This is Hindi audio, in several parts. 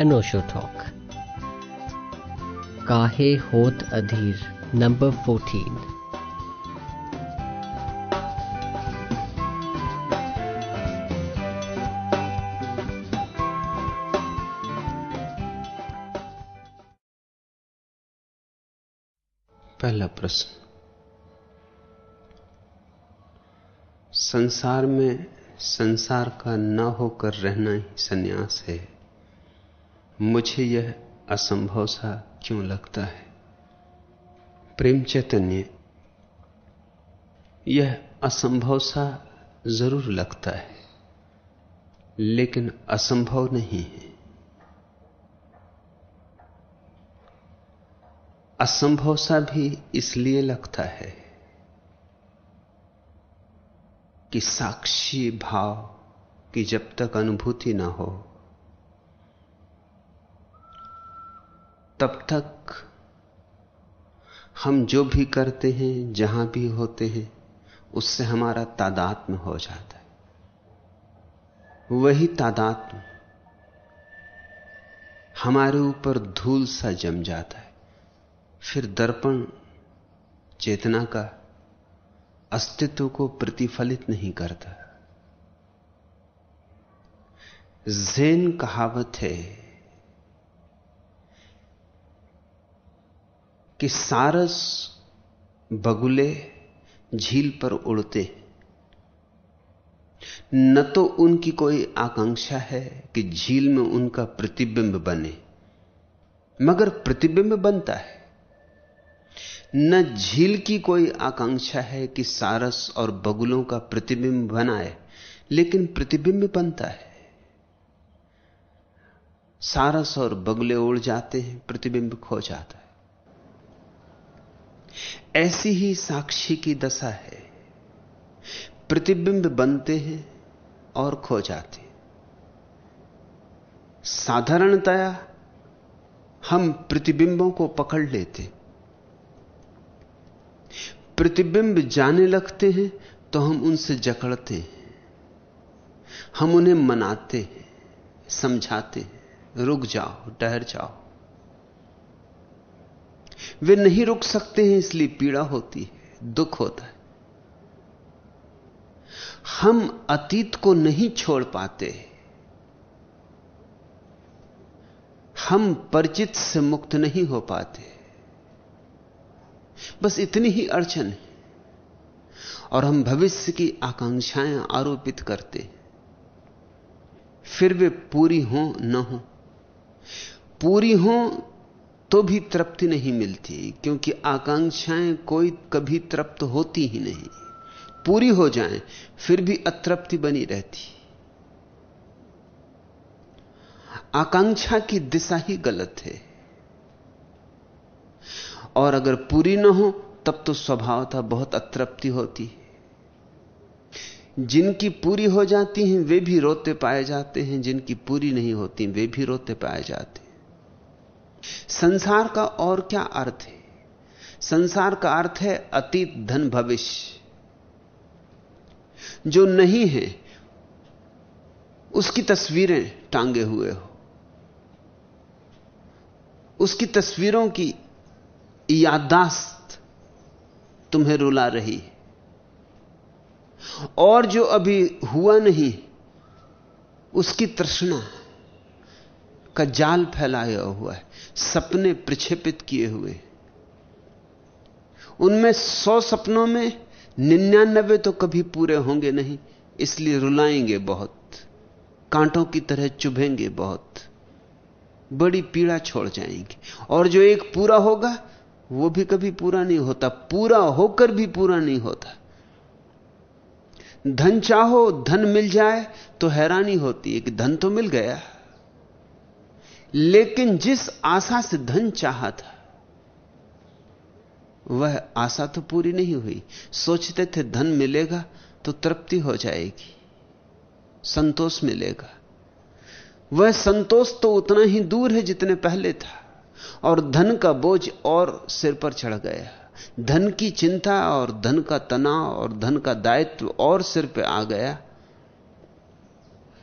Osho talk. Kahe Hot Adhir, number 14. पहला प्रश्न संसार में संसार का न होकर रहना ही सन्यास है मुझे यह असंभव सा क्यों लगता है? प्रेम चैतन्य, यह असंभव सा ज़रूर लगता है, लेकिन असंभव नहीं है। असंभव सा भी इसलिए लगता है कि साक्षी भाव की जब तक अनुभूति ना हो तब तक हम जो भी करते हैं, जहाँ भी होते हैं, उससे हमारा तादात्म हो जाता है। वही तादात्म हमारे ऊपर धूल सा जम जाता है। फिर दर्पण चेतना का अस्तित्व को प्रतिफलित नहीं करता। जैन कहावत है कि सारस बगुले झील पर उड़ते न तो उनकी कोई आकांक्षा है कि झील में उनका प्रतिबिंब बने, मगर प्रतिबिंब बनता है। न झील की कोई आकांक्षा है कि सारस और बगुलों का प्रतिबिंब बनाए, लेकिन प्रतिबिंब बनता है। सारस और बगुले उड़ जाते हैं, प्रतिबिंब खो जाता है। ऐसी ही साक्षी की दशा है। प्रतिबिंब बनते हैं और खो जाते हैं। साधारणतया हम प्रतिबिंबों को पकड़ लेते प्रतिबिंब जाने लगते हैं तो हम उनसे जकड़ते हैं। हम उन्हें मनाते हैं, समझाते हैं, रुक जाओ, ठहर जाओ। वे नहीं रुक सकते हैं, इसलिए पीड़ा होती है, दुख होता है। हम अतीत को नहीं छोड़ पाते हम परिचित से मुक्त नहीं हो पाते बस इतनी ही अड़चन है। और हम भविष्य की आकांक्षाएँ आरोपित करते फिर वे पूरी हो, न हो। पूरी हो तो भी तृप्ति नहीं मिलती, क्योंकि आकांक्षाएँ कोई कभी तृप्त होती ही नहीं। पूरी हो जाएँ, फिर भी अतृप्ति बनी रहती। आकांक्षा की दिशा ही गलत है। और अगर पूरी ना हो, तब तो स्वभाव था बहुत अतृप्ति होती जिनकी पूरी हो जाती हैं, वे भी रोते पाए जाते हैं, जिनकी पूरी नहीं होती, वे भी रोते पाए जाते हैं। संसार का और क्या अर्थ है? संसार का अर्थ है अतीत, धन, भविष्य। जो नहीं है, उसकी तस्वीरें टांगे हुए हो। उसकी तस्वीरों की यादाश्त तुम्हें रुला रही और जो अभी हुआ नहीं, उसकी तृष्णा का जाल फैलाया हुआ है, सपने प्रक्षेपित किए हुए उनमें सौ सपनों में निन्यानबे तो कभी पूरे होंगे नहीं, इसलिए रुलाएँगे बहुत, कांटों की तरह चुभेंगे बहुत, बड़ी पीड़ा छोड़ जाएँगे। और जो एक पूरा होगा, वो भी कभी पूरा नहीं होता, पूरा होकर भी पूरा नहीं होता। धन चाहो, धन मिल जाए तो हैरानी होती है कि धन तो मिल गया। लेकिन जिस आशा से धन चाहा था वह आशा तो पूरी नहीं हुई। सोचते थे धन मिलेगा तो तृप्ति हो जाएगी, संतोष मिलेगा। वह संतोष तो उतना ही दूर है जितने पहले था, और धन का बोझ और सिर पर चढ़ गया। धन की चिंता और धन का तनाव और धन का दायित्व और सिर पे आ गया,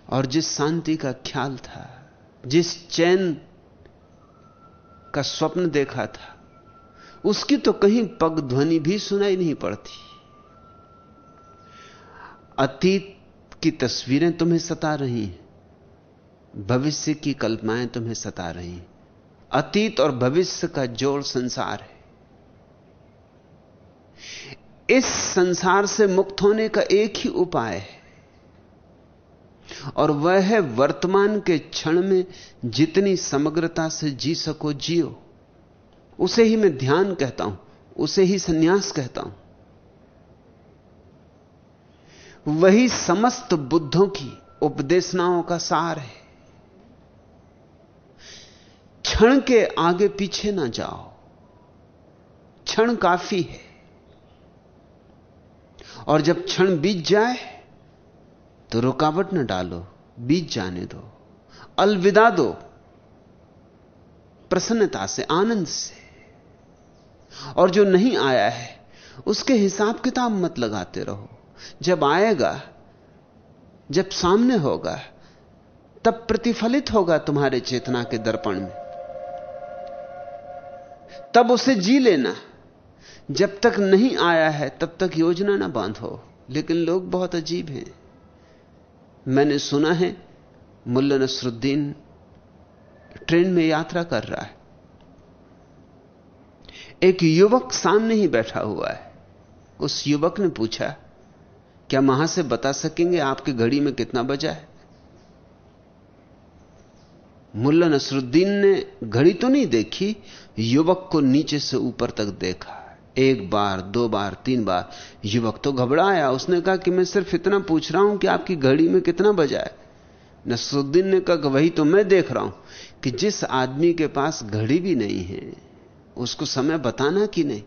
और जिस शांति का ख्याल था जिस चैन का स्वप्न देखा था, उसकी तो कहीं पग ध्वनि भी सुनाई नहीं पड़ती। अतीत की तस्वीरें तुम्हें सता रही हैं, भविष्य की कल्पनाएँ तुम्हें सता रही हैं। अतीत और भविष्य का जोड़ संसार है। इस संसार से मुक्त होने का एक ही उपाय है। और वह है वर्तमान के क्षण में जितनी समग्रता से जी सको जियो। उसे ही मैं ध्यान कहता हूँ, उसे ही सन्यास कहता हूँ। वही समस्त बुद्धों की उपदेशनाओं का सार है। क्षण के आगे पीछे ना जाओ। क्षण काफ़ी है। और जब क्षण बीत जाए तो रुकावट न डालो, बीत जाने दो। अलविदा दो। प्रसन्नता से, आनंद से। और जो नहीं आया है, उसके हिसाब किताब मत लगाते रहो। जब आएगा, जब सामने होगा, तब प्रतिफलित होगा तुम्हारे चेतना के दर्पण में। तब उसे जी लेना। जब तक नहीं आया है, तब तक योजना ना बांधो। लेकिन लोग बहुत अजीब हैं। मैंने सुना है, मुल्ला नसरुद्दीन ट्रेन में यात्रा कर रहा है। एक युवक सामने ही बैठा हुआ है। उस युवक ने पूछा, क्या वहाँ से बता सकेंगे आपकी घड़ी में कितना बजा है? मुल्ला नसरुद्दीन ने घड़ी तो नहीं देखी, युवक को नीचे से ऊपर तक देखा। एक बार, दो बार, तीन बार। युवक तो घबराया। उसने कहा कि मैं सिर्फ़ इतना पूछ रहा हूँ कि आपकी घड़ी में कितना बजा है? नसरुद्दीन ने कहा कि वही तो मैं देख रहा हूँ कि जिस आदमी के पास घड़ी भी नहीं है, उसको समय बताना कि नहीं?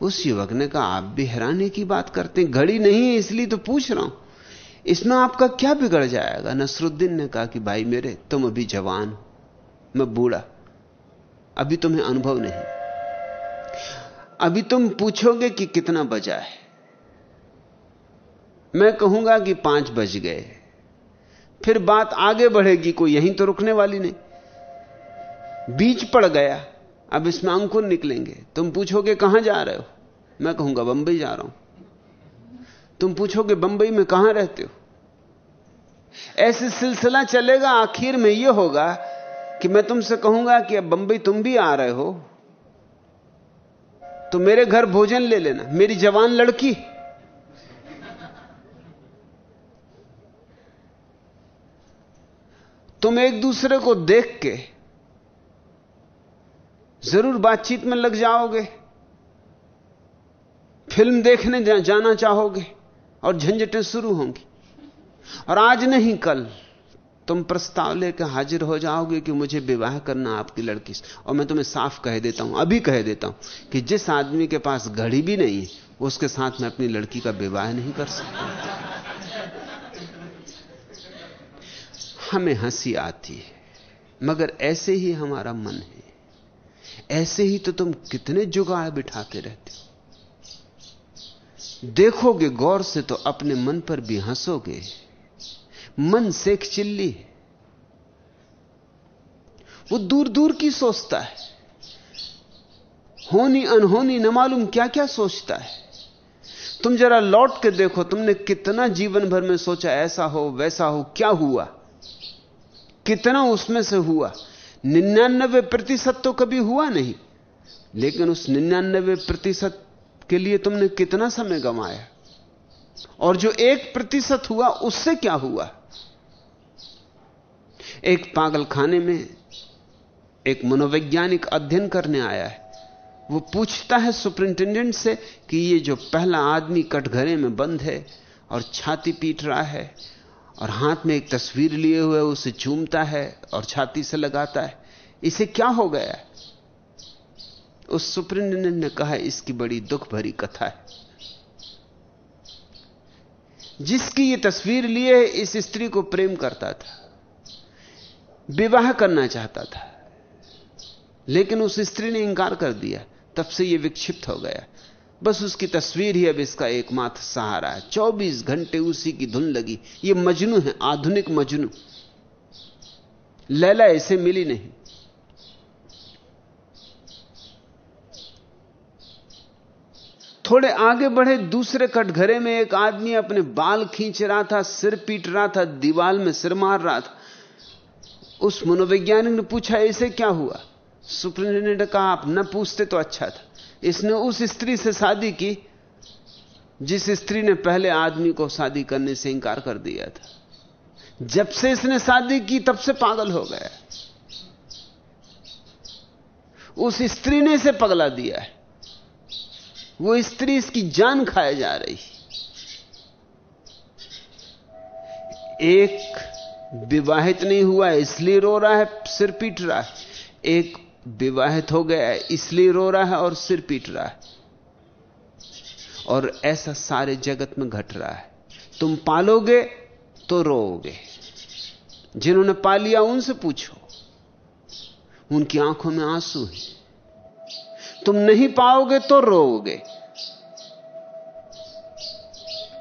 उस युवक ने कहा, आप भी हैरानी की बात करते हैं, घड़ी नहीं है, इसलिए तो पूछ रहा हूँ। इसमें आपका क्या बिगड़ जाएगा? नसरुद्दीन ने कहा कि भाई मेरे, तुम अभी जवान मैं बूढ़ा। अभी तुम्हें अनुभव नहीं। अभी तुम पूछोगे कि कितना बजा है। मैं कहूँगा कि पाँच बज गए। फिर बात आगे बढ़ेगी, कोई यहीं तो रुकने वाली नहीं। बीच पड़ गया, अब इसमें अंकुर निकलेंगे। तुम पूछोगे, कहाँ जा रहे हो? मैं कहूँगा, बंबई जा रहा हूँ। तुम पूछोगे, बंबई में कहाँ रहते हो? ऐसे सिलसिला चलेगा, आखिर में यह होगा कि मैं तुमसे कहूँगा कि अब बंबई तुम भी आ रहे हो तो मेरे घर भोजन ले लेना। मेरी जवान लड़की। तुम एक दूसरे को देख के ज़रूर बातचीत में लग जाओगे, फ़िल्म देखने जाना चाहोगे, और झंझटें शुरू होंगी। और आज नहीं, कल तुम प्रस्ताव लेकर हाजिर हो जाओगे कि मुझे विवाह करना आपकी लड़की से। और मैं तुम्हें साफ़ कह देता हूँ, अभी कह देता हूँ कि जिस आदमी के पास घड़ी भी नहीं है, उसके साथ मैं अपनी लड़की का विवाह नहीं कर सकता। हमें हँसी आती है, मगर ऐसे ही हमारा मन है। ऐसे ही तो तुम कितने जुगाड़ बिठाते रहते हो। देखोगे गौर से तो अपने मन पर भी हंसोगे। मन सेख चिल्ली है। वो दूर दूर की सोचता है। होनी अनहोनी न मालूम क्या क्या सोचता है। तुम जरा लौट के देखो, तुमने कितना जीवन भर में सोचा, ऐसा हो, वैसा हो, क्या हुआ? कितना उसमें से हुआ? निन्यानबे प्रतिशत तो कभी हुआ नहीं, लेकिन उस निन्यानबे प्रतिशत के लिए तुमने कितना समय गंवाया? और जो एक प्रतिशत हुआ, उससे क्या हुआ? एक पागल खाने में एक मनोवैज्ञानिक अध्ययन करने आया है। वो पूछता है सुपरिंटेंडेंट से कि ये जो पहला आदमी कटघरे में बंद है और छाती पीट रहा है और हाथ में एक तस्वीर लिए हुए उसे चूमता है और छाती से लगाता है, इसे क्या हो गया? उस सुपरिंटेंडेंट ने कहा, इसकी बड़ी दुख भरी कथा है। जिसकी ये तस्वीर लिए इस स्त्री को प्रेम करता था। विवाह करना चाहता था। लेकिन उस स्त्री ने इंकार कर दिया। तब से यह विक्षिप्त हो गया। बस उसकी तस्वीर ही अब इसका एकमात्र सहारा है। 24 घंटे उसी की धुन लगी। ये मजनू है, आधुनिक मजनू। लैला इसे मिली नहीं। थोड़े आगे बढ़े दूसरे कटघरे में एक आदमी अपने बाल खींच रहा था, सिर पीट रहा था, दीवाल में सिर मार रहा था। उस मनोवैज्ञानिक ने पूछा इसे क्या हुआ? सुप्रिंटेंडेंट ने कहा, आप न पूछते तो अच्छा था। इसने उस स्त्री से शादी की, जिस स्त्री ने पहले आदमी को शादी करने से इंकार कर दिया था। जब से इसने शादी की, तब से पागल हो गया उस स्त्री ने इसे पगला दिया है। वो स्त्री इसकी जान खाए जा रही एक विवाहित नहीं हुआ, इसलिए रो रहा है, सिर पीट रहा है। एक विवाहित हो गया है इसलिए रो रहा है और सिर पीट रहा है। और ऐसा सारे जगत में घट रहा है। तुम पालोगे तो रोओगे। जिन्होंने पा लिया, उनसे पूछो। उनकी आँखों में आँसू है। तुम नहीं पाओगे तो रोओगे।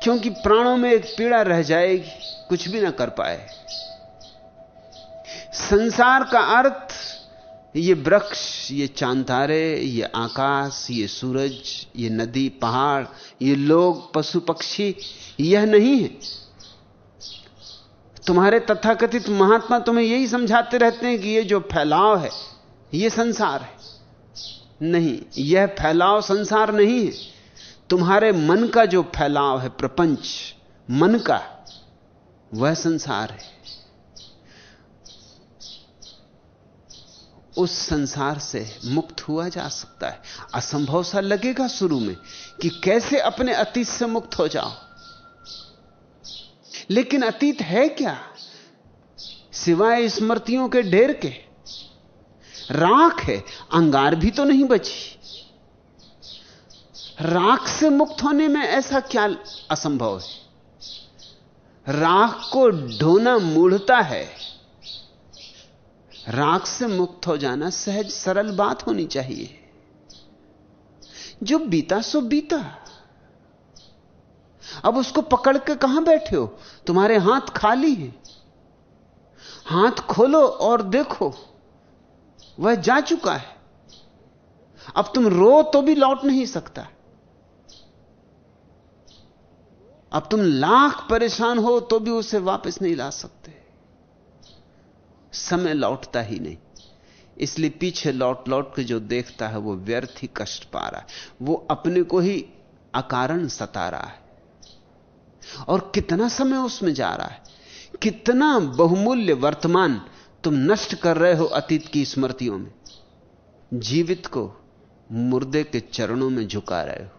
क्योंकि प्राणों में एक पीड़ा रह जाएगी, कुछ भी ना कर पाए। संसार का अर्थ, ये वृक्ष, ये चांतारे ये आकाश, ये सूरज, ये नदी, पहाड़, ये लोग, पशु पक्षी, यह नहीं है। तुम्हारे तथाकथित महात्मा तुम्हें यही समझाते रहते हैं कि ये जो फैलाव है, ये संसार है। नहीं, यह फैलाव संसार नहीं है। तुम्हारे मन का जो फैलाव है, प्रपंच, मन का, वह संसार है। उस संसार से मुक्त हुआ जा सकता है। असंभव सा लगेगा शुरू में कि कैसे अपने अतीत से मुक्त हो जाओ। लेकिन अतीत है क्या? सिवाय स्मृतियों के ढेर के। राख है, अंगार भी तो नहीं बची। राख से मुक्त होने में ऐसा क्या असंभव है? राख को ढोना मूढ़ता है। राख से मुक्त हो जाना सहज सरल बात होनी चाहिए। जो बीता, सो बीता। अब उसको पकड़ के कहाँ बैठे हो? तुम्हारे हाथ खाली हैं। हाथ खोलो और देखो, वह जा चुका है। अब तुम रो तो भी लौट नहीं सकता। अब तुम लाख परेशान हो तो भी उसे वापस नहीं ला सकते। समय लौटता ही नहीं। इसलिए पीछे लौट लौट के जो देखता है, वो व्यर्थ ही कष्ट पा रहा है। वो अपने को ही अकारण सता रहा है। और कितना समय उसमें जा रहा है? कितना बहुमूल्य वर्तमान तुम नष्ट कर रहे हो अतीत की स्मृतियों में। जीवित को मुर्दे के चरणों में झुका रहे हो।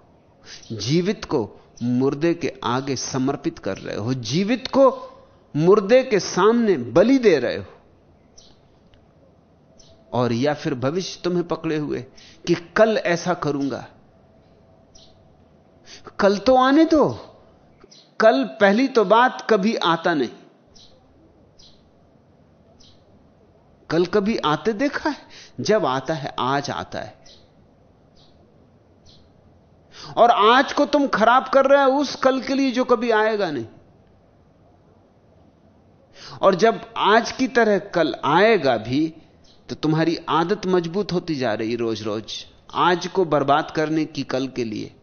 जीवित को मुर्दे के आगे समर्पित कर रहे हो। जीवित को मुर्दे के सामने बलि दे रहे हो। और या फिर भविष्य तुम्हें पकड़े हुए कि कल ऐसा करूँगा। कल तो आने दो। कल पहली तो बात कभी आता नहीं। कल कभी आते देखा है? जब आता है, आज आता है। और आज को तुम खराब कर रहे हो, उस कल के लिए जो कभी आएगा नहीं। और जब आज की तरह कल आएगा भी तो तुम्हारी आदत मज़बूत होती जा रही रोज रोज आज को बर्बाद करने की कल के लिए।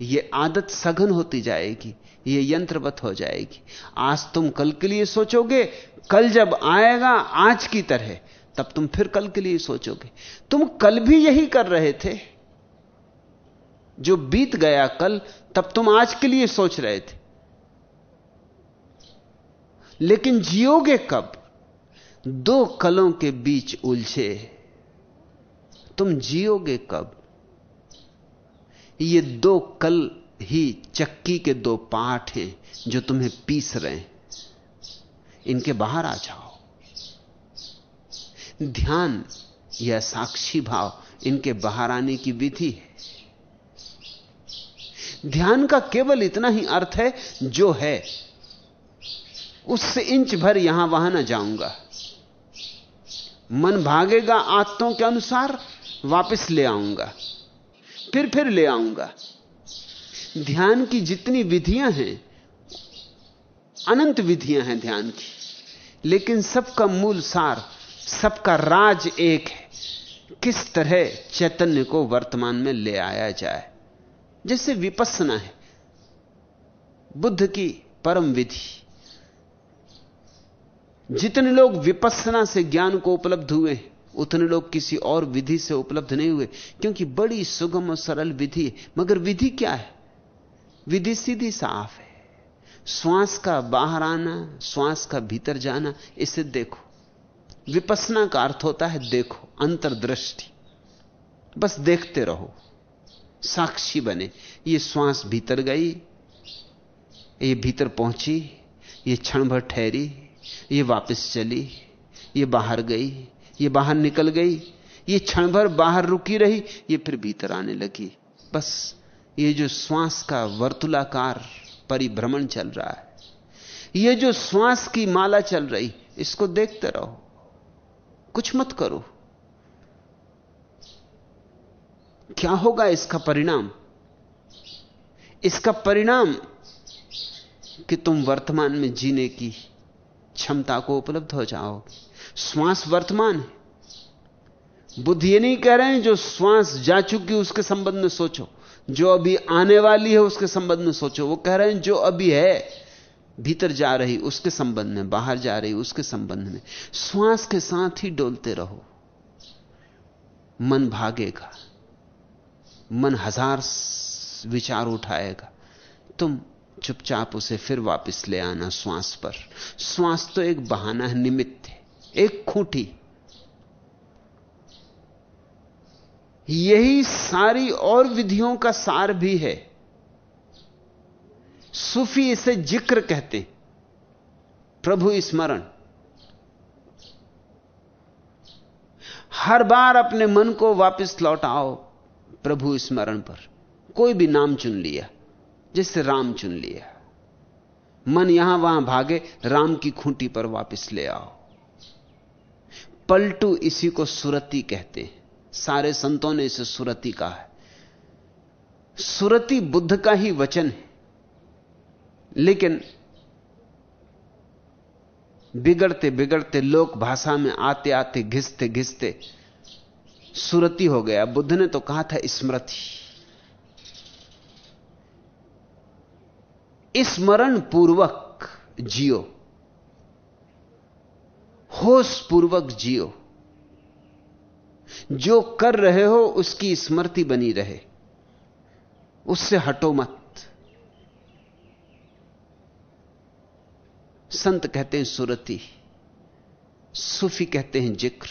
यह आदत सघन होती जाएगी यह यंत्रवत हो जाएगी। आज तुम कल के लिए सोचोगे, कल जब आएगा, आज की तरह, तब तुम फिर कल के लिए सोचोगे। तुम कल भी यही कर रहे थे। जो बीत गया कल, तब तुम आज के लिए सोच रहे थे। लेकिन जियोगे कब? दो कलों के बीच उलझे। तुम जियोगे कब? ये दो कल ही चक्की के दो पाठ हैं जो तुम्हें पीस रहे हैं। इनके बाहर आ जाओ। ध्यान या साक्षी भाव इनके बाहर आने की विधि है। ध्यान का केवल इतना ही अर्थ है जो है, उससे इंच भर यहाँ वहाँ ना जाऊँगा। मन भागेगा आत्तों के अनुसार, वापस ले आऊँगा। फिर फिर ले आऊँगा। ध्यान की जितनी विधियाँ हैं, अनंत विधियाँ हैं ध्यान की। लेकिन सबका मूल सार, सबका राज एक है। किस तरह चैतन्य को वर्तमान में ले आया जाए। जैसे विपස්සना है, बुद्ध की परम विधि। जितने लोग विपස්සना से ज्ञान को उपलब्ध हुए उतने लोग किसी और विधि से उपलब्ध नहीं हुए, क्योंकि बड़ी सुगम और सरल विधि है। मगर विधि क्या है? विधि सीधी साफ़ है। श्वास का बाहर आना, श्वास का भीतर जाना, इसे देखो। विपसना का अर्थ होता है देखो, अंतर्दृष्टि। बस देखते रहो। साक्षी बने। ये श्वास भीतर गई, ये भीतर पहुँची, ये क्षण भर ठहरी। ये वापस चली, ये बाहर गई, ये बाहर निकल गई, ये क्षण भर बाहर रुकी रही, ये फिर भीतर आने लगी। बस ये जो श्वास का वर्तुलाकार परिभ्रमण चल रहा है, ये जो श्वास की माला चल रही, इसको देखते रहो, कुछ मत करो। क्या होगा इसका परिणाम? इसका परिणाम कि तुम वर्तमान में जीने की क्षमता को उपलब्ध हो जाओ। श्वास वर्तमान है। बुद्ध ये नहीं कह रहे हैं, जो श्वास जा चुकी उसके संबंध में सोचो। जो अभी आने वाली है, उसके संबंध में सोचो। वो कह रहे हैं, जो अभी है, भीतर जा रही, उसके संबंध में, बाहर जा रही, उसके संबंध में। श्वास के साथ ही डोलते रहो। मन भागेगा। मन हज़ार विचार उठाएगा। तुम चुपचाप उसे फिर वापस ले आना श्वास पर। श्वास तो एक बहाना है, निमित्त है, एक खूंटी। यही सारी और विधियों का सार भी है। सूफी इसे ज़िक्र कहते प्रभु स्मरण। हर बार अपने मन को वापस लौटाओ प्रभु स्मरण पर। कोई भी नाम चुन लिया। जैसे राम चुन लिया। मन यहाँ वहाँ भागे, राम की खूंटी पर वापस ले आओ। पलटू इसी को सुरती कहते हैं। सारे संतों ने इसे सुरती कहा है। सुरती बुद्ध का ही वचन है। लेकिन बिगड़ते बिगड़ते लोक भाषा में आते आते घिसते घिसते सुरती हो गया। बुद्ध ने तो कहा था स्मृति। स्मरण पूर्वक जियो। होश पूर्वक जियो। जो कर रहे हो, उसकी स्मृति बनी रहे। उससे हटो मत। संत कहते हैं सुरति, सूफी कहते हैं ज़िक्र,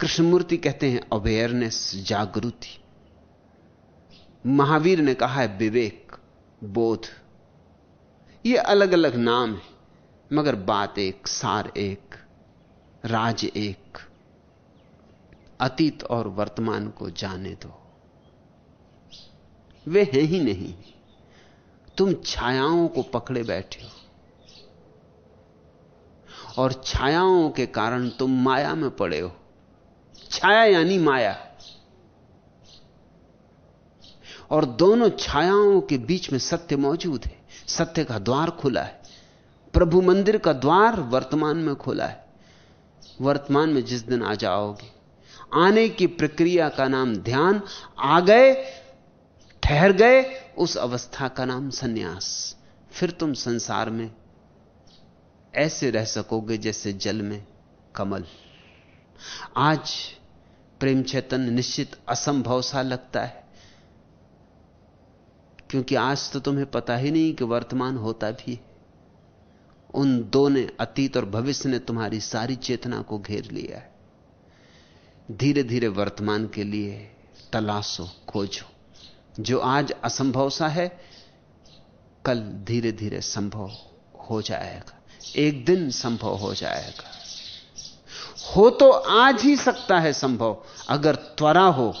कृष्णमूर्ति कहते हैं अवेयरनेस जागृति। महावीर ने कहा है विवेक बोध। ये अलग अलग नाम है, मगर बात एक, सार एक, राज एक। अतीत और वर्तमान को जाने दो। वे हैं ही नहीं। तुम छायाओं को पकड़े बैठे हो। और छायाओं के कारण तुम माया में पड़े हो। छाया यानी माया। और दोनों छायाओं के बीच में सत्य मौजूद है। सत्य का द्वार खुला है। प्रभु मंदिर का द्वार वर्तमान में खुला है। वर्तमान में जिस दिन आ जाओगे। आने की प्रक्रिया का नाम ध्यान, आ गए, ठहर गए, उस अवस्था का नाम सन्यास। फिर तुम संसार में ऐसे रह सकोगे जैसे जल में कमल। आज प्रेम चेतन निश्चित असंभव सा लगता है। क्योंकि आज तो तुम्हें पता ही नहीं कि वर्तमान होता भी उन दो ने अतीत और भविष्य ने तुम्हारी सारी चेतना को घेर लिया है। धीरे धीरे वर्तमान के लिए तलाशो, खोजो। जो आज असंभव सा है, कल धीरे धीरे संभव हो जाएगा। एक दिन संभव हो जाएगा। हो तो आज ही सकता है संभव। अगर त्वरा हो,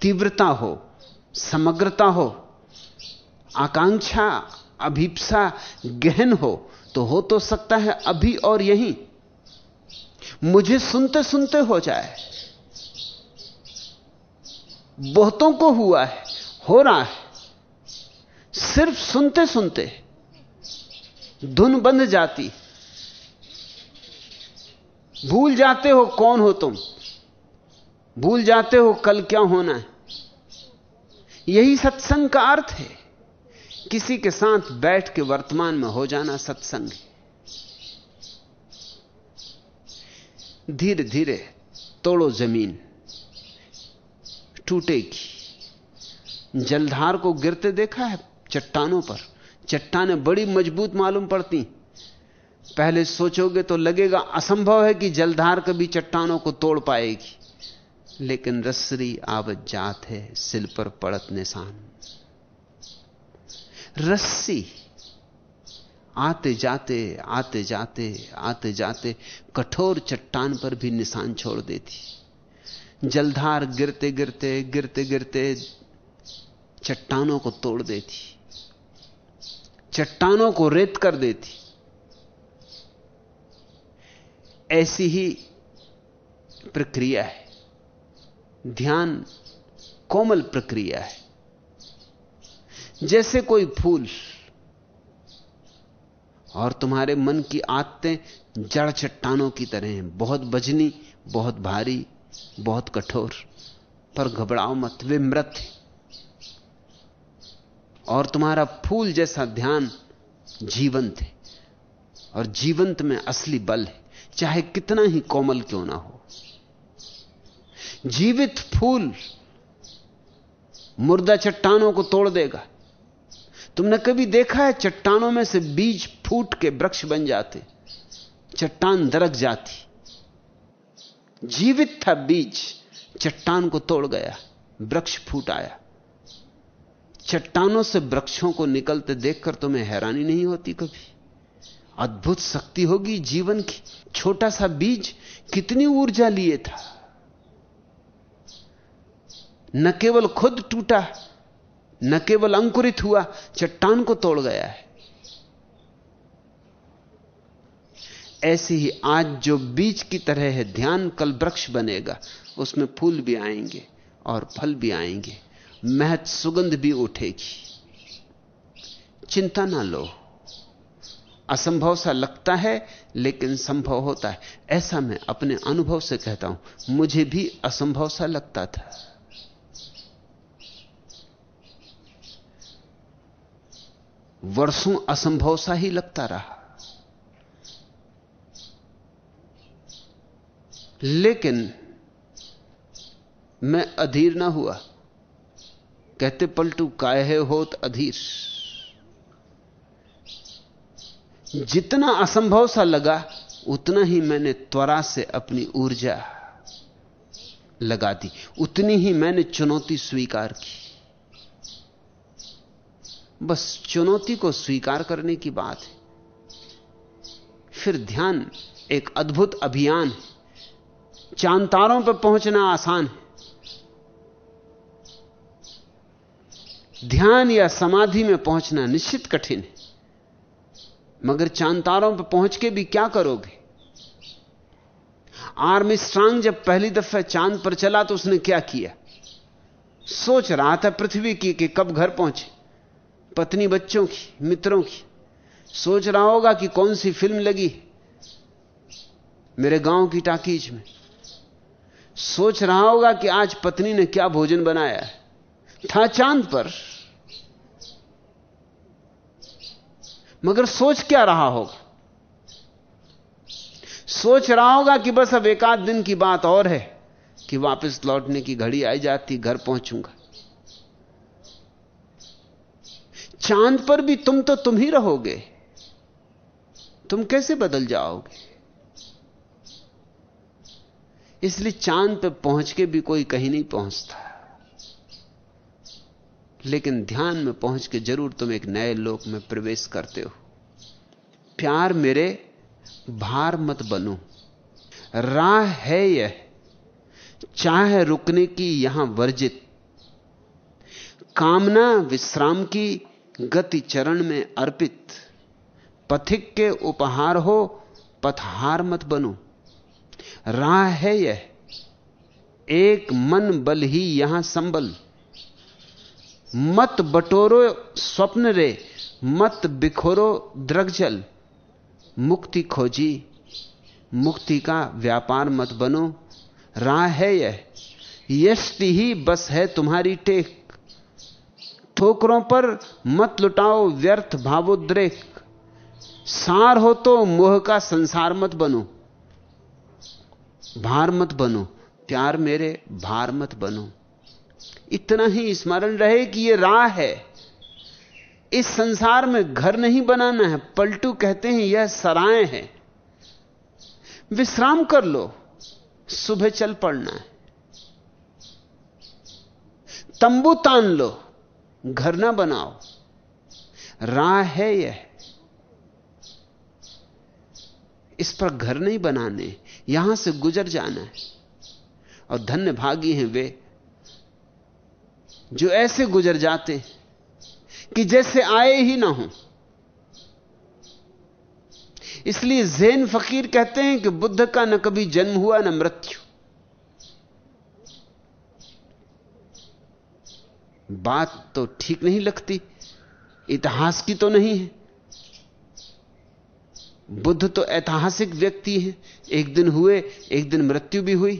तीव्रता हो, समग्रता हो आकांक्षा, अभिप्सा गहन हो तो हो तो सकता है अभी और यहीं। मुझे सुनते सुनते हो जाए। बहुतों को हुआ है, हो रहा है। सिर्फ़ सुनते सुनते धुन बंध जाती। भूल जाते हो कौन हो तुम? भूल जाते हो कल क्या होना है? यही सत्संग का अर्थ है। किसी के साथ बैठ के वर्तमान में हो जाना सत्संग धीरे धीरे तोड़ो ज़मीन, टूटेगी। जलधार को गिरते देखा है चट्टानों पर। चट्टाने बड़ी मज़बूत मालूम पड़ती। पहले सोचोगे तो लगेगा असंभव है कि जलधार कभी चट्टानों को तोड़ पाएगी। लेकिन रसरी आवत जात है, सिल पर पड़त निशान। रस्सी। आते जाते आते जाते आते जाते कठोर चट्टान पर भी निशान छोड़ देती। जलधार गिरते गिरते गिरते गिरते चट्टानों को तोड़ देती। चट्टानों को रेत कर देती। ऐसी ही प्रक्रिया है। ध्यान कोमल प्रक्रिया है। जैसे कोई फूल। और तुम्हारे मन की आदतें जड़ चट्टानों की तरह हैं। बहुत बजनी, बहुत भारी, बहुत कठोर। पर घबराओ मत, वे मृत और तुम्हारा फूल जैसा ध्यान जीवंत है। और जीवंत में असली बल है। चाहे कितना ही कोमल क्यों ना हो। जीवित फूल मुर्दा चट्टानों को तोड़ देगा। तुमने कभी देखा है चट्टानों में से बीज फूट के वृक्ष बन जाते? चट्टान दरक जाती। जीवित था बीज, चट्टान को तोड़ गया, वृक्ष फूट आया। चट्टानों से वृक्षों को निकलते देखकर तुम्हें हैरानी नहीं होती कभी? अद्भुत शक्ति होगी जीवन की। छोटा सा बीज कितनी ऊर्जा लिए था? न केवल खुद टूटा न केवल अंकुरित हुआ, चट्टान को तोड़ गया है। ऐसे ही आज जो बीज की तरह है, ध्यान कल वृक्ष बनेगा, उसमें फूल भी आएँगे और फल भी आएँगे, महत सुगंध भी उठेगी। चिंता ना लो। असंभव सा लगता है, लेकिन संभव होता है। ऐसा मैं अपने अनुभव से कहता हूँ, मुझे भी असंभव सा लगता था। वर्षों असंभव सा ही लगता रहा। लेकिन मैं अधीर ना हुआ। कहते, पलटू काहे होत अधीर। जितना असंभव सा लगा, उतना ही मैंने त्वरा से अपनी ऊर्जा लगा दी। उतनी ही मैंने चुनौती स्वीकार की। बस चुनौती को स्वीकार करने की बात है। फिर ध्यान एक अद्भुत अभियान है। चाँद तारों पर पहुँचना आसान है। ध्यान या समाधि में पहुँचना निश्चित कठिन है। मगर चाँद तारों पर पहुँच के भी क्या करोगे? आर्मी स्ट्रांग जब पहली दफे चाँद पर चला तो उसने क्या किया? सोच रहा था पृथ्वी की कि कब घर पहुँचे। पत्नी बच्चों की, मित्रों की। सोच रहा होगा कि कौन सी फ़िल्म लगी मेरे गाँव की टाकीज में। सोच रहा होगा कि आज पत्नी ने क्या भोजन बनाया है। था चाँद पर। मगर सोच क्या रहा होगा? सोच रहा होगा कि बस अब एक आध दिन की बात और है कि वापस लौटने की घड़ी आई जाती, घर पहुंचूँगा। चाँद पर भी तुम तो तुम ही रहोगे। तुम कैसे बदल जाओगे? इसलिए चाँद पर पहुँच के भी कोई कहीं नहीं पहुँचता। लेकिन ध्यान में पहुँच के ज़रूर तुम एक नए लोक में प्रवेश करते हो। प्यार मेरे, भार मत बनो। राह है यह, चाह रुकने की यहाँ वर्जित। कामना विश्राम की गति चरण में अर्पित। पथिक के उपहार हो, पथहार मत बनो। राह है यह, एक मन बल ही यहाँ संबल। मत बटोरो स्वप्न रे, मत बिखोरो द्रगजल मुक्ति खोजी, मुक्ति का व्यापार मत बनो। राह है यह, यष्टि ही बस है तुम्हारी टेक। ठोकरों पर मत लुटाओ, व्यर्थ भावोद्रेक। सार हो तो मोह का संसार मत बनो, भार मत बनो, प्यार मेरे भार मत बनो। इतना ही स्मरण रहे कि यह राह है। इस संसार में घर नहीं बनाना है, पलटू कहते हैं यह सराय है। विश्राम कर लो, सुबह चल पड़ना है। तंबू तान लो घर ना बनाओ। राह है यह। इस पर घर नहीं बनाने, यहाँ से गुजर जाना है। और धन्य भागी हैं वे, जो ऐसे गुजर जाते कि जैसे आए ही ना हो। इसलिए जैन फकीर कहते हैं कि बुद्ध का न कभी जन्म हुआ, न मृत्यु। बात तो ठीक नहीं लगती, इतिहास की तो नहीं है। बुद्ध तो ऐतिहासिक व्यक्ति है। एक दिन हुए, एक दिन मृत्यु भी हुई।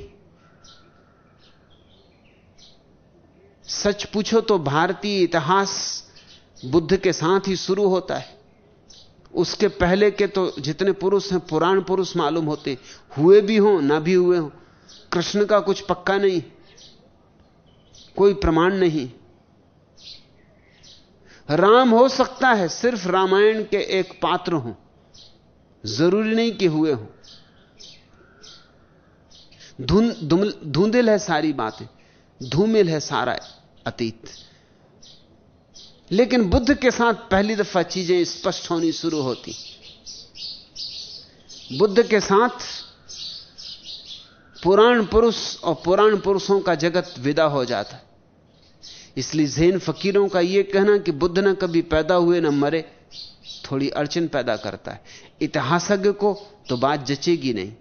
सच पूछो तो भारतीय इतिहास बुद्ध के साथ ही शुरू होता है। उसके पहले के तो जितने पुरुष हैं, पुराण पुरुष मालूम होते हुए भी हों, ना भी हुए हों, कृष्ण का कुछ पक्का नहीं। कोई प्रमाण नहीं। राम हो सकता है, सिर्फ़ रामायण के एक पात्र हों। ज़रूरी नहीं कि हुए हों। धुंधिल है सारी बातें, धूमिल है सारा अतीत। लेकिन बुद्ध के साथ पहली दफ़ा चीज़ें स्पष्ट होनी शुरू होती। बुद्ध के साथ पुराण पुरुष और पुराण पुरुषों का जगत विदा हो जाता। इसलिए जैन फकीरों का यह कहना कि बुद्ध न कभी पैदा हुए, न मरे, थोड़ी अड़चन पैदा करता है। इतिहासज्ञ को तो बात जचेगी नहीं।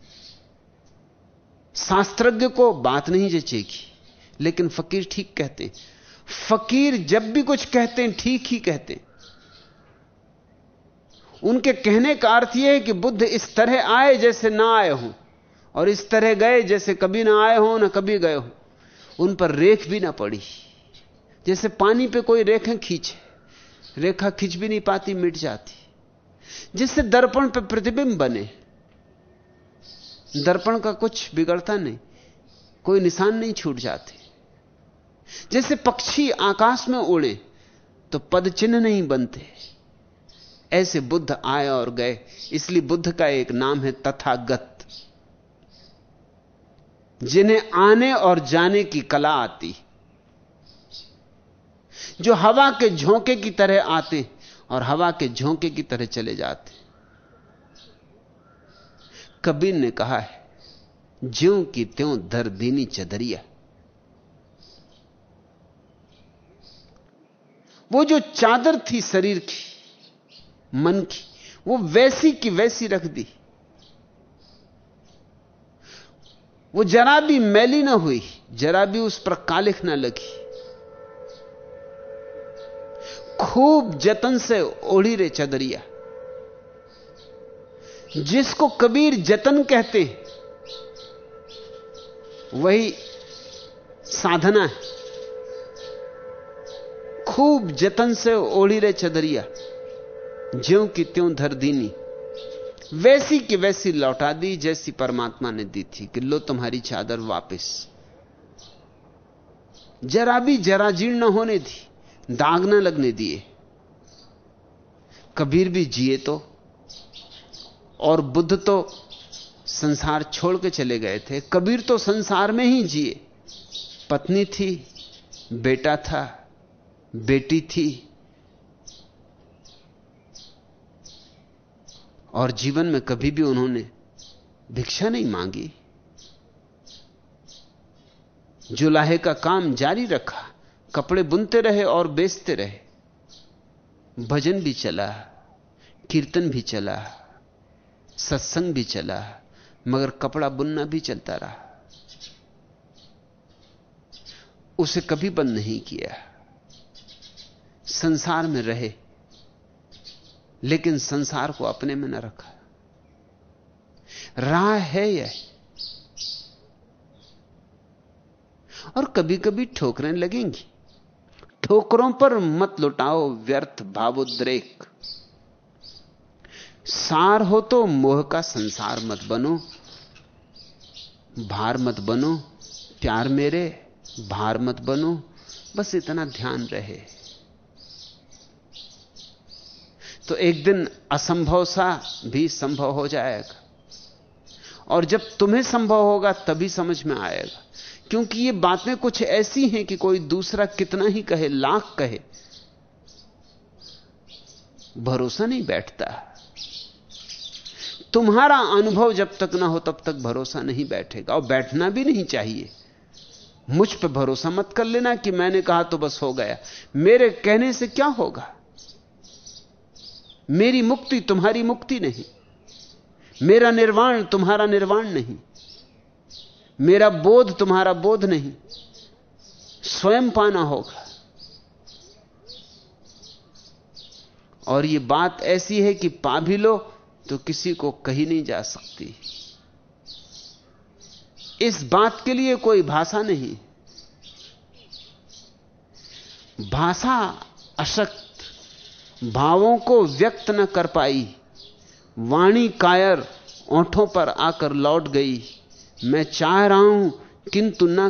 शास्त्रज्ञ को बात नहीं जचेगी। लेकिन फकीर ठीक कहते हैं। फकीर जब भी कुछ कहते हैं, ठीक ही कहते हैं। उनके कहने का अर्थ यह है कि बुद्ध इस तरह आए जैसे ना आए हों, और इस तरह गए जैसे कभी ना आए हों, ना कभी गए हो। उन पर रेख भी ना पड़ी। जैसे पानी पे कोई रेखा खींचे, रेखा खींच भी नहीं पाती, मिट जाती। जिससे दर्पण पे प्रतिबिंब बने, दर्पण का कुछ बिगड़ता नहीं, कोई निशान नहीं छूट जाते। जैसे पक्षी आकाश में उड़े तो पद चिन्ह नहीं बनते। ऐसे बुद्ध आए और गए, इसलिए बुद्ध का एक नाम है तथागत। जिन्हें आने और जाने की कला आती जो हवा के झोंके की तरह आते और हवा के झोंके की तरह चले जाते कबीर ने कहा है, ज्यों की त्यों धर दीनी चदरिया। वो जो चादर थी शरीर की, मन की, वो वैसी की वैसी रख दी। वो जरा भी मैली ना हुई, जरा भी उस पर कालिख ना लगी। खूब जतन से ओढ़ी रे चदरिया। जिसको कबीर जतन कहते वही साधना है। खूब जतन से ओढ़ी रे चदरिया, ज्यों की त्यों धर दीनी। वैसी की वैसी लौटा दी, जैसी परमात्मा ने दी थी कि लो तुम्हारी चादर वापस। जरा भी जरा जीर्ण होने दी। दाग ना लगने दिए। कबीर भी जिए तो और बुद्ध तो संसार छोड़ के चले गए थे। कबीर तो संसार में ही जिए। पत्नी थी, बेटा था, बेटी थी, और जीवन में कभी भी उन्होंने भिक्षा नहीं मांगी। जुलाहे का काम जारी रखा। कपड़े बुनते रहे और बेचते रहे। भजन भी चला, कीर्तन भी चला, सत्संग भी चला, मगर कपड़ा बुनना भी चलता रहा। उसे कभी बंद नहीं किया। संसार में रहे, लेकिन संसार को अपने में न रखा। राह है यह। और कभी कभी ठोकरें लगेंगी। ठोकरों पर मत लुटाओ, व्यर्थ भावोद्रेक। सार हो तो मोह का संसार मत बनो, भार मत बनो, प्यार मेरे, भार मत बनो, बस इतना ध्यान रहे। तो एक दिन असंभव सा भी संभव हो जाएगा, और जब तुम्हें संभव होगा तभी समझ में आएगा। क्योंकि ये बातें कुछ ऐसी हैं कि कोई दूसरा कितना ही कहे, लाख कहे। भरोसा नहीं बैठता। तुम्हारा अनुभव जब तक ना हो, तब तक भरोसा नहीं बैठेगा। और बैठना भी नहीं चाहिए। मुझ पर भरोसा मत कर लेना कि मैंने कहा तो बस हो गया। मेरे कहने से क्या होगा? मेरी मुक्ति तुम्हारी मुक्ति नहीं। मेरा निर्वाण तुम्हारा निर्वाण नहीं। मेरा बोध तुम्हारा बोध नहीं, स्वयं पाना होगा। और यह बात ऐसी है कि पा भी लो तो किसी को कही नहीं जा सकती। इस बात के लिए कोई भाषा नहीं। भाषा अशक्त, भावों को व्यक्त न कर पाई, वाणी कायर ओंठों पर आकर लौट गई। मैं चाह रहा हूँ, किंतु न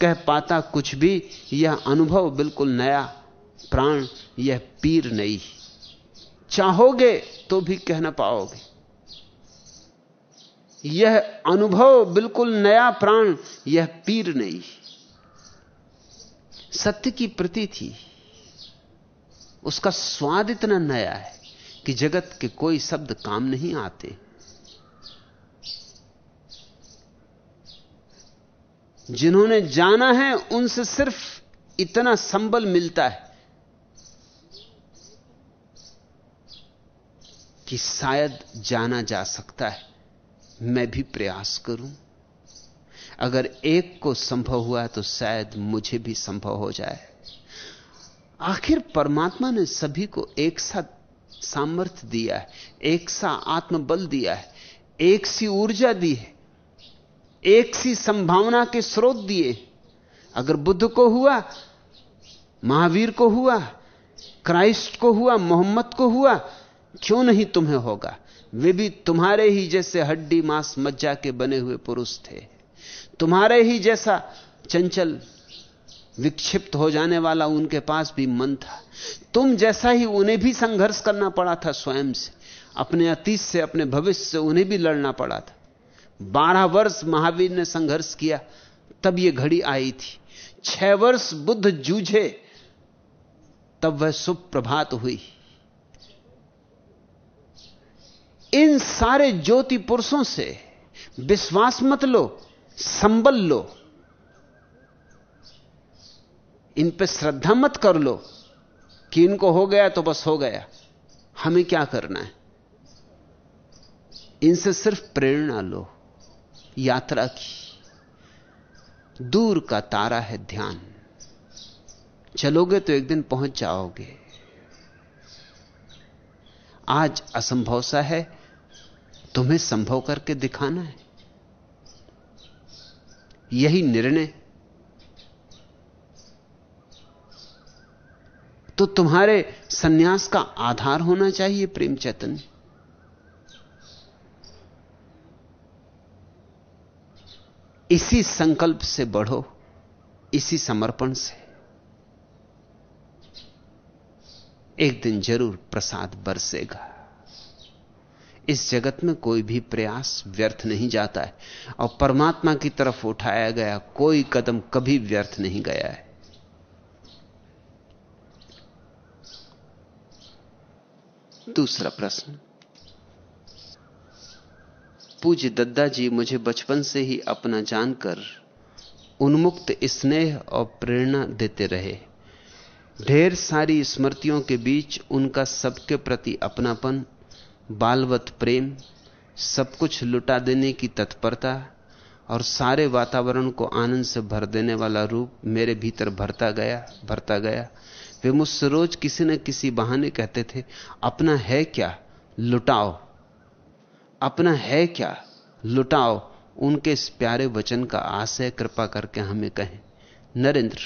कह पाता कुछ भी। यह अनुभव बिल्कुल नया, प्राण, यह पीर नहीं। चाहोगे तो भी कह ना पाओगे। यह अनुभव बिल्कुल नया प्राण, यह पीर नहीं। सत्य की प्रति थी उसका स्वाद इतना नया है कि जगत के कोई शब्द काम नहीं आते। जिन्होंने जाना है, उनसे सिर्फ़ इतना संबल मिलता है कि शायद जाना जा सकता है। मैं भी प्रयास करूँ। अगर एक को संभव हुआ तो शायद मुझे भी संभव हो जाए। आखिर परमात्मा ने सभी को एक साथ सामर्थ्य दिया है, एक सा आत्मबल दिया है, एक सी ऊर्जा दी है। एक सी संभावना के स्रोत दिए। अगर बुद्ध को हुआ, महावीर को हुआ, क्राइस्ट को हुआ, मोहम्मद को हुआ, क्यों नहीं तुम्हें होगा? वे भी तुम्हारे ही जैसे हड्डी मांस मज्जा के बने हुए पुरुष थे। तुम्हारे ही जैसा चंचल विक्षिप्त हो जाने वाला उनके पास भी मन था। तुम जैसा ही उन्हें भी संघर्ष करना पड़ा था स्वयं से। अपने अतीत से, अपने भविष्य से उन्हें भी लड़ना पड़ा था। बारह वर्ष महावीर ने संघर्ष किया, तब यह घड़ी आई थी। छह वर्ष बुद्ध जूझे, तब वह शुभ प्रभात हुई। इन सारे ज्योति पुरुषों से विश्वास मत लो, संबल लो। इन पे श्रद्धा मत कर लो कि इनको हो गया तो बस हो गया। हमें क्या करना है? इनसे सिर्फ़ प्रेरणा लो। यात्रा की। दूर का तारा है ध्यान। चलोगे तो एक दिन पहुँच जाओगे। आज असंभव सा है, तुम्हें संभव करके दिखाना है। यही निर्णय। तो तुम्हारे सन्यास का आधार होना चाहिए, प्रेम चैतन्य। इसी संकल्प से बढ़ो, इसी समर्पण से। एक दिन ज़रूर प्रसाद बरसेगा। इस जगत में कोई भी प्रयास व्यर्थ नहीं जाता है, और परमात्मा की तरफ़ उठाया गया कोई कदम कभी व्यर्थ नहीं गया है। दूसरा प्रश्न पूज्य दद्दा जी मुझे बचपन से ही अपना जानकर उन्मुक्त स्नेह और प्रेरणा देते रहे। ढेर सारी स्मृतियों के बीच उनका सबके प्रति अपनापन, बालवत प्रेम, सब कुछ लुटा देने की तत्परता और सारे वातावरण को आनंद से भर देने वाला रूप मेरे भीतर भरता गया भरता गया। वे मुझसे रोज किसी न किसी बहाने कहते थे, अपना है क्या? लुटाओ। अपना है क्या? लुटाओ। उनके इस प्यारे वचन का आशय कृपा करके हमें कहें। नरेंद्र।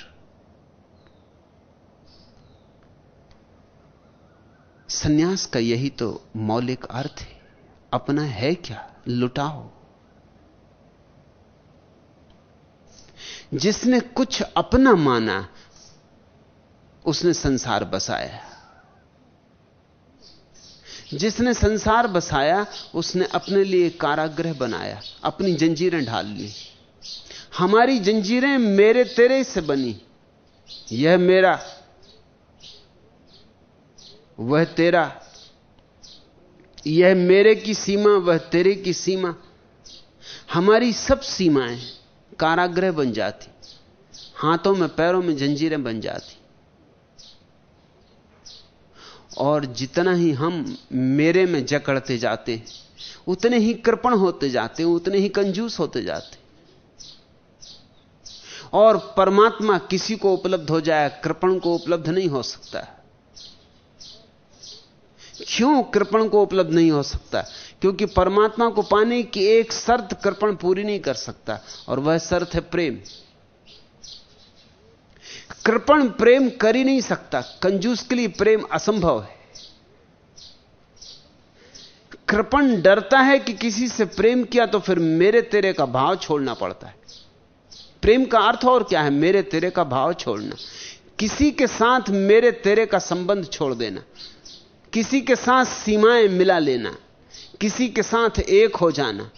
सन्यास का यही तो मौलिक अर्थ है। अपना है क्या? लुटाओ। जिसने कुछ अपना माना, उसने संसार बसाया। जिसने संसार बसाया, उसने अपने लिए कारागृह बनाया, अपनी जंजीरें ढाल ली। हमारी जंजीरें मेरे तेरे से बनी। यह मेरा, वह तेरा, यह मेरे की सीमा, वह तेरे की सीमा। हमारी सब सीमाएँ कारागृह बन जाती। हाथों में, पैरों में जंजीरें बन जाती। और जितना ही हम मेरे में जकड़ते जाते उतने ही कृपण होते जाते उतने ही कंजूस होते जाते और परमात्मा किसी को उपलब्ध हो जाए, कृपण को उपलब्ध नहीं हो सकता। क्यों कृपण को उपलब्ध नहीं हो सकता? क्योंकि परमात्मा को पाने की एक शर्त कृपण पूरी नहीं कर सकता, और वह शर्त है प्रेम। कृपण प्रेम कर ही नहीं सकता। कंजूस के लिए प्रेम असंभव है। कृपण डरता है कि किसी से प्रेम किया तो फिर मेरे तेरे का भाव छोड़ना पड़ता है। प्रेम का अर्थ और क्या है? मेरे तेरे का भाव छोड़ना। किसी के साथ मेरे तेरे का संबंध छोड़ देना। किसी के साथ सीमाएँ मिला लेना। किसी के साथ एक हो जाना।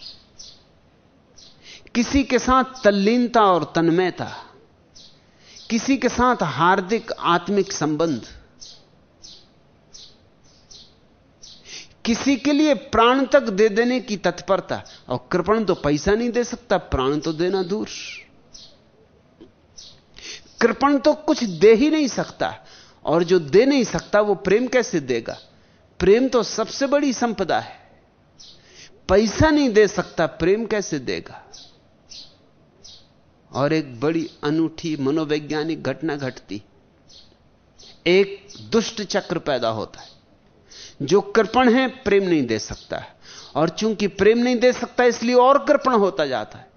किसी के साथ तल्लीनता और तन्मयता। किसी के साथ हार्दिक आत्मिक संबंध, किसी के लिए प्राण तक दे देने की तत्परता, और कृपण तो पैसा नहीं दे सकता, प्राण तो देना दूर। कृपण तो कुछ दे ही नहीं सकता, और जो दे नहीं सकता, वो प्रेम कैसे देगा? प्रेम तो सबसे बड़ी संपदा है। पैसा नहीं दे सकता, प्रेम कैसे देगा? और एक बड़ी अनूठी मनोवैज्ञानिक घटना घटती। एक दुष्ट चक्र पैदा होता है, जो कृपण है, प्रेम नहीं दे सकता है। और चूँकि प्रेम नहीं दे सकता, इसलिए और कृपण होता जाता है।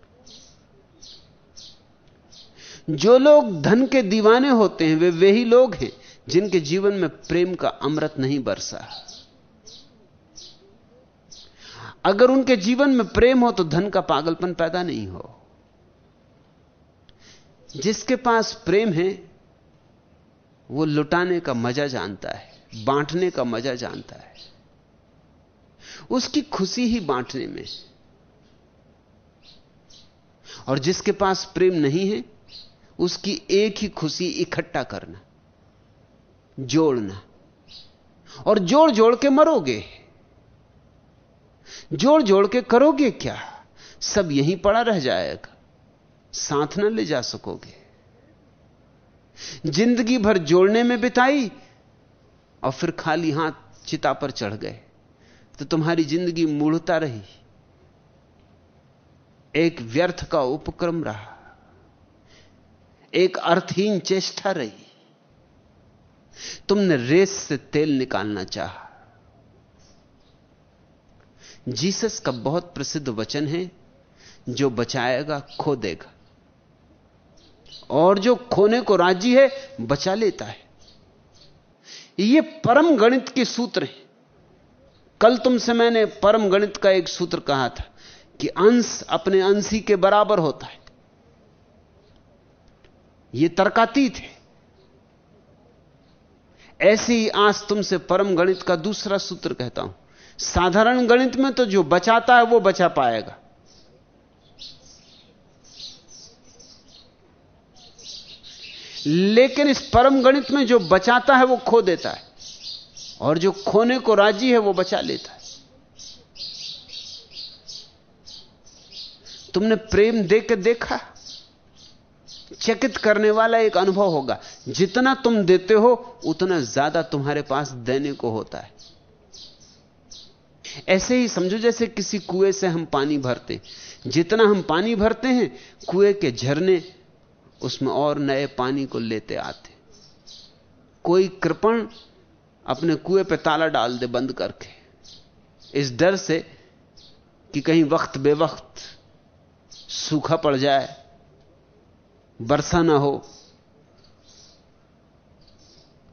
जो लोग धन के दीवाने होते हैं, वे वही लोग हैं, जिनके जीवन में प्रेम का अमृत नहीं बरसा। अगर उनके जीवन में प्रेम हो तो धन का पागलपन पैदा नहीं हो। जिसके पास प्रेम है, वो लुटाने का मज़ा जानता है, बांटने का मज़ा जानता है। उसकी खुशी ही बांटने में। और जिसके पास प्रेम नहीं है, उसकी एक ही खुशी इकट्ठा करना, जोड़ना। और जोड़ जोड़ के मरोगे। जोड़ जोड़ के करोगे क्या? सब यहीं पड़ा रह जाएगा। साथ ना ले जा सकोगे। ज़िंदगी भर जोड़ने में बिताई और फिर खाली हाथ चिता पर चढ़ गए। तो तुम्हारी ज़िंदगी मूढ़ता रही। एक व्यर्थ का उपक्रम रहा। एक अर्थहीन चेष्टा रही। तुमने रेस से तेल निकालना चाहा। जीसस का बहुत प्रसिद्ध वचन है, जो बचाएगा, खो देगा। और जो खोने को राज़ी है, बचा लेता है। ये परम गणित के सूत्र हैं। कल तुमसे मैंने परम गणित का एक सूत्र कहा था कि अंश अपने अंशी के बराबर होता है। यह तर्कातीत है। ऐसी ही आज तुमसे परम गणित का दूसरा सूत्र कहता हूँ। साधारण गणित में तो जो बचाता है, वो बचा पाएगा। लेकिन इस परम गणित में जो बचाता है, वो खो देता है। और जो खोने को राज़ी है, वो बचा लेता है। तुमने प्रेम देकर देखा? चकित करने वाला एक अनुभव होगा। जितना तुम देते हो, उतना ज़्यादा तुम्हारे पास देने को होता है। ऐसे ही समझो जैसे किसी कुएँ से हम पानी भरते जितना हम पानी भरते हैं, कुएँ के झरने उसमें और नए पानी को लेते आते। कोई कृपण अपने कुएँ पे ताला डाल दे बंद करके। इस डर से कि कहीं वक्त बेवक्त सूखा पड़ जाए वर्षा ना हो।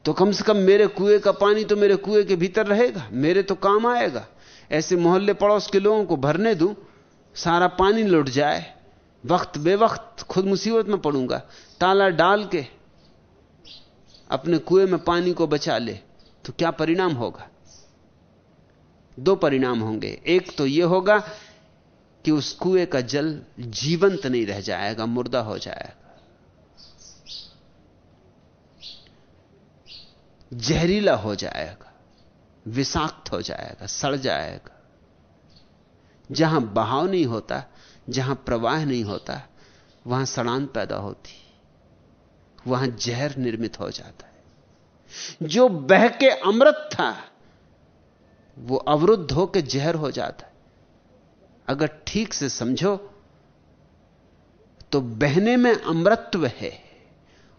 तो कम से कम मेरे कुएँ का पानी तो मेरे कुएँ के भीतर रहेगा, मेरे तो काम आएगा। ऐसे मोहल्ले पड़ोस के लोगों को भरने दूँ, सारा पानी लुट जाए। वक्त, बेवक्त खुद मुसीबत में पड़ूँगा। ताला डाल के अपने कुएँ में पानी को बचा ले तो क्या परिणाम होगा? दो परिणाम होंगे। एक तो यह होगा कि उस कुएँ का जल जीवंत नहीं रह जाएगा, मुर्दा हो जाएगा। जहरीला हो जाएगा, विषाक्त हो जाएगा, सड़ जाएगा। जहाँ बहाव नहीं होता जहाँ प्रवाह नहीं होता, वहाँ सड़ान पैदा होती, वहाँ जहर निर्मित हो जाता है। जो बह के अमृत था, वो अवरुद्ध होकर जहर हो जाता है। अगर ठीक से समझो तो बहने में अमृतत्व है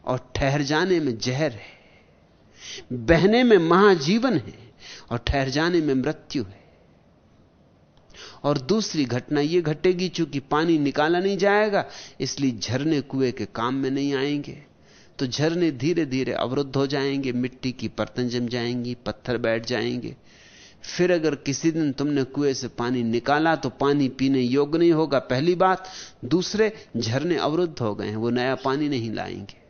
और ठहर जाने में जहर है। बहने में महाजीवन है और ठहर जाने में मृत्यु है। और दूसरी घटना यह घटेगी, चूँकि पानी निकाला नहीं जाएगा, इसलिए झरने कुएँ के काम में नहीं आएँगे। तो झरने धीरे धीरे अवरुद्ध हो जाएँगे, मिट्टी की परतें जम जाएँगी, पत्थर बैठ जाएँगे। फिर अगर किसी दिन तुमने कुएँ से पानी निकाला तो पानी पीने योग्य नहीं होगा, पहली बात। दूसरे, झरने अवरुद्ध हो गए हैं, वो नया पानी नहीं लाएँगे।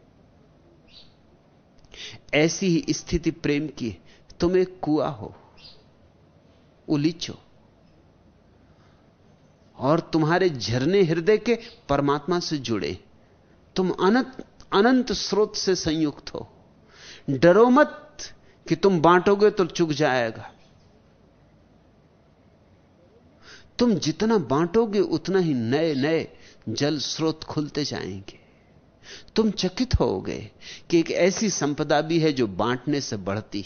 ऐसी ही स्थिति प्रेम की तुम एक कुआ हो, उलीचो। और तुम्हारे झरने हृदय के परमात्मा से जुड़े। तुम अनंत अनंत स्रोत से संयुक्त हो। डरो मत कि तुम बांटोगे तो चुक जाएगा। तुम जितना बांटोगे, उतना ही नए नए जल स्रोत खुलते जाएँगे। तुम चकित होगे कि एक ऐसी संपदा भी है जो बांटने से बढ़ती।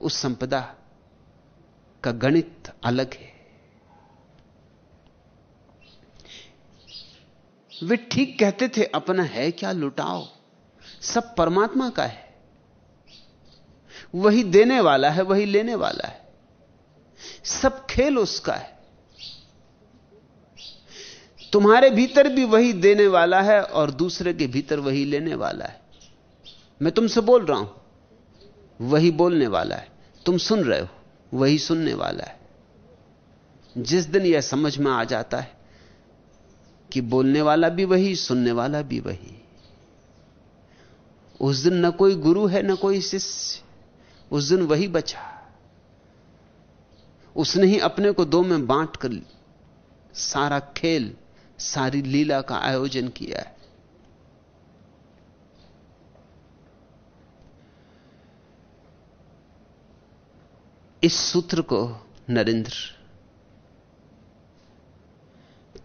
उस संपदा का गणित अलग है। वे ठीक कहते थे, अपना है क्या? लुटाओ। सब परमात्मा का है। वही देने वाला है, वही लेने वाला है। सब खेल उसका है। तुम्हारे भीतर भी वही देने वाला है और दूसरे के भीतर वही लेने वाला है। मैं तुमसे बोल रहा हूँ, वही बोलने वाला है। तुम सुन रहे हो, वही सुनने वाला है। जिस दिन यह समझ में आ जाता है कि बोलने वाला भी वही, सुनने वाला भी वही। उस दिन न कोई गुरु है, न कोई शिष्य। उस दिन वही बचा। उसने ही अपने को दो में बांट कर सारा खेल, सारी लीला का आयोजन किया है। इस सूत्र को, नरेंद्र,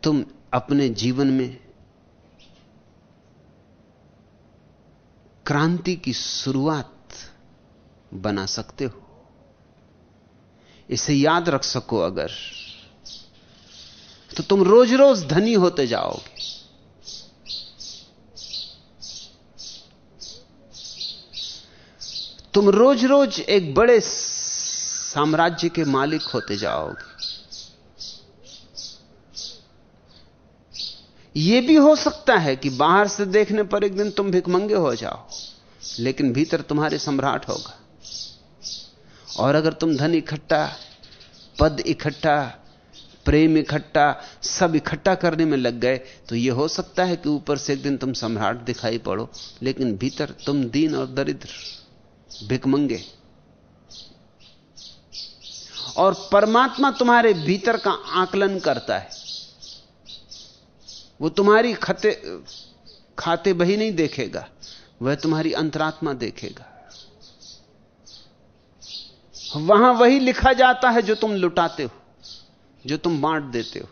तुम अपने जीवन में क्रांति की शुरुआत बना सकते हो। इसे याद रख सको अगर तो तुम रोज रोज धनी होते जाओगे। तुम रोज रोज एक बड़े साम्राज्य के मालिक होते जाओगे। यह भी हो सकता है कि बाहर से देखने पर एक दिन तुम भिकमंगे हो जाओ, लेकिन भीतर तुम्हारे सम्राट होगा। और अगर तुम धन इकट्ठा, पद इकट्ठा, प्रेम इकट्ठा, सब इकट्ठा करने में लग गए तो यह हो सकता है कि ऊपर से एक दिन तुम सम्राट दिखाई पड़ो, लेकिन भीतर तुम दीन और दरिद्र भिकमंगे और परमात्मा तुम्हारे भीतर का आकलन करता है। वो तुम्हारी खते, खाते बही नहीं देखेगा, वह तुम्हारी अंतरात्मा देखेगा। वहाँ वही लिखा जाता है जो तुम लुटाते हो, जो तुम बांट देते हो।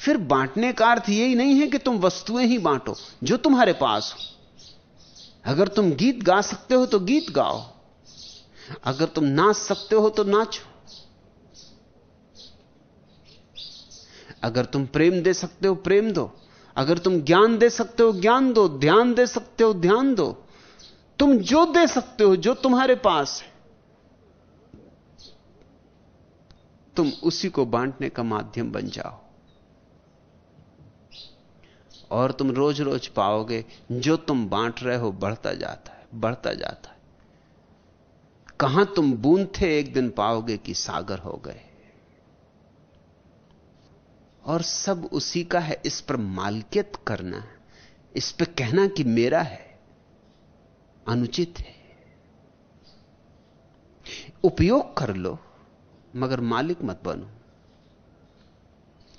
फिर बांटने का अर्थ यही नहीं है कि तुम वस्तुएँ ही बांटो, जो तुम्हारे पास हो। अगर तुम गीत गा सकते हो तो गीत गाओ, अगर तुम नाच सकते हो तो नाचो। अगर तुम प्रेम दे सकते हो, प्रेम दो। अगर तुम ज्ञान दे सकते हो, ज्ञान दो। ध्यान दे सकते हो, ध्यान दो। तुम जो दे सकते हो, जो तुम्हारे पास है, तुम उसी को बांटने का माध्यम बन जाओ। और तुम रोज रोज पाओगे, जो तुम बांट रहे हो, बढ़ता जाता है, बढ़ता जाता है। कहाँ तुम बूंद थे, एक दिन पाओगे कि सागर हो गए। और सब उसी का है। इस पर मालकियत करना इस पर कहना कि मेरा है, अनुचित है। उपयोग कर लो, मगर मालिक मत बनो।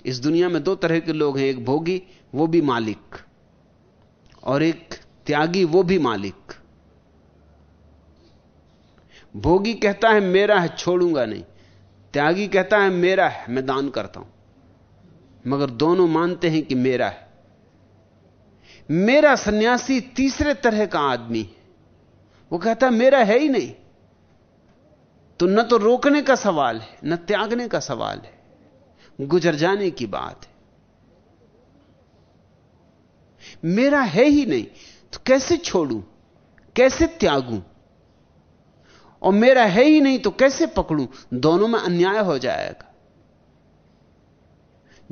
इस दुनिया में दो तरह के लोग हैं, एक भोगी, वो भी मालिक, और एक त्यागी, वो भी मालिक। भोगी कहता है, मेरा है, छोड़ूँगा नहीं। त्यागी कहता है, मेरा है, मैं दान करता हूँ। मगर दोनों मानते हैं कि मेरा है। मेरा सन्यासी तीसरे तरह का आदमी है। वो कहता मेरा है ही नहीं। तो न तो रोकने का सवाल है, न त्यागने का सवाल है। गुजर जाने की बात है। मेरा है ही नहीं तो कैसे छोड़ू? कैसे त्यागू? और मेरा है ही नहीं तो कैसे पकड़ूं? दोनों में अन्याय हो जाएगा।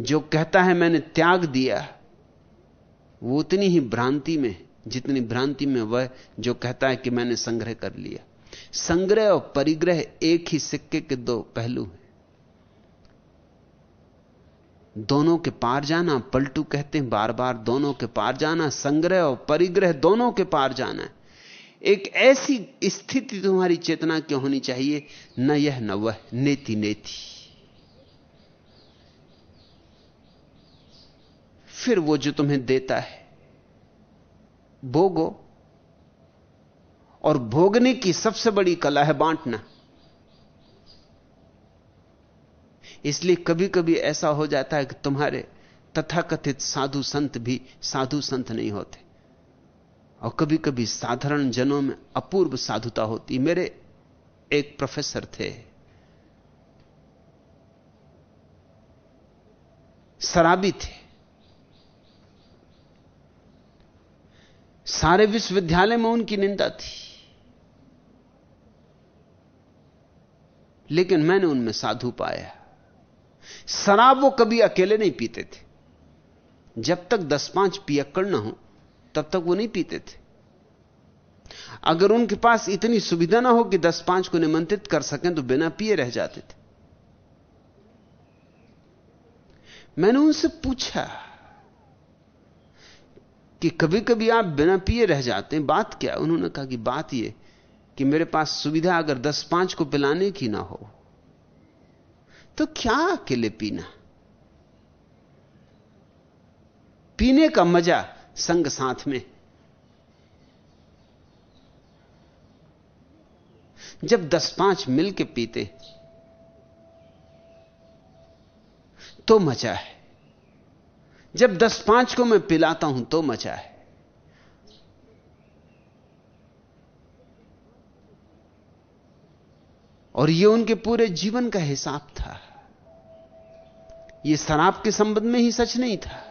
जो कहता है मैंने त्याग दिया वो उतनी ही भ्रांति में जितनी भ्रांति में वह जो कहता है कि मैंने संग्रह कर लिया। संग्रह और परिग्रह एक ही सिक्के के दो पहलू हैं। दोनों के पार जाना, पलटू कहते हैं बार बार दोनों के पार जाना, संग्रह और परिग्रह दोनों के पार जाना है। एक ऐसी स्थिति तुम्हारी चेतना की होनी चाहिए, न यह न वह नेति नेति फिर वो जो तुम्हें देता है, भोगो। और भोगने की सबसे बड़ी कला है बांटना। इसलिए कभी कभी ऐसा हो जाता है कि तुम्हारे तथाकथित साधु संत भी साधु संत नहीं होते। और कभी कभी साधारण जनों में अपूर्व साधुता होती। मेरे एक प्रोफेसर थे। शराबी थे। सारे विश्वविद्यालय में उनकी निंदा थी। लेकिन मैंने उनमें साधु पाया। शराब वो कभी अकेले नहीं पीते थे। जब तक दस पाँच पियक्कड़ ना हो, तब तक वो नहीं पीते थे। अगर उनके पास इतनी सुविधा ना हो कि दस पाँच को निमंत्रित कर सकें तो बिना पिए रह जाते थे। मैंने उनसे पूछा कि कभी कभी आप बिना पिए रह जाते हैं। बात क्या उन्होंने कहा कि बात यह कि मेरे पास सुविधा अगर दस पाँच को पिलाने की ना हो तो क्या अकेले पीना? पीने का मज़ा संग साथ में। जब दस पाँच मिल के पीते तो मज़ा है। जब दस पाँच को मैं पिलाता हूँ तो मज़ा है। और यह उनके पूरे जीवन का हिसाब था। यह शराब के संबंध में ही सच नहीं था।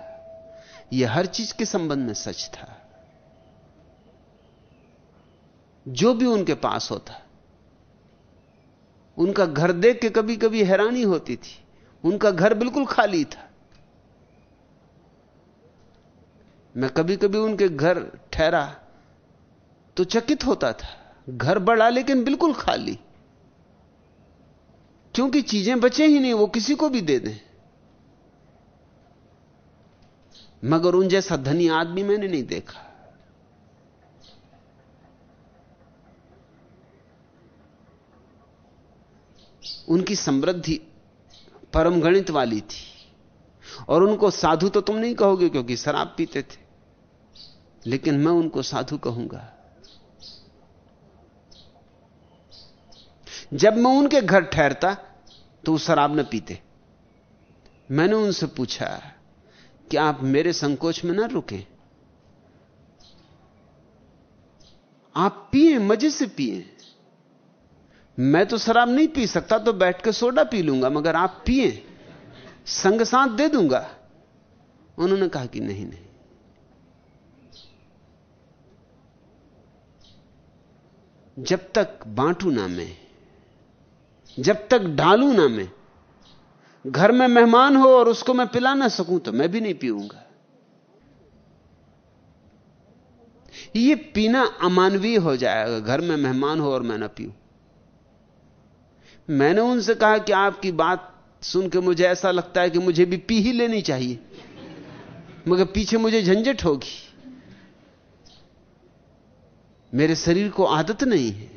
यह हर चीज़ के संबंध में सच था। जो भी उनके पास होता, उनका घर देख के कभी कभी हैरानी होती थी। उनका घर बिल्कुल खाली था। मैं कभी कभी उनके घर ठहरा तो चकित होता था। घर बड़ा लेकिन बिल्कुल खाली। क्योंकि चीज़ें बचे ही नहीं, वो किसी को भी दे दें। मगर उन जैसा धनी आदमी मैंने नहीं देखा। उनकी समृद्धि परम गणित वाली थी। और उनको साधु तो तुम नहीं कहोगे क्योंकि शराब पीते थे। लेकिन मैं उनको साधु कहूँगा। जब मैं उनके घर ठहरता तो वो शराब न पीते। मैंने उनसे पूछा कि आप मेरे संकोच में ना रुके। आप पिए, मज़े से पिए। मैं तो शराब नहीं पी सकता तो बैठ के सोडा पी लूँगा, मगर आप पिए, संग साथ दे दूँगा। उन्होंने कहा कि नहीं नहीं। जब तक बांटू ना मैं, जब तक ढालू ना मैं, घर में मेहमान हो और उसको मैं पिला ना सकूँ तो मैं भी नहीं पीऊँगा। ये पीना अमानवीय हो जाएगा, घर में मेहमान हो और मैं ना पीऊं। मैंने उनसे कहा कि आपकी बात सुन के मुझे ऐसा लगता है कि मुझे भी पी ही लेनी चाहिए, मगर पीछे मुझे झंझट होगी। मेरे शरीर को आदत नहीं है।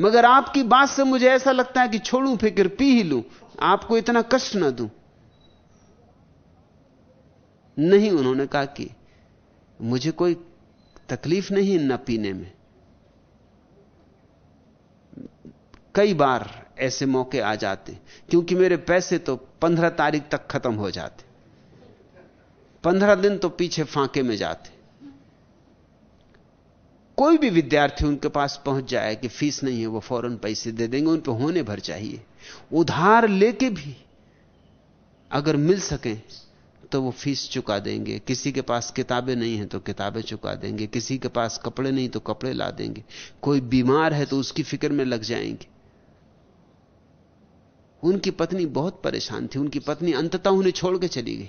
मगर आपकी बात से मुझे ऐसा लगता है कि छोड़ू, फ़िक्र पी ही लू। आपको इतना कष्ट ना दूँ। नहीं, उन्होंने कहा कि मुझे कोई तकलीफ़ नहीं न पीने में। कई बार ऐसे मौके आ जाते क्योंकि मेरे पैसे तो पंद्रह तारीख तक खत्म हो जाते पंद्रह दिन तो पीछे फांके में जाते कोई भी विद्यार्थी उनके पास पहुँच जाए कि फ़ीस नहीं है, वो फ़ौरन पैसे दे देंगे, उन पर होने भर चाहिए। उधार लेके भी अगर मिल सके तो वो फ़ीस चुका देंगे। किसी के पास किताबें नहीं है तो किताबें चुका देंगे। किसी के पास कपड़े नहीं तो कपड़े ला देंगे। कोई बीमार है तो उसकी फ़िक्र में लग जाएँगे। उनकी पत्नी बहुत परेशान थी। उनकी पत्नी अंततः उन्हें छोड़ के चली गई।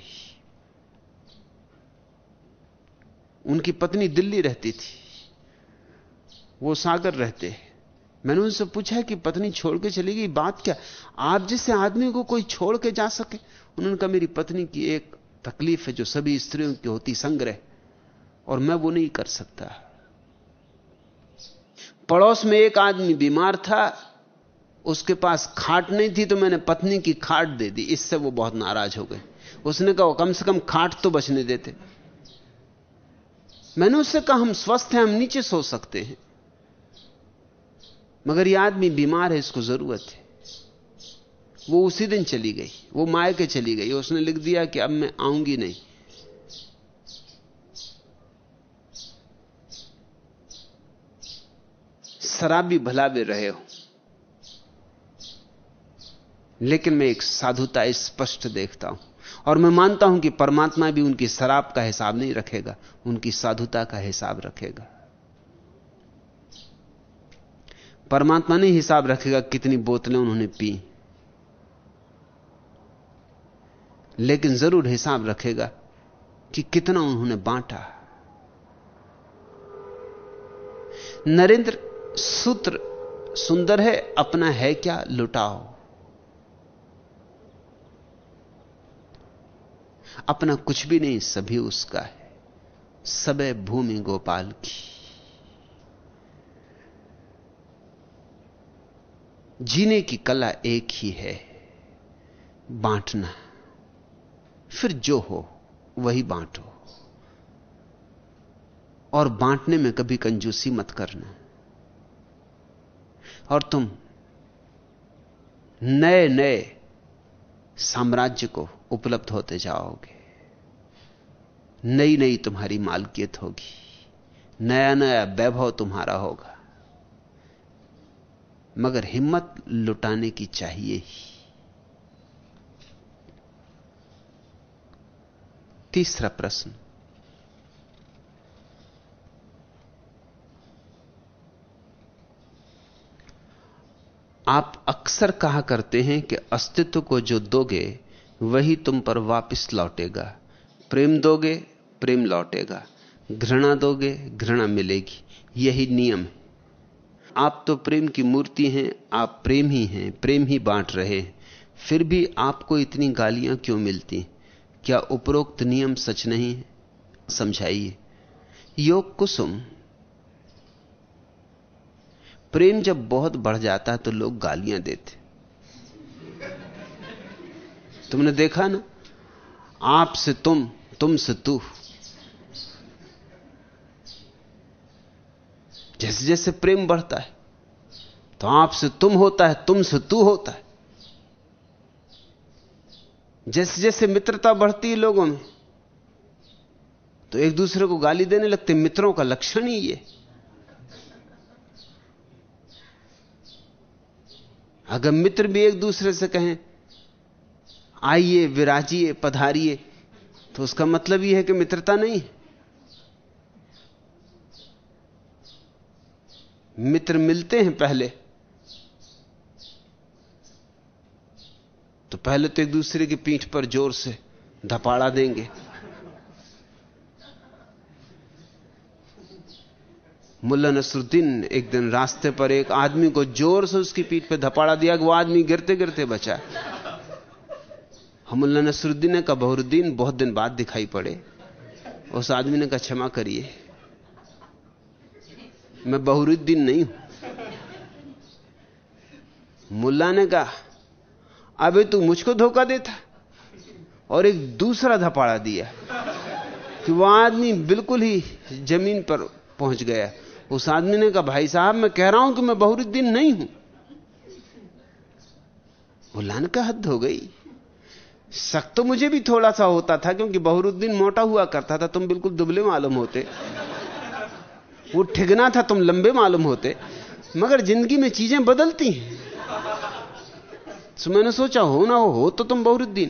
उनकी पत्नी दिल्ली रहती थी। वो सागर रहते हैं। मैंने उनसे पूछा कि पत्नी छोड़ के चली गई, बात क्या? आप जैसे आदमी को कोई छोड़ के जा सके, उन्होंने कहा, मेरी पत्नी की एक तकलीफ़ है जो सभी स्त्रियों की होती, संग्रह और मैं वो नहीं कर सकता। पड़ोस में एक आदमी बीमार था, उसके पास खाट नहीं थी तो मैंने पत्नी की खाट दे दी। इससे वो बहुत नाराज़ हो गए। उसने कहा, कम से कम खाट तो बचने देते। मैंने उससे कहा, हम स्वस्थ हैं, हम नीचे सो सकते हैं। मगर यह आदमी बीमार है, इसको ज़रूरत है। वो उसी दिन चली गई, वो माय के चली गई, उसने लिख दिया कि अब मैं आऊँगी नहीं। शराबी भला भी रहे हो। लेकिन मैं एक साधुता स्पष्ट देखता हूँ। और मैं मानता हूँ कि परमात्मा भी उनकी शराब का हिसाब नहीं रखेगा, उनकी साधुता का हिसाब रखेगा। परमात्मा नहीं हिसाब रखेगा कितनी बोतलें उन्होंने पी। लेकिन ज़रूर हिसाब रखेगा कि कितना उन्होंने बांटा। नरेंद्र, सूत्र सुंदर है, अपना है क्या लुटाओ? अपना कुछ भी नहीं, सभी उसका है। सबे भूमि गोपाल की। जीने की कला एक ही है, बांटना। फिर जो हो, वही बांटो। और बांटने में कभी कंजूसी मत करना। और तुम नए नए साम्राज्य को उपलब्ध होते जाओगे। नई नई तुम्हारी मालकियत होगी। नया नया वैभव तुम्हारा होगा। मगर हिम्मत लुटाने की चाहिए ही। तीसरा प्रश्न। आप अक्सर कहा करते हैं कि अस्तित्व को जो दोगे, वही तुम पर वापस लौटेगा। प्रेम दोगे, प्रेम लौटेगा। घृणा दोगे, घृणा मिलेगी। यही नियम है। आप तो प्रेम की मूर्ति हैं, आप प्रेम ही हैं, प्रेम ही बांट रहे हैं। फिर भी आपको इतनी गालियाँ क्यों मिलती? क्या उपरोक्त नियम सच नहीं? है समझाइए। योग कुसुम। प्रेम जब बहुत बढ़ जाता है तो लोग गालियाँ देते। तुमने देखा ना? आपसे तुम तुम से तू। जैसे जैसे प्रेम बढ़ता है तो आपसे तुम होता है तुम से तू होता है। जैसे जैसे मित्रता बढ़ती है लोगों में तो एक दूसरे को गाली देने लगते मित्रों का लक्षण ही ये। अगर मित्र भी एक दूसरे से कहें, आइए, विराजिए, पधारिए तो उसका मतलब यह है कि मित्रता नहीं है। मित्र मिलते हैं पहले। तो पहले तो एक दूसरे की पीठ पर ज़ोर से धपाड़ा देंगे। मुल्ला नसरुद्दीन एक दिन रास्ते पर एक आदमी को ज़ोर से उसकी पीठ पर धपाड़ा दिया कि वो आदमी गिरते गिरते बचा मुल्ला नसरुद्दीन कहा, बहुरुद्दीन, बहुत दिन बाद दिखाई पड़े। उस आदमी ने कहा, क्षमा करिए। मैं बहुरुद्दीन नहीं हूँ। मुल्ला ने कहा, अबे तू मुझको धोखा देता और एक दूसरा धपाड़ा दिया कि वह आदमी बिल्कुल ही ज़मीन पर पहुँच गया। उस आदमी ने कहा, भाई साहब, मैं कह रहा हूँ कि मैं बहुरुद्दीन नहीं हूँ। मुल्ला ने कहा, हद हो गई। शक तो मुझे भी थोड़ा सा होता था क्योंकि बहुरुद्दीन मोटा हुआ करता था, तुम बिल्कुल दुबले मालूम होते। वो ठिगना था तुम लंबे मालूम होते। मगर ज़िंदगी में चीज़ें बदलती हैं। तो मैंने सोचा हो ना हो, हो तो तुम बहुरुद्दीन।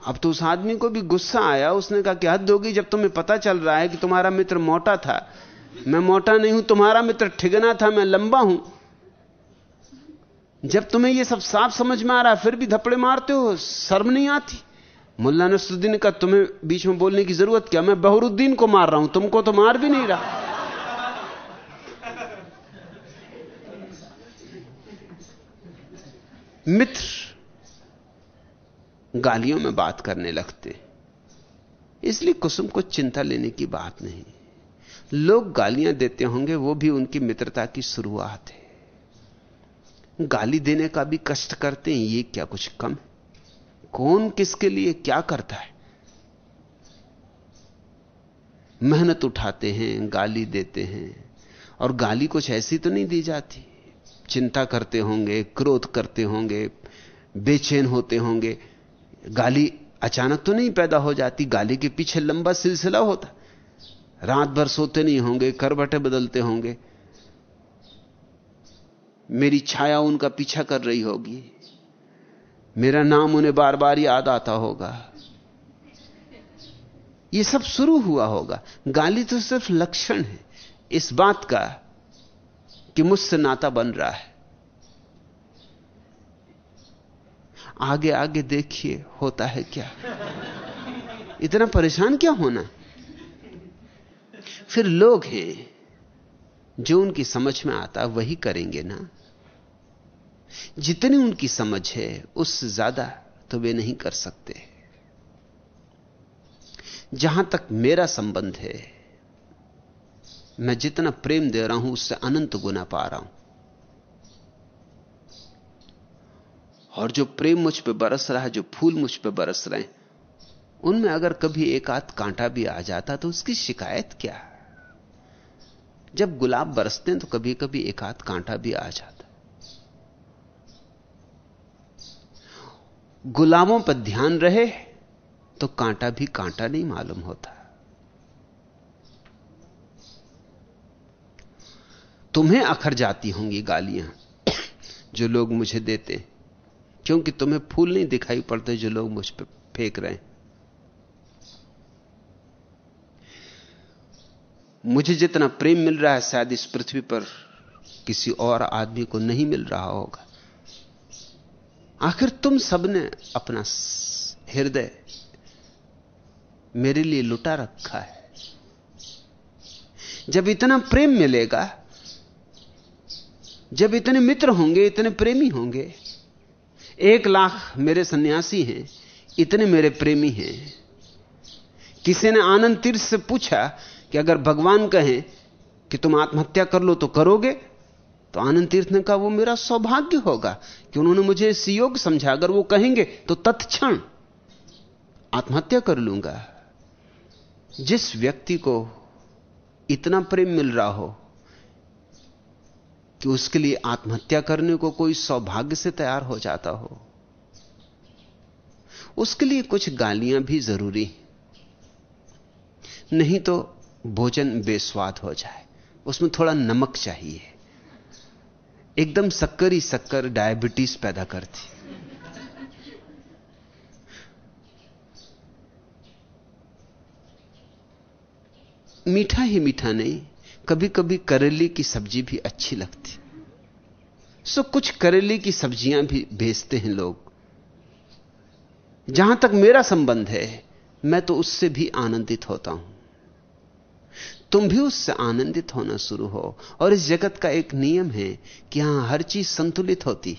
अब तो उस आदमी को भी गुस्सा आया। उसने कहा कि हद होगी जब तुम्हें पता चल रहा है कि तुम्हारा मित्र मोटा था। मैं मोटा नहीं हूँ तुम्हारा मित्र ठिगना था मैं लंबा हूँ। जब तुम्हें यह सब साफ़ समझ में आ रहा फिर भी धपड़े मारते हो शर्म नहीं आती। मुल्ला नसरुद्दीन का तुम्हें बीच में बोलने की ज़रूरत क्या? मैं बहरुद्दीन को मार रहा हूँ, तुमको तो मार भी नहीं रहा। मित्र, गालियों में बात करने लगते। इसलिए कुसुम को चिंता लेने की बात नहीं। लोग गालियाँ देते होंगे, वो भी उनकी मित्रता की शुरुआत है। गाली देने का भी कष्ट करते हैं, ये क्या कुछ कम कौन किसके लिए क्या करता है? मेहनत उठाते हैं, गाली देते हैं, और गाली कुछ ऐसी तो नहीं दी जाती। चिंता करते होंगे, क्रोध करते होंगे, बेचैन होते होंगे। गाली अचानक तो नहीं पैदा हो जाती, गाली के पीछे लंबा सिलसिला होता। रात भर सोते नहीं होंगे करबटे बदलते होंगे। मेरी छाया उनका पीछा कर रही होगी। मेरा नाम उन्हें बार बार याद आता होगा। यह सब शुरू हुआ होगा। गाली तो सिर्फ़ लक्षण है। इस बात का कि मुझसे नाता बन रहा है। आगे आगे देखिए, होता है क्या? इतना परेशान क्या होना? फिर लोग हैं जो उनकी समझ में आता, वही करेंगे ना? जितनी उनकी समझ है उससे ज़्यादा तो वे नहीं कर सकते। जहाँ तक मेरा संबंध है, मैं जितना प्रेम दे रहा हूँ, उससे अनंत गुना पा रहा हूँ। और जो प्रेम मुझ पे बरस रहा है, जो फूल मुझ पे बरस रहे हैं, उनमें अगर कभी एक आध कांटा भी आ जाता तो उसकी शिकायत क्या? जब गुलाब बरसते हैं तो कभी कभी एक आध कांटा भी आ जाता। गुलाबों पर ध्यान रहे तो कांटा भी कांटा नहीं मालूम होता। तुम्हें अखर जाती होंगी गालियाँ जो लोग मुझे देते, क्योंकि तुम्हें फूल नहीं दिखाई पड़ते जो लोग मुझ पर फेंक रहे हैं। मुझे जितना प्रेम मिल रहा है, शायद इस पृथ्वी पर किसी और आदमी को नहीं मिल रहा होगा। आखिर तुम सबने अपना हृदय मेरे लिए लुटा रखा है। जब इतना प्रेम मिलेगा, जब इतने मित्र होंगे, इतने प्रेमी होंगे, एक लाख मेरे सन्यासी हैं, इतने मेरे प्रेमी हैं। किसी ने आनंद तीर्थ से पूछा कि अगर भगवान कहें कि तुम आत्महत्या कर लो तो करोगे? तो आनंद तीर्थ ने कहा वो मेरा सौभाग्य होगा कि उन्होंने मुझे इस योग समझा। अगर वो कहेंगे तो तत्क्षण आत्महत्या कर लूँगा। जिस व्यक्ति को इतना प्रेम मिल रहा हो कि उसके लिए आत्महत्या करने को कोई सौभाग्य से तैयार हो जाता हो, उसके लिए कुछ गालियाँ भी ज़रूरी नहीं तो भोजन बेस्वाद हो जाए। उसमें थोड़ा नमक चाहिए। एकदम शक्कर ही शक्कर डायबिटीज़ पैदा करती। मीठा ही मीठा नहीं कभी कभी करेली की सब्ज़ी भी अच्छी लगती। सो कुछ करेली की सब्ज़ियाँ भी भेजते हैं लोग। जहाँ तक मेरा संबंध है, मैं तो उससे भी आनंदित होता हूँ। तुम भी उससे आनंदित होना शुरू हो। और इस जगत का एक नियम है कि यहाँ हर चीज़ संतुलित होती।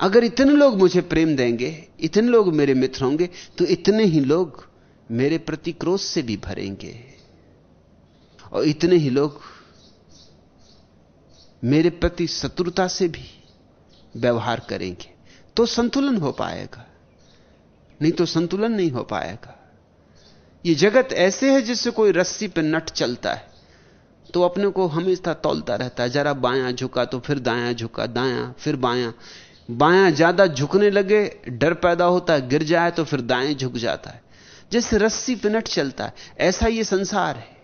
अगर इतने लोग मुझे प्रेम देंगे, इतने लोग मेरे मित्र होंगे तो इतने ही लोग मेरे प्रति क्रोध से भी भरेंगे। और इतने ही लोग मेरे प्रति शत्रुता से भी व्यवहार करेंगे। तो संतुलन हो पाएगा। नहीं तो संतुलन नहीं हो पाएगा। ये जगत ऐसे है जिससे कोई रस्सी पे नट चलता है। तो अपने को हमेशा तौलता रहता है। जरा बायां झुका तो फिर दायां झुका, दायां फिर बायां। बायां ज़्यादा झुकने लगे, डर पैदा होता है, गिर जाए तो फिर दाएँ झुक जाता है। जैसे रस्सी पे नट चलता है, ऐसा ये संसार है।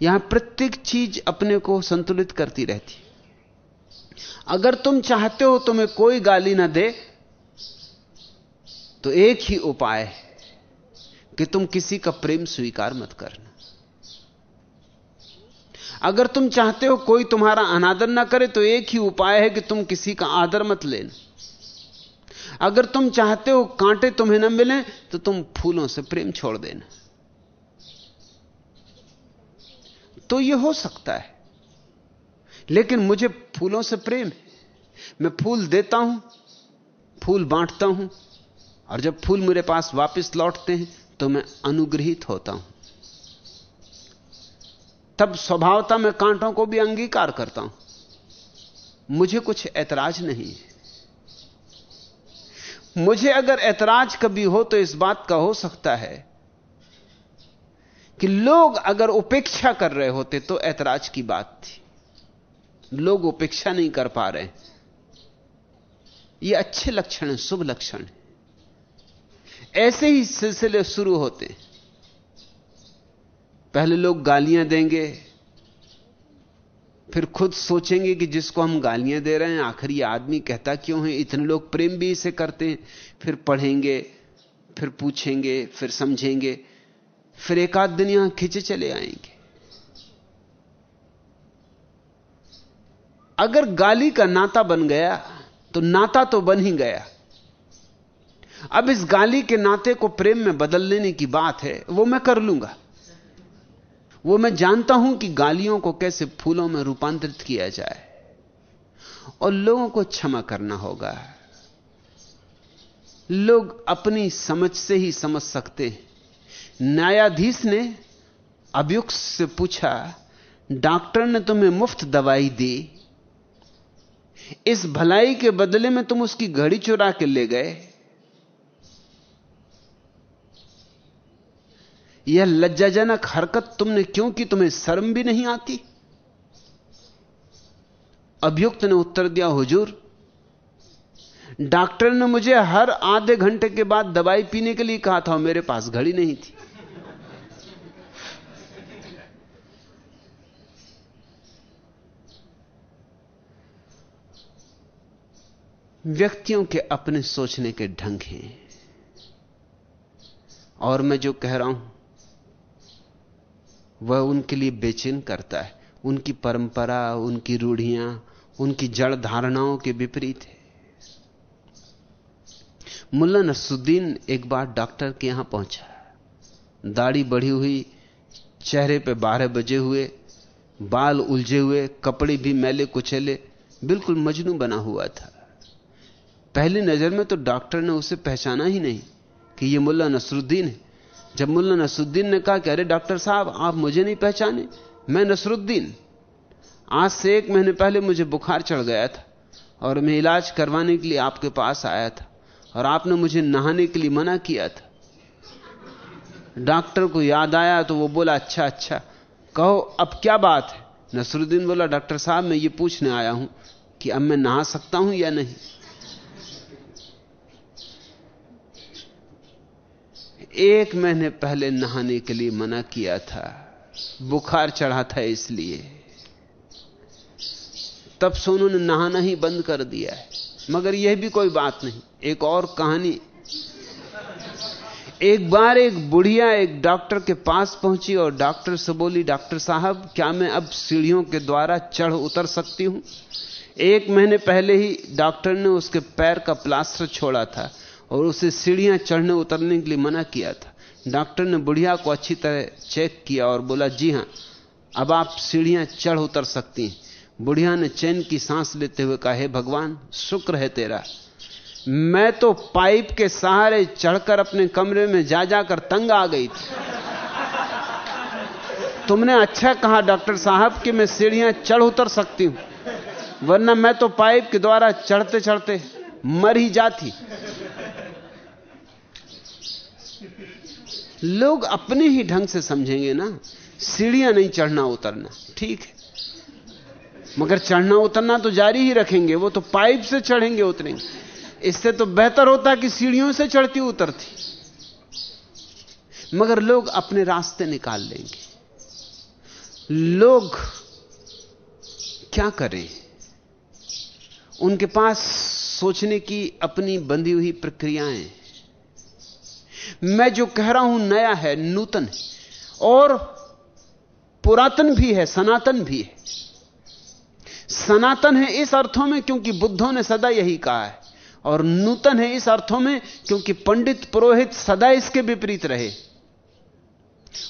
यहाँ प्रत्येक चीज़ अपने को संतुलित करती रहती अगर तुम चाहते हो तुम्हें कोई गाली ना दे तो एक ही उपाय है। कि तुम किसी का प्रेम स्वीकार मत करना। अगर तुम चाहते हो कोई तुम्हारा अनादर ना करे तो एक ही उपाय है कि तुम किसी का आदर मत लेना। अगर तुम चाहते हो कांटे तुम्हें न मिले तो तुम फूलों से प्रेम छोड़ देना। तो यह हो सकता है। लेकिन मुझे फूलों से प्रेम है। मैं फूल देता हूँ, फूल बांटता हूँ, और जब फूल मेरे पास वापस लौटते हैं तो मैं अनुग्रहित होता हूँ। तब स्वभावता मैं कांटों को भी अंगीकार करता हूँ। मुझे कुछ ऐतराज नहीं है। मुझे अगर ऐतराज कभी हो तो इस बात का हो सकता है कि लोग अगर उपेक्षा कर रहे होते तो ऐतराज की बात थी। लोग उपेक्षा नहीं कर पा रहे। ये अच्छे लक्षण है, शुभ लक्षण ऐसे ही सिलसिले शुरू होते। पहले लोग गालियाँ देंगे, फिर खुद सोचेंगे कि जिसको हम गालियाँ दे रहे हैं, आखिर ये आदमी कहता क्यों है? इतने लोग प्रेम भी इसे करते हैं। फिर पढ़ेंगे, फिर पूछेंगे, फिर समझेंगे, फिर एक आध दिन यहाँ खिंचे चले आएँगे। अगर गाली का नाता बन गया तो नाता तो बन ही गया। अब इस गाली के नाते को प्रेम में बदल लेने की बात है, वो मैं कर लूँगा। वो मैं जानता हूँ कि गालियों को कैसे फूलों में रूपांतरित किया जाए, और लोगों को क्षमा करना होगा। लोग अपनी समझ से ही समझ सकते हैं। न्यायाधीश ने अभियुक्त से पूछा, डॉक्टर ने तुम्हें मुफ़्त दवाई दी? इस भलाई के बदले में तुम उसकी घड़ी चुरा के ले गए? यह लज्जाजनक हरकत तुमने क्यों की? तुम्हें शर्म भी नहीं आती? अभियुक्त ने उत्तर दिया, हुजूर, डॉक्टर ने मुझे हर आधे घंटे के बाद दवाई पीने के लिए कहा था मेरे पास घड़ी नहीं थी। व्यक्तियों के अपने सोचने के ढंग हैं। और मैं जो कह रहा हूँ वह उनके लिए बेचैन करता है। उनकी परंपरा, उनकी रूढ़ियाँ, उनकी जड़ धारणाओं के विपरीत है। मुल्ला नसुद्दीन एक बार डॉक्टर के यहाँ पहुँचा। दाढ़ी बढ़ी हुई, चेहरे पे बारह बजे हुए, बाल उलझे हुए, कपड़े भी मैले कुचले, बिल्कुल मजनू बना हुआ था। पहली नज़र में तो डॉक्टर ने उसे पहचाना ही नहीं कि यह मुल्ला नसरुद्दीन है। जब मुल्ला नसरुद्दीन ने कहा कि अरे डॉक्टर साहब, आप मुझे नहीं पहचाने। मैं नसरुद्दीन। आज से एक महीने पहले मुझे बुखार चढ़ गया था और मैं इलाज करवाने के लिए आपके पास आया था और आपने मुझे नहाने के लिए मना किया था। डॉक्टर को याद आया तो वो बोला अच्छा अच्छा कहो, अब क्या बात है? नसरुद्दीन बोला, डॉक्टर साहब, मैं ये पूछने आया हूँ कि अब मैं नहा सकता हूँ या नहीं? एक महीने पहले नहाने के लिए मना किया था। बुखार चढ़ा था इसलिए। तब से उन्होंने नहाना ही बंद कर दिया है। मगर यह भी कोई बात नहीं। एक और कहानी। एक बार एक बुढ़िया एक डॉक्टर के पास पहुँची और डॉक्टर से बोली, डॉक्टर साहब, क्या मैं अब सीढ़ियों के द्वारा चढ़ उतर सकती हूँ? एक महीने पहले ही डॉक्टर ने उसके पैर का प्लास्टर छोड़ा था। और उसे सीढ़ियाँ चढ़ने उतरने के लिए मना किया था। डॉक्टर ने बुढ़िया को अच्छी तरह चेक किया और बोला, जी हाँ, अब आप सीढ़ियाँ चढ़ उतर सकती हैं। बुढ़िया ने चैन की सांस लेते हुए कहा, हे भगवान, शुक्र है तेरा। मैं तो पाइप के सहारे चढ़कर अपने कमरे में जा जाकर तंग आ गई थी। तुमने अच्छा कहा डॉक्टर साहब कि मैं सीढ़ियाँ चढ़ उतर सकती हूँ, वरना मैं तो पाइप के द्वारा चढ़ते चढ़ते मर ही जाती। लोग अपने ही ढंग से समझेंगे ना, सीढ़ियाँ नहीं चढ़ना उतरना, ठीक है? मगर चढ़ना उतरना तो जारी ही रखेंगे, वो तो पाइप से चढ़ेंगे उतरेंगे इससे तो बेहतर होता कि सीढ़ियों से चढ़ती उतरती। मगर लोग अपने रास्ते निकाल लेंगे। लोग क्या करें? उनके पास सोचने की अपनी बंधी हुई प्रक्रियाएँ मैं जो कह रहा हूँ नया है, नूतन है। और पुरातन भी है, सनातन भी है। सनातन है इस अर्थों में क्योंकि बुद्धों ने सदा यही कहा है। और नूतन है इस अर्थों में क्योंकि पंडित पुरोहित सदा इसके विपरीत रहे।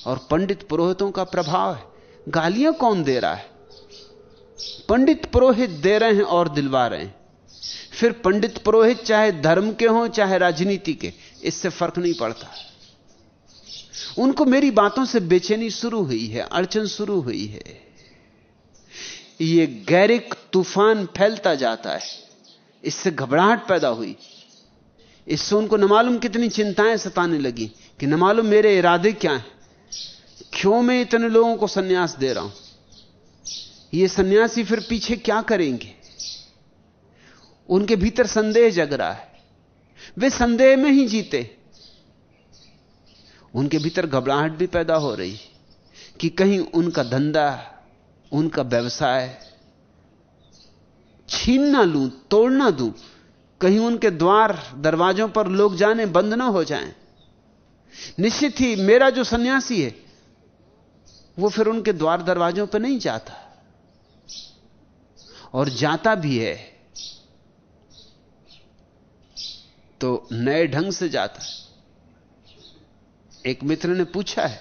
और पंडित पुरोहितों का प्रभाव है। गालियाँ कौन दे रहा है? पंडित पुरोहित दे रहे हैं और दिलवा रहे हैं। फिर पंडित पुरोहित चाहे धर्म के हों, चाहे राजनीति के इससे फ़र्क नहीं पड़ता। उनको मेरी बातों से बेचैनी शुरू हुई है, अड़चन शुरू हुई है। ये गैरिक तूफ़ान फैलता जाता है, इससे घबराहट पैदा हुई। इससे उनको न मालूम कितनी चिंताएँ सताने लगी कि न मालूम मेरे इरादे क्या हैं। क्यों मैं इतने लोगों को सन्यास दे रहा हूँ? ये सन्यासी फिर पीछे क्या करेंगे? उनके भीतर संदेह जग रहा है। वे संदेह में ही जीते। उनके भीतर घबराहट भी पैदा हो रही कि कहीं उनका धंधा, उनका व्यवसाय छीन ना लूँ, तोड़ ना दूँ, कहीं उनके द्वार, दरवाजों पर लोग जाने बंद ना हो जाएँ। निश्चित ही मेरा जो सन्यासी है, वो फिर उनके द्वार दरवाजों पर नहीं जाता। और जाता भी है। तो नए ढंग से जाता है। एक मित्र ने पूछा है,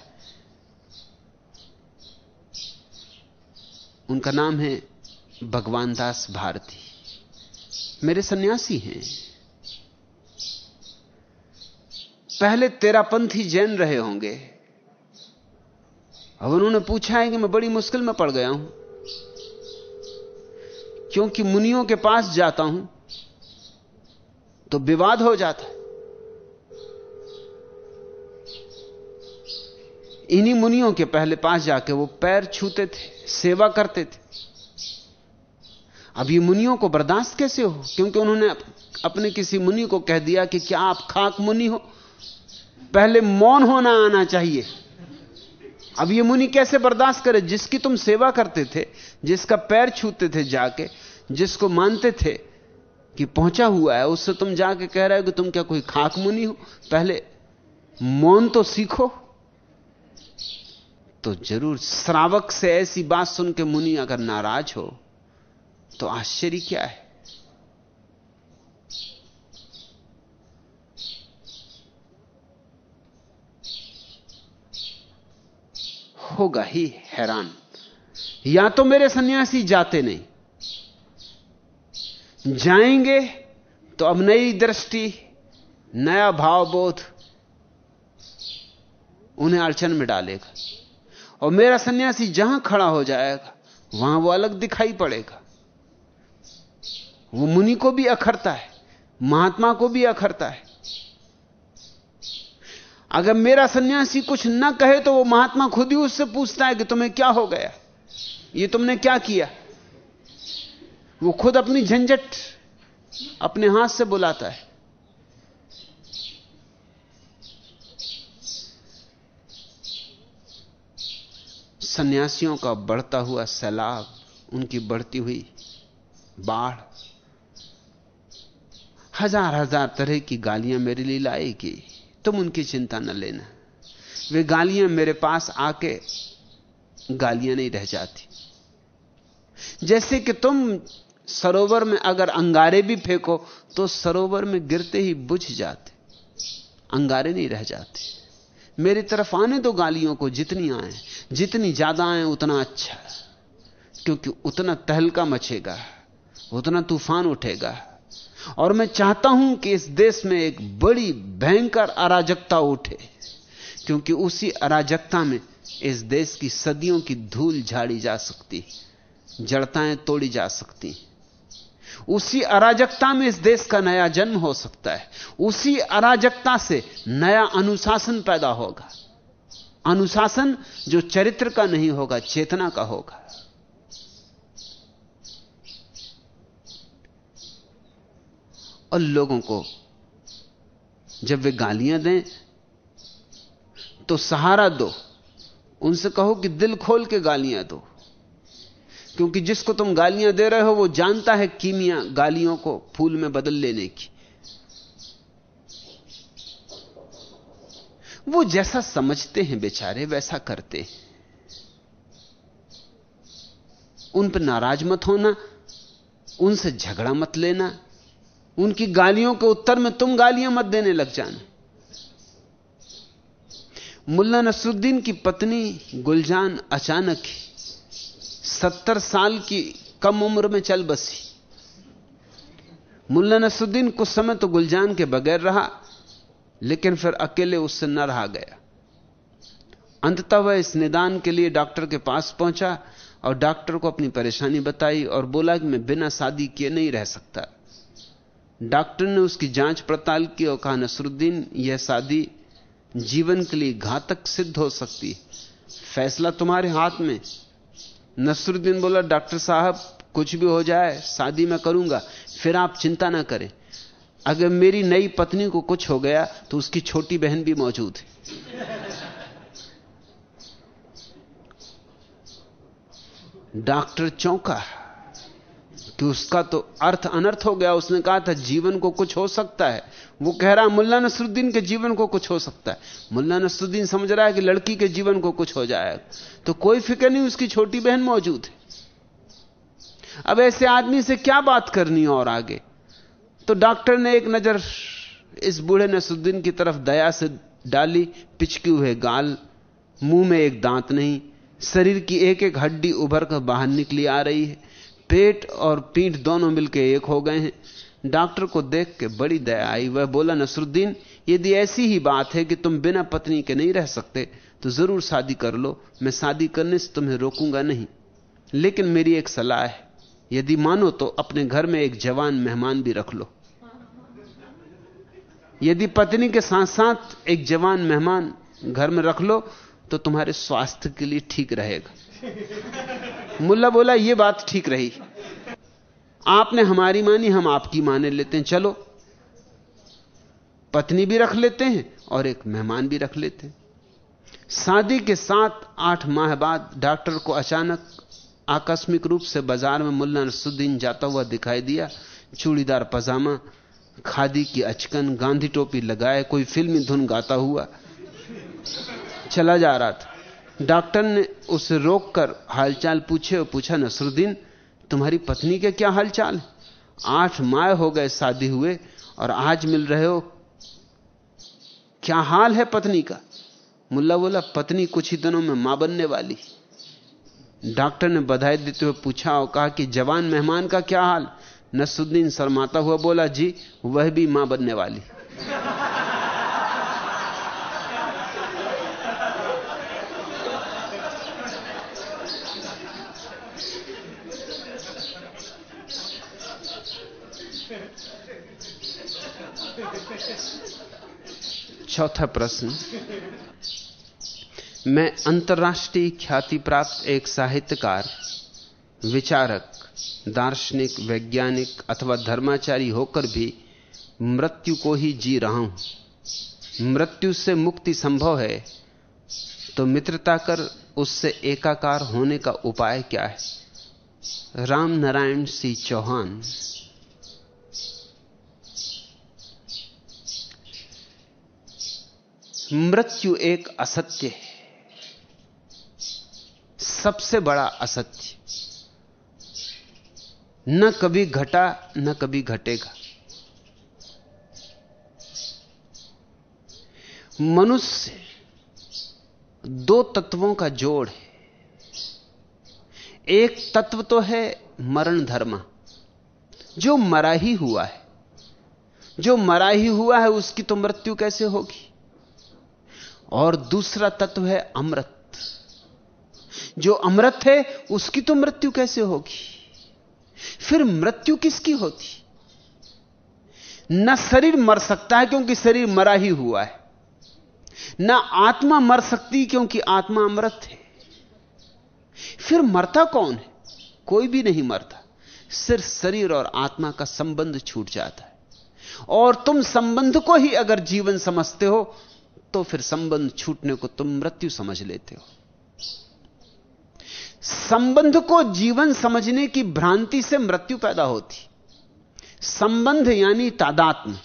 उनका नाम है भगवान दास भारती। मेरे सन्यासी हैं। पहले तेरापंथी जैन रहे होंगे। अब उन्होंने पूछा है कि मैं बड़ी मुश्किल में पड़ गया हूँ, क्योंकि मुनियों के पास जाता हूँ तो विवाद हो जाता है। इन्हीं मुनियों के पहले पास जाके वो पैर छूते थे, सेवा करते थे। अब ये मुनियों को बर्दाश्त कैसे हो? क्योंकि उन्होंने अपने किसी मुनि को कह दिया कि क्या आप खाक मुनि हो? पहले मौन होना आना चाहिए। अब ये मुनि कैसे बर्दाश्त करे? जिसकी तुम सेवा करते थे, जिसका पैर छूते थे जाके, जिसको मानते थे कि पहुँचा हुआ है, उससे तुम जाके कह रहे हो कि तुम क्या कोई खाक मुनि हो? पहले मौन तो सीखो। तो ज़रूर श्रावक से ऐसी बात सुन के मुनि अगर नाराज़ हो तो आश्चर्य क्या है? होगा ही हैरान। या तो मेरे सन्यासी जाते नहीं जाएँगे तो अब नई दृष्टि, नया भावबोध उन्हें अड़चन में डालेगा। और मेरा सन्यासी जहाँ खड़ा हो जाएगा, वहाँ वो अलग दिखाई पड़ेगा। वो मुनि को भी अखरता है, महात्मा को भी अखरता है। अगर मेरा सन्यासी कुछ ना कहे तो वो महात्मा खुद ही उससे पूछता है कि तुम्हें क्या हो गया? ये तुमने क्या किया? वो खुद अपनी झंझट अपने हाथ से बुलाता है। सन्यासियों का बढ़ता हुआ सैलाब, उनकी बढ़ती हुई बाढ़, हज़ार हज़ार तरह की गालियाँ मेरे लिए लाएगी। तुम उनकी चिंता न लेना। वे गालियाँ मेरे पास आके गालियाँ नहीं रह जाती। जैसे कि तुम सरोवर में अगर अंगारे भी फेंको तो सरोवर में गिरते ही बुझ जाते। अंगारे नहीं रह जाते। मेरी तरफ़ आने दो गालियों को, जितनी आए। जितनी ज़्यादा आए, उतना अच्छा। क्योंकि उतना तहलका मचेगा, उतना तूफ़ान उठेगा। और मैं चाहता हूँ कि इस देश में एक बड़ी भयंकर अराजकता उठे, क्योंकि उसी अराजकता में इस देश की सदियों की धूल झाड़ी जा सकती, जड़ताएँ तोड़ी जा सकती। उसी अराजकता में इस देश का नया जन्म हो सकता है। उसी अराजकता से नया अनुशासन पैदा होगा। अनुशासन जो चरित्र का नहीं होगा, चेतना का होगा। और लोगों को जब वे गालियाँ दें तो सहारा दो। उनसे कहो कि दिल खोल के गालियाँ दो। क्योंकि जिसको तुम गालियाँ दे रहे हो, वो जानता है कीमिया गालियों को फूल में बदल लेने की। वो जैसा समझते हैं बेचारे, वैसा करते हैं। उन पर नाराज़ मत होना, उनसे झगड़ा मत लेना, उनकी गालियों के उत्तर में तुम गालियाँ मत देने लग जाना। मुल्ला नसरुद्दीन की पत्नी गुलजान अचानक ही सत्तर साल की कम उम्र में चल बसी। मुल्ला नसरुद्दीन कुछ समय तो गुलजान के बगैर रहा, लेकिन फिर अकेले उससे न रहा गया। अंततः वह इस निदान के लिए डॉक्टर के पास पहुँचा और डॉक्टर को अपनी परेशानी बताई और बोला कि मैं बिना शादी किए नहीं रह सकता। डॉक्टर ने उसकी जाँच पड़ताल की और कहा, नसरुद्दीन, यह शादी जीवन के लिए घातक सिद्ध हो सकती फैसला तुम्हारे हाथ में। नसरुद्दीन बोला, डॉक्टर साहब, कुछ भी हो जाए, शादी में करूँगा। फिर आप चिंता ना करें। अगर मेरी नई पत्नी को कुछ हो गया तो उसकी छोटी बहन भी मौजूद है। डॉक्टर चौंका। कि उसका तो अर्थ अनर्थ हो गया। उसने कहा था, जीवन को कुछ हो सकता है। वो कह रहा, मुल्ला नसरुद्दीन के जीवन को कुछ हो सकता है। मुल्ला नसरुद्दीन समझ रहा है कि लड़की के जीवन को कुछ हो जाएगा तो कोई फ़िक्र नहीं, उसकी छोटी बहन मौजूद है। अब ऐसे आदमी से क्या बात करनी और आगे? तो डॉक्टर ने एक नज़र इस बूढ़े नसरुद्दीन की तरफ़ दया से डाली, पिचकी हुए गाल, मुँह में एक दांत नहीं, शरीर की एक एक हड्डी उभर कर बाहर निकली आ रही है। पेट और पीठ दोनों मिलकर एक हो गए हैं। डॉक्टर को देख के बड़ी दया आई। वह बोला, नसरुद्दीन, यदि ऐसी ही बात है कि तुम बिना पत्नी के नहीं रह सकते तो ज़रूर शादी कर लो। मैं शादी करने से तुम्हें रोकूँगा नहीं। लेकिन मेरी एक सलाह है। यदि मानो तो अपने घर में एक जवान मेहमान भी रख लो। यदि पत्नी के साथ साथ एक जवान मेहमान घर में रख लो तो तुम्हारे स्वास्थ्य के लिए ठीक रहेगा। मुल्ला बोला, ये बात ठीक रही। आपने हमारी मानी, हम आपकी माने लेते हैं, चलो। पत्नी भी रख लेते हैं और एक मेहमान भी रख लेते हैं। शादी के साथ आठ माह बाद डॉक्टर को अचानक आकस्मिक रूप से बाज़ार में मुल्ला नसुद्दीन जाता हुआ दिखाई दिया। चूड़ीदार पजामा, खादी की अचकन, गांधी टोपी लगाए, कोई फिल्मी धुन गाता हुआ चला जा रहा था। डॉक्टर ने उसे रोककर हालचाल पूछे और पूछा, नसरुद्दीन, तुम्हारी पत्नी के क्या हालचाल? आठ माह हो गए शादी हुए और आज मिल रहे हो। क्या हाल है पत्नी का? मुल्ला बोला, पत्नी कुछ ही दिनों में माँ बनने वाली डॉक्टर ने बधाई देते हुए पूछा और कहा कि, जवान मेहमान का क्या हाल? नसुद्दीन शर्माता हुआ बोला, जी, वह भी माँ बनने वाली चौथा प्रश्न। मैं अंतर्राष्ट्रीय ख्याति प्राप्त एक साहित्यकार, विचारक, दार्शनिक, वैज्ञानिक अथवा धर्माचारी होकर भी मृत्यु को ही जी रहा हूँ। मृत्यु से मुक्ति संभव है तो मित्रता कर उससे एकाकार होने का उपाय क्या है? राम नारायण सिंह चौहान। मृत्यु एक असत्य है। सबसे बड़ा असत्य। न कभी घटा, न कभी घटेगा। मनुष्य दो तत्वों का जोड़ है। एक तत्व तो है मरण धर्म। जो मरा ही हुआ है। जो मरा ही हुआ है, उसकी तो मृत्यु कैसे होगी? और दूसरा तत्व है अमृत। जो अमृत है, उसकी तो मृत्यु कैसे होगी? फिर मृत्यु किसकी होती? न शरीर मर सकता है क्योंकि शरीर मरा ही हुआ है। न आत्मा मर सकती क्योंकि आत्मा अमृत है। फिर मरता कौन है? कोई भी नहीं मरता। सिर्फ़ शरीर और आत्मा का संबंध छूट जाता है। और तुम संबंध को ही अगर जीवन समझते हो तो फिर संबंध छूटने को तुम मृत्यु समझ लेते हो। संबंध को जीवन समझने की भ्रांति से मृत्यु पैदा होती। संबंध यानी तादात्म।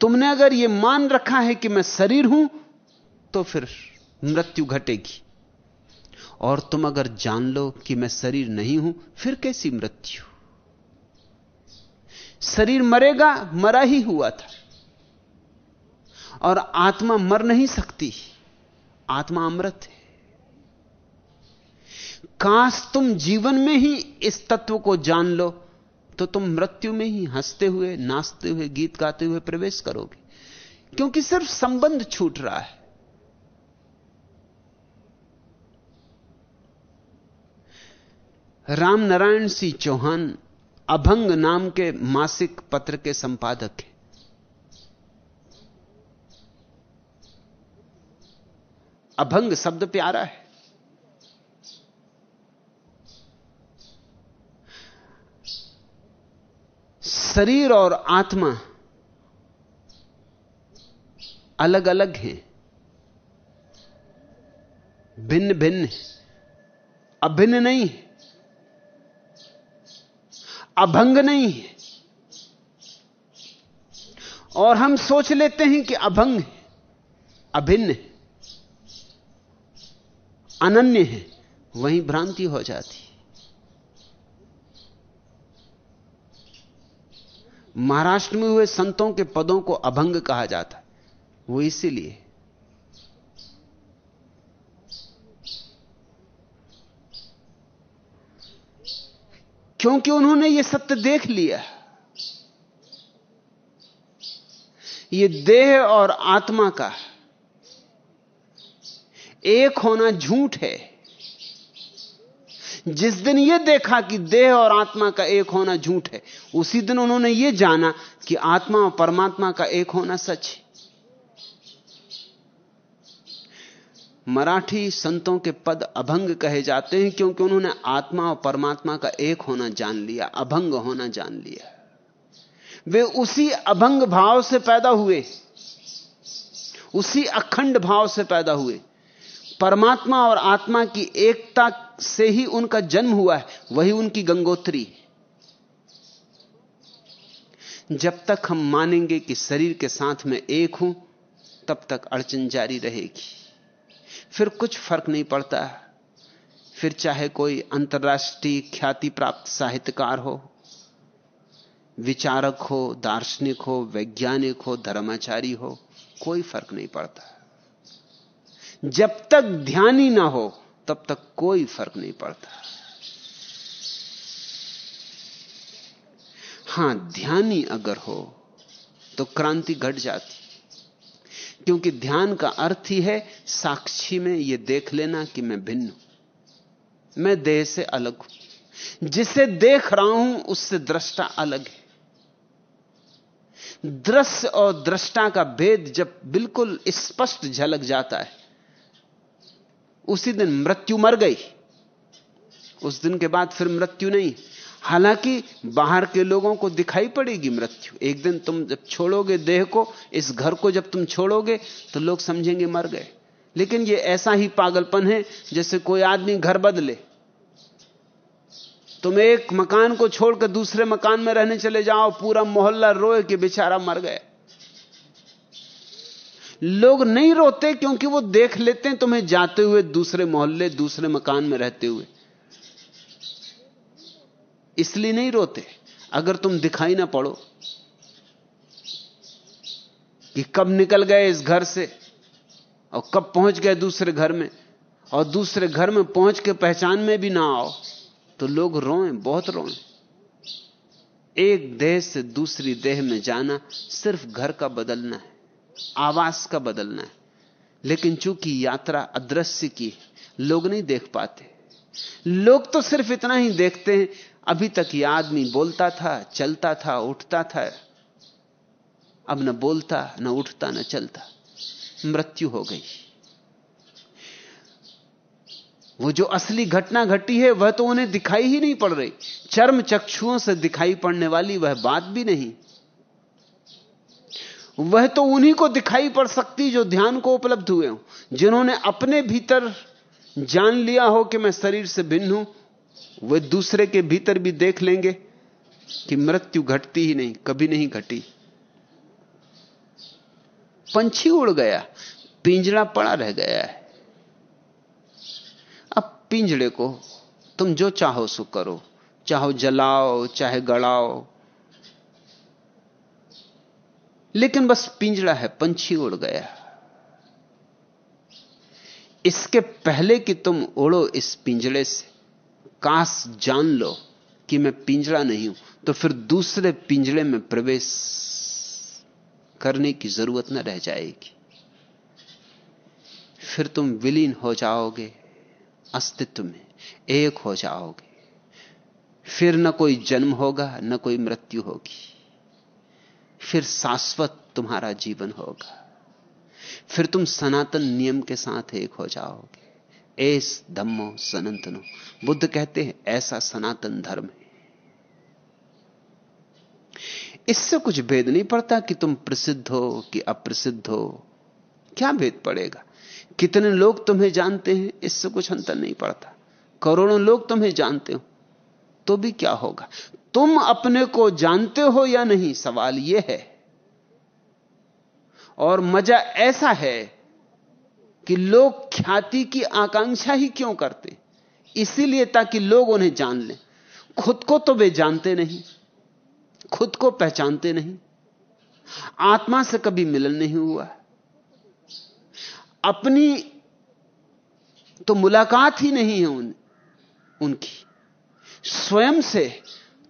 तुमने अगर यह मान रखा है कि मैं शरीर हूँ तो फिर मृत्यु घटेगी। और तुम अगर जान लो कि मैं शरीर नहीं हूँ, फिर कैसी मृत्यु? शरीर मरेगा, मरा ही हुआ था। और आत्मा मर नहीं सकती। आत्मा अमृत है। काश तुम जीवन में ही इस तत्व को जान लो तो तुम मृत्यु में ही हँसते हुए, नाचते हुए, गीत गाते हुए प्रवेश करोगे। क्योंकि सिर्फ़ संबंध छूट रहा है। राम नारायण सिंह चौहान अभंग नाम के मासिक पत्र के संपादक हैं। अभंग शब्द प्यारा है। शरीर और आत्मा अलग अलग हैं। भिन्न भिन्न अभिन्न नहीं है। अभंग नहीं है। और हम सोच लेते हैं कि अभंग अभिन्न है। अनन्य है, वहीं भ्रांति हो जाती महाराष्ट्र में हुए संतों के पदों को अभंग कहा जाता है। वो इसीलिए क्योंकि उन्होंने यह सत्य देख लिया यह देह और आत्मा का एक होना झूठ है। जिस दिन यह देखा कि देह और आत्मा का एक होना झूठ है, उसी दिन उन्होंने यह जाना कि आत्मा और परमात्मा का एक होना सच है। मराठी संतों के पद अभंग कहे जाते हैं क्योंकि उन्होंने आत्मा और परमात्मा का एक होना जान लिया, अभंग होना जान लिया। वे उसी अभंग भाव से पैदा हुए, उसी अखंड भाव से पैदा हुए। परमात्मा और आत्मा की एकता से ही उनका जन्म हुआ है, वही उनकी गंगोत्री जब तक हम मानेंगे कि शरीर के साथ में एक हूँ, तब तक अड़चन जारी रहेगी। फिर कुछ फ़र्क नहीं पड़ता। फिर चाहे कोई अंतर्राष्ट्रीय ख्याति प्राप्त साहित्यकार हो, विचारक हो, दार्शनिक हो, वैज्ञानिक हो, धर्माचारी हो, कोई फ़र्क नहीं पड़ता। जब तक ध्यान ही ना हो, तब तक कोई फ़र्क नहीं पड़ता। हाँ, ध्यानी अगर हो तो क्रांति घट जाती। क्योंकि ध्यान का अर्थ ही है, साक्षी में यह देख लेना कि मैं भिन्न हूँ। मैं देह से अलग हूँ। जिसे देख रहा हूँ, उससे दृष्टा अलग है। दृश्य और दृष्टा का भेद जब बिल्कुल स्पष्ट झलक जाता है उसी दिन मृत्यु मर गई। उस दिन के बाद फिर मृत्यु नहीं। हालाँकि बाहर के लोगों को दिखाई पड़ेगी मृत्यु। एक दिन तुम जब छोड़ोगे देह को, इस घर को जब तुम छोड़ोगे तो लोग समझेंगे मर गए। लेकिन ये ऐसा ही पागलपन है जैसे कोई आदमी घर बदले। तुम एक मकान को छोड़कर दूसरे मकान में रहने चले जाओ, पूरा मोहल्ला रोए कि बेचारा मर गए लोग नहीं रोते क्योंकि वो देख लेते हैं तुम्हें जाते हुए दूसरे मोहल्ले, दूसरे मकान में रहते हुए। इसलिए नहीं रोते। अगर तुम दिखाई ना पड़ो कि कब निकल गए इस घर से और कब पहुँच गए दूसरे घर में, और दूसरे घर में पहुँच के पहचान में भी ना आओ तो लोग रोएँ, बहुत रोएँ। एक देह से दूसरी देह में जाना सिर्फ़ घर का बदलना है। आवास का बदलना है। लेकिन चूँकि यात्रा अदृश्य की लोग नहीं देख पाते। लोग तो सिर्फ़ इतना ही देखते हैं, अभी तक यह आदमी बोलता था, चलता था, उठता था। अब न बोलता, न उठता, न चलता। मृत्यु हो गई। वो जो असली घटना घटी है, वह तो उन्हें दिखाई ही नहीं पड़ रही। चर्म चक्षुओं से दिखाई पड़ने वाली वह बात भी नहीं। वह तो उन्हीं को दिखाई पड़ सकती जो ध्यान को उपलब्ध हुए हो, जिन्होंने अपने भीतर जान लिया हो कि मैं शरीर से भिन्न हूँ, वे दूसरे के भीतर भी देख लेंगे कि मृत्यु घटती ही नहीं, कभी नहीं घटी। पंछी उड़ गया पिंजड़ा पड़ा रह गया है। अब पिंजड़े को तुम जो चाहो सो करो, चाहो जलाओ, चाहे गड़ाओ लेकिन बस पिंजड़ा है, पंछी उड़ गया इसके पहले कि तुम उड़ो इस पिंजड़े से काश जान लो कि मैं पिंजड़ा नहीं हूँ तो फिर दूसरे पिंजड़े में प्रवेश करने की ज़रूरत न रह जाएगी। फिर तुम विलीन हो जाओगे, अस्तित्व में एक हो जाओगे। फिर न कोई जन्म होगा, न कोई मृत्यु होगी। फिर शाश्वत तुम्हारा जीवन होगा। फिर तुम सनातन नियम के साथ एक हो जाओगे। एस धम्मो सनातनो। बुद्ध कहते हैं, ऐसा सनातन धर्म है। इससे कुछ भेद नहीं पड़ता कि तुम प्रसिद्ध हो कि अप्रसिद्ध हो। क्या भेद पड़ेगा? कितने लोग तुम्हें जानते हैं, इससे कुछ अंतर नहीं पड़ता। करोड़ों लोग तुम्हें जानते हो तो भी क्या होगा? तुम अपने को जानते हो या नहीं? सवाल यह है। और मज़ा ऐसा है कि लोग ख्याति की आकांक्षा ही क्यों करते? इसीलिए ताकि लोग उन्हें जान लें। खुद को तो वे जानते नहीं खुद को पहचानते नहीं। आत्मा से कभी मिलन नहीं हुआ। अपनी तो मुलाकात ही नहीं है उन, उनकी। स्वयं से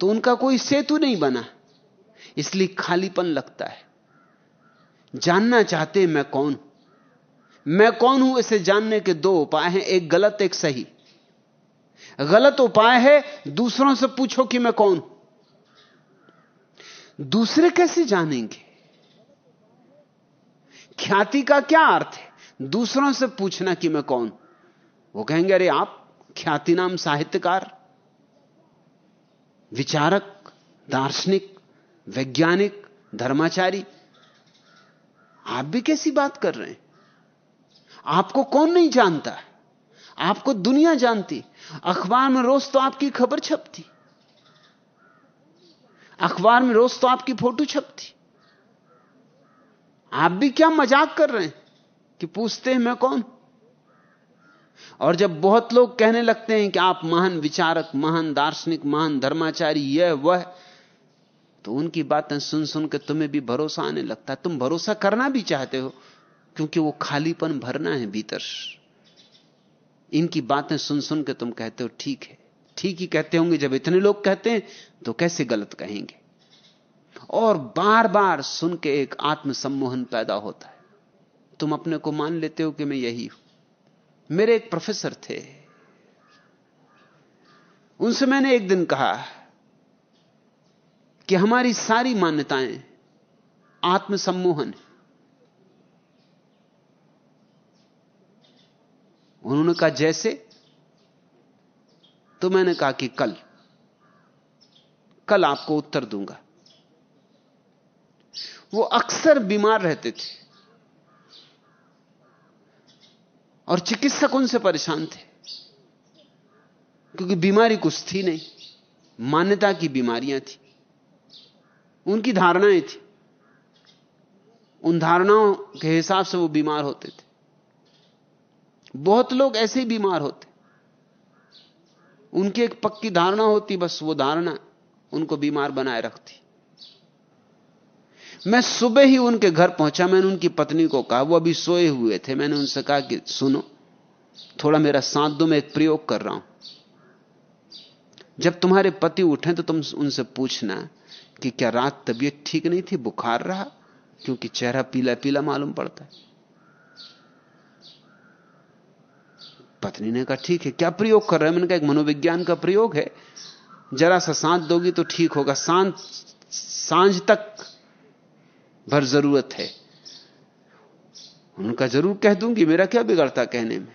तो उनका कोई सेतु नहीं बना। इसलिए खालीपन लगता है। जानना चाहते मैं कौन? मैं कौन हूँ? इसे जानने के दो उपाय हैं। एक गलत, एक सही। गलत उपाय है, दूसरों से पूछो कि मैं कौन? दूसरे कैसे जानेंगे? ख्याति का क्या अर्थ है? दूसरों से पूछना कि मैं कौन? वो कहेंगे, अरे आप ख्याति नाम साहित्यकार विचारक, दार्शनिक, वैज्ञानिक, धर्माचारी, आप भी कैसी बात कर रहे हैं? आपको कौन नहीं जानता? आपको दुनिया जानती। अखबार में रोज तो आपकी खबर छपती। अखबार में रोज तो आपकी फ़ोटो छपती। आप भी क्या मज़ाक कर रहे हैं कि पूछते हैं मैं कौन? और जब बहुत लोग कहने लगते हैं कि आप महान विचारक, महान दार्शनिक, महान धर्माचारी, यह, वह तो उनकी बातें सुन सुन के तुम्हें भी भरोसा आने लगता है। तुम भरोसा करना भी चाहते हो, क्योंकि वो खालीपन भरना है भीतर। इनकी बातें सुन सुन के तुम कहते हो, ठीक है। ठीक ही कहते होंगे, जब इतने लोग कहते हैं तो कैसे गलत कहेंगे? और बार बार सुन के एक आत्मसम्मोहन पैदा होता है। तुम अपने को मान लेते हो कि मैं यही हूँ। मेरे एक प्रोफेसर थे। उनसे मैंने एक दिन कहा कि हमारी सारी मान्यताएँ आत्मसम्मोहन है। उन्होंने कहा, जैसे? तो मैंने कहा कि, कल कल आपको उत्तर दूँगा। वो अक्सर बीमार रहते थे। और चिकित्सक उनसे परेशान थे। क्योंकि बीमारी कुछ थी नहीं। मान्यता की बीमारियाँ थी। उनकी धारणाएँ थी। उन धारणाओं के हिसाब से वो बीमार होते थे। बहुत लोग ऐसे ही बीमार होते। उनकी एक पक्की धारणा होती, बस वो धारणा उनको बीमार बनाए रखती। मैं सुबह ही उनके घर पहुँचा, मैंने उनकी पत्नी को कहा, वो अभी सोए हुए थे। मैंने उनसे कहा कि सुनो, थोड़ा मेरा साथ दो, मैं एक प्रयोग कर रहा हूँ। जब तुम्हारे पति उठे तो तुम उनसे पूछना कि क्या रात तबीयत ठीक नहीं थी, बुखार रहा? क्योंकि चेहरा पीला पीला मालूम पड़ता है। पत्नी ने कहा, ठीक है, क्या प्रयोग कर रहे हैं? मैंने कहा, एक मनोविज्ञान का प्रयोग है। जरा सा सांस दोगी तो ठीक होगा। सांस साँझ तक भर ज़रूरत है। उनका ज़रूर कह दूँगी, मेरा क्या बिगड़ता कहने में?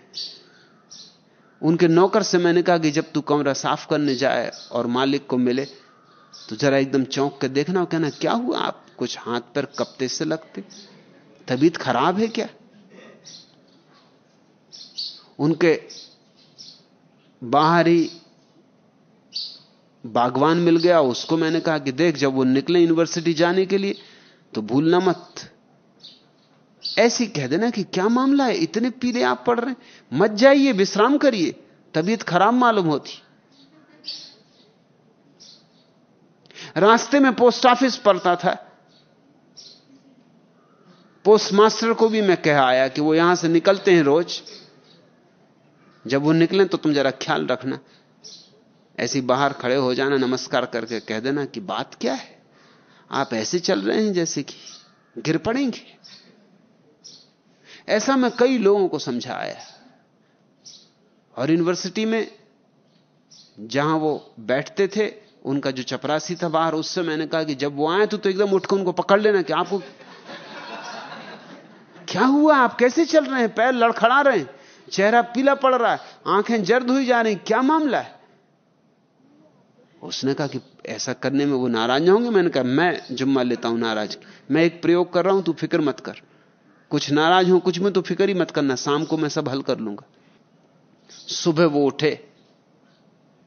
उनके नौकर से मैंने कहा कि जब तू कमरा साफ़ करने जाए और मालिक को मिले तो जरा एकदम चौंक के देखना और कहना, क्या हुआ? आप कुछ हाथ पर कपते से लगते? तबीयत खराब है क्या? उनके बाहरी बागवान मिल गया, उसको मैंने कहा कि देख, जब वो निकले यूनिवर्सिटी जाने के लिए तो भूलना मत। ऐसी कह देना कि क्या मामला है? इतने पीले आप पड़ रहे हैं। मत जाइए, विश्राम करिए। तबीयत खराब मालूम होती। रास्ते में पोस्ट ऑफ़िस पड़ता था। पोस्ट मास्टर को भी मैं कह आया कि वो यहाँ से निकलते हैं रोज। जब वो निकले तो तुम जरा ख्याल रखना। ऐसी बाहर खड़े हो जाना, नमस्कार करके कह देना कि बात क्या है? आप ऐसे चल रहे हैं जैसे कि गिर पड़ेंगे। ऐसा मैं कई लोगों को समझाया। और यूनिवर्सिटी में जहाँ वो बैठते थे उनका जो चपरासी था बाहर उससे मैंने कहा कि जब वो आए तो, तो एकदम उठकर उनको पकड़ लेना कि आपको क्या हुआ? आप कैसे चल रहे हैं? पैर लड़खड़ा रहे हैं। चेहरा पीला पड़ रहा है। आँखें जर्द हुई जा रही क्या मामला है? उसने कहा कि ऐसा करने में वो नाराज़ ना होंगे, मैंने कहा, मैं जुम्मा लेता हूँ नाराज़। मैं एक प्रयोग कर रहा हूँ, तू फ़िक्र मत कर। कुछ नाराज़ हो, कुछ में तो फ़िक्र ही मत करना, शाम को मैं सब हल कर लूँगा। सुबह वो उठे।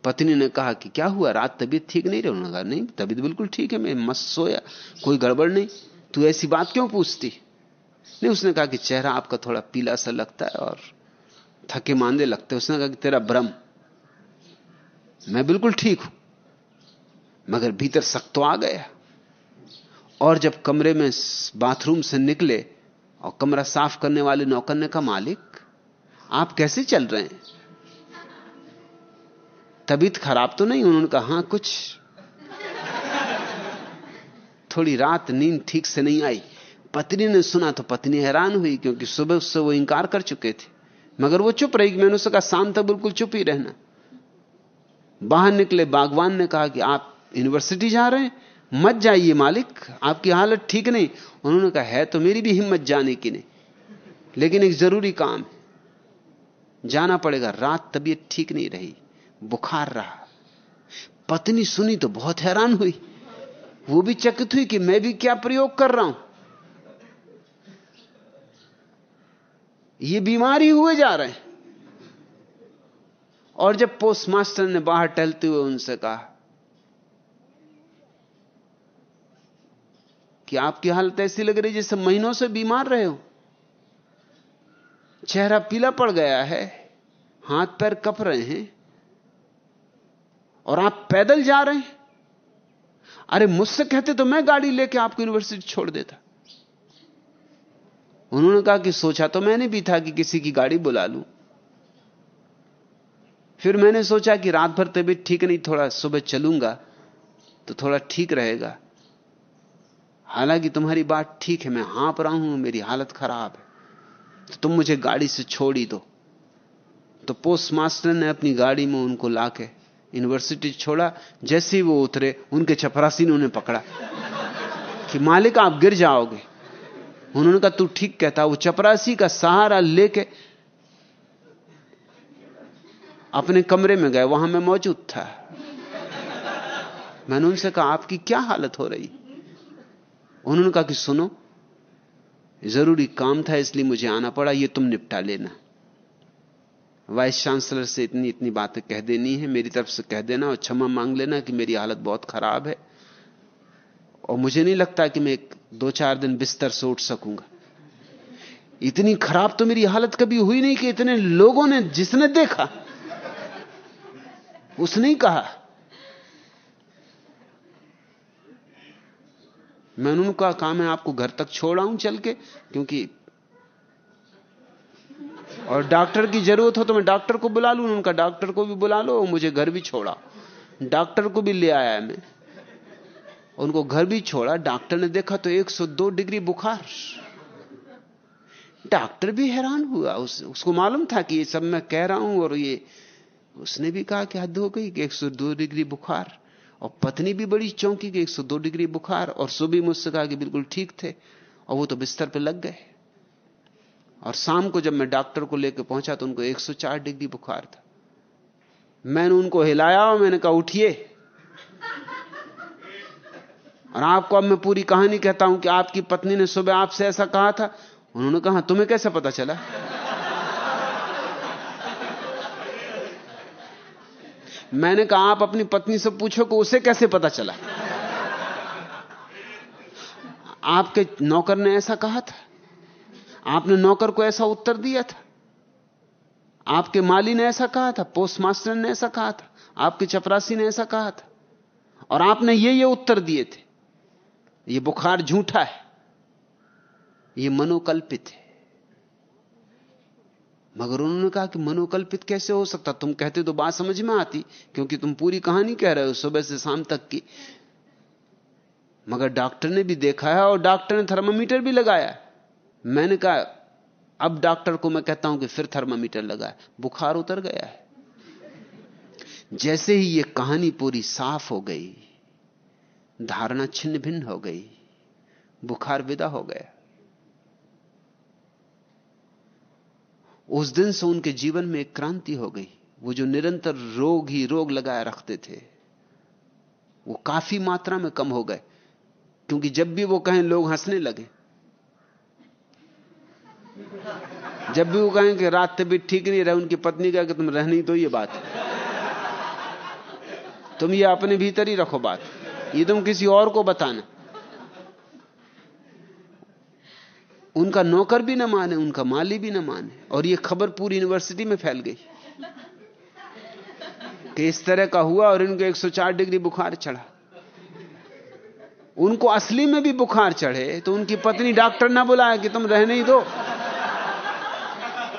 पत्नी ने कहा कि क्या हुआ, रात तबीयत ठीक नहीं रही? उन्होंने कहा, नहीं, तबीयत बिल्कुल ठीक है, मैं मस्त सोया, कोई गड़बड़ नहीं। तू ऐसी बात क्यों पूछती? नहीं, उसने कहा कि चेहरा आपका थोड़ा पीला सा लगता है और थके मांदे लगते उसने कहा कि तेरा भ्रम, मैं बिल्कुल ठीक हूँ। मगर भीतर सख्त तो आ गया। और जब कमरे में बाथरूम से निकले और कमरा साफ़ करने वाले नौकर ने कहा, मालिक, आप कैसे चल रहे हैं? तबीयत खराब तो नहीं? उन्होंने कहा, हाँ, कुछ। थोड़ी रात नींद ठीक से नहीं आई। पत्नी ने सुना तो पत्नी हैरान हुई, क्योंकि सुबह उससे वो इंकार कर चुके थे। मगर वो चुप रही, मैंने उससे कहा, शाम तक बिल्कुल चुप ही रहना। बाहर निकले, बागवान ने कहा कि आप यूनिवर्सिटी जा रहे हैं, मत जाइए मालिक, आपकी हालत ठीक नहीं। उन्होंने कहा, है तो मेरी भी हिम्मत जाने की नहीं, लेकिन एक ज़रूरी काम है। जाना पड़ेगा, रात तबीयत ठीक नहीं रही, बुखार रहा। पत्नी सुनी तो बहुत हैरान हुई। वो भी चकित हुई कि मैं भी क्या प्रयोग कर रहा हूँ। ये बीमारी हुए जा रहे हैं। और जब पोस्टमास्टर ने बाहर टहलते हुए उनसे कहा कि आपकी हालत ऐसी लग रही जैसे महीनों से बीमार रहे हो। चेहरा पीला पड़ गया है, हाथ पैर कप रहे हैं, और आप पैदल जा रहे हैं। अरे मुझसे कहते तो मैं गाड़ी लेके आपको यूनिवर्सिटी छोड़ देता। उन्होंने कहा कि सोचा तो मैंने भी था कि किसी की गाड़ी बुला लूँ। फिर मैंने सोचा कि रात भर तबीयत ठीक नहीं, थोड़ा सुबह चलूँगा तो थोड़ा ठीक रहेगा। हालाँकि तुम्हारी बात ठीक है, मैं हाँप रहा हूँ मेरी हालत खराब है। तो तुम मुझे गाड़ी से छोड़ दो। तो पोस्ट मास्टर ने अपनी गाड़ी में उनको लाके यूनिवर्सिटी छोड़ा, जैसे ही वो उतरे, उनके चपरासी ने उन्हें पकड़ा कि मालिक, आप गिर जाओगे। उन्होंने कहा, तू ठीक कहता, वो चपरासी का सहारा लेके अपने कमरे में गए, वहाँ मैं मौजूद था। मैंने उनसे कहा, आपकी क्या हालत हो रही? उन्होंने कहा कि सुनो, ज़रूरी काम था, इसलिए मुझे आना पड़ा, ये तुम निपटा लेना। वाइस चांसलर से इतनी इतनी बातें कह देनी है, मेरी तरफ़ से कह देना और क्षमा मांग लेना कि मेरी हालत बहुत खराब है। और मुझे नहीं लगता कि मैं दो चार दिन बिस्तर से उठ सकूँगा। इतनी खराब तो मेरी हालत कभी हुई नहीं कि इतने लोगों ने जिसने देखा, उसने ही कहा मैंने उनका कहा है आपको घर तक छोड़ आऊँ चल के क्योंकि और डॉक्टर की ज़रूरत हो तो मैं डॉक्टर को बुला लू उनका डॉक्टर को भी बुला लो मुझे घर भी छोड़ा। डॉक्टर को भी ले आया मैं। उनको घर भी छोड़ा डॉक्टर ने देखा तो 102 डिग्री बुखार। डॉक्टर भी हैरान हुआ उस, उसको मालूम था कि ये सब मैं कह रहा हूँ और ये उसने भी कहा कि हद हो गई कि 102 डिग्री बुखार। और पत्नी भी बड़ी चौंकी कि 102 डिग्री बुखार, और सुबह मुझसे कहा कि बिल्कुल ठीक थे, और वो तो बिस्तर पे लग गए। और शाम को जब मैं डॉक्टर को लेकर पहुँचा तो उनको 104 डिग्री बुखार था। मैंने उनको हिलाया और मैंने कहा, उठिए। और आपको अब मैं पूरी कहानी कहता हूँ कि आपकी पत्नी ने सुबह आपसे ऐसा कहा था। उन्होंने कहा, तुम्हें कैसे पता चला? मैंने कहा, आप अपनी पत्नी से पूछो कि उसे कैसे पता चला? आपके नौकर ने ऐसा कहा था। आपने नौकर को ऐसा उत्तर दिया था। आपके माली ने ऐसा कहा था पोस्ट मास्टर ने ऐसा कहा था, आपके चपरासी ने ऐसा कहा था। और आपने ये ये उत्तर दिए थे। ये बुखार झूठा है। ये मनोकल्पित है। मगर उन्होंने कहा कि मनोकल्पित कैसे हो सकता? तुम कहते तो बात समझ में आती, क्योंकि तुम पूरी कहानी कह रहे हो सुबह से शाम तक की। मगर डॉक्टर ने भी देखा है और डॉक्टर ने थर्मामीटर भी लगाया मैंने कहा, अब डॉक्टर को मैं कहता हूँ कि फिर थर्मामीटर लगाए बुखार उतर गया है। जैसे ही यह कहानी पूरी साफ़ हो गई, धारणा छिन्न भिन्न हो गई, बुखार विदा हो गया। उस दिन से उनके जीवन में एक क्रांति हो गई। वो जो निरंतर रोग ही रोग लगाए रखते थे, वो काफ़ी मात्रा में कम हो गए। क्योंकि जब भी वो कहें, लोग हंसने लगे। जब भी वो कहें कि रात तबीयत ठीक नहीं रहे, उनकी पत्नी का कि तुम रह नहीं तो ये बात। है तुम ये अपने भीतर ही रखो बात। ये तुम किसी और को बताना। उनका नौकर भी ना माने, उनका माली भी ना माने। और ये खबर पूरी यूनिवर्सिटी में फैल गई कि इस तरह का हुआ और इनको 104 डिग्री बुखार चढ़ा। उनको असली में भी बुखार चढ़े तो उनकी पत्नी डॉक्टर ना बुलाया कि तुम रहने ही दो।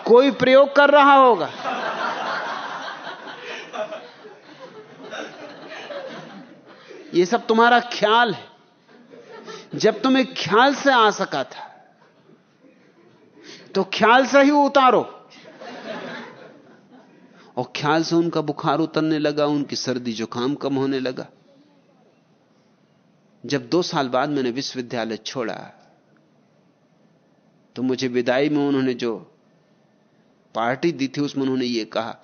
कोई प्रयोग कर रहा होगा। ये सब तुम्हारा ख्याल है। जब तुम्हें ख्याल से आ सका था तो ख्याल से ही उतारो। और ख्याल से उनका बुखार उतरने लगा, उनकी सर्दी जुकाम कम होने लगा। जब दो साल बाद मैंने विश्वविद्यालय छोड़ा तो मुझे विदाई में उन्होंने जो पार्टी दी थी, उसमें उन्होंने ये कहा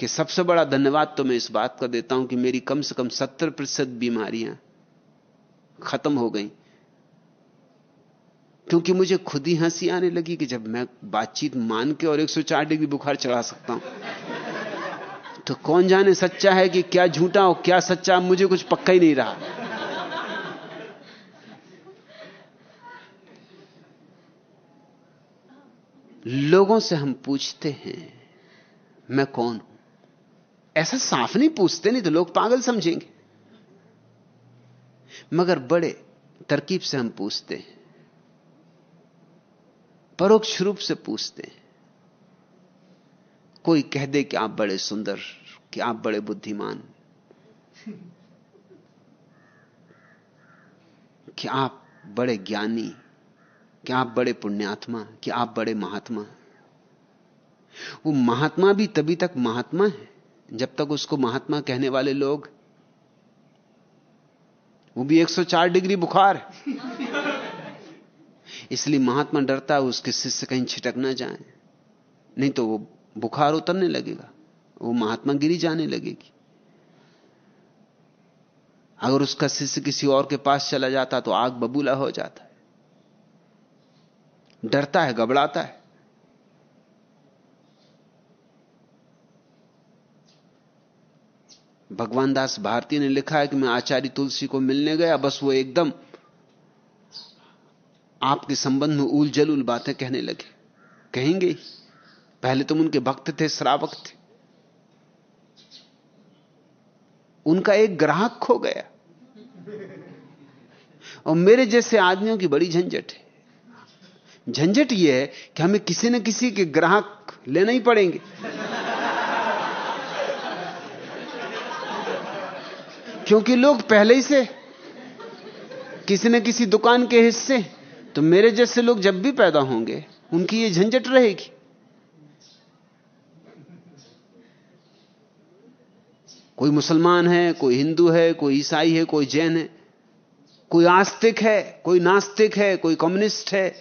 कि सबसे बड़ा धन्यवाद तो मैं इस बात का देता हूँ कि मेरी कम से कम सत्तर प्रतिशत बीमारियाँ खत्म हो गई। क्योंकि मुझे खुद ही हँसी आने लगी कि जब मैं बातचीत मान के और 104 डिग्री बुखार चढ़ा सकता हूँ। तो कौन जाने सच्चा है कि क्या झूठा हो क्या सच्चा मुझे कुछ पक्का ही नहीं रहा। लोगों से हम पूछते हैं, मैं कौन हूँ? ऐसा साफ़ नहीं पूछते, नहीं तो लोग पागल समझेंगे। मगर बड़े तरकीब से हम पूछते हैं परोक्ष रूप से पूछते हैं। कोई कह दे कि आप बड़े सुंदर, कि आप बड़े बुद्धिमान। कि आप बड़े ज्ञानी, कि आप बड़े पुण्यात्मा, कि आप बड़े महात्मा। वो महात्मा भी तभी तक महात्मा है, जब तक उसको महात्मा कहने वाले लोग, वो भी 104 डिग्री बुखार है। इसलिए महात्मा डरता है उसके शिष्य कहीं छिटक ना जाए। नहीं तो वो बुखार उतरने लगेगा, वो महात्मा गिरी जाने लगेगी। अगर उसका शिष्य किसी और के पास चला जाता तो आग बबूला हो जाता है। डरता है, घबराता है। भगवान दास भारती ने लिखा है कि मैं आचार्य तुलसी को मिलने गया, बस वो एकदम आपके संबंध में उल जलूल बातें कहने लगे। कहेंगे, पहले तुम उनके भक्त थे, श्रावक थे। उनका एक ग्राहक खो गया। और मेरे जैसे आदमियों की बड़ी झंझट है। झंझट यह है कि हमें किसी न किसी के ग्राहक लेना ही पड़ेंगे। क्योंकि लोग पहले ही से किसी न किसी दुकान के हिस्से तो मेरे जैसे लोग जब भी पैदा होंगे, उनकी ये झंझट रहेगी। कोई मुसलमान है, कोई हिंदू है, कोई ईसाई है, कोई जैन है, कोई आस्तिक है, कोई नास्तिक है, कोई कम्युनिस्ट है,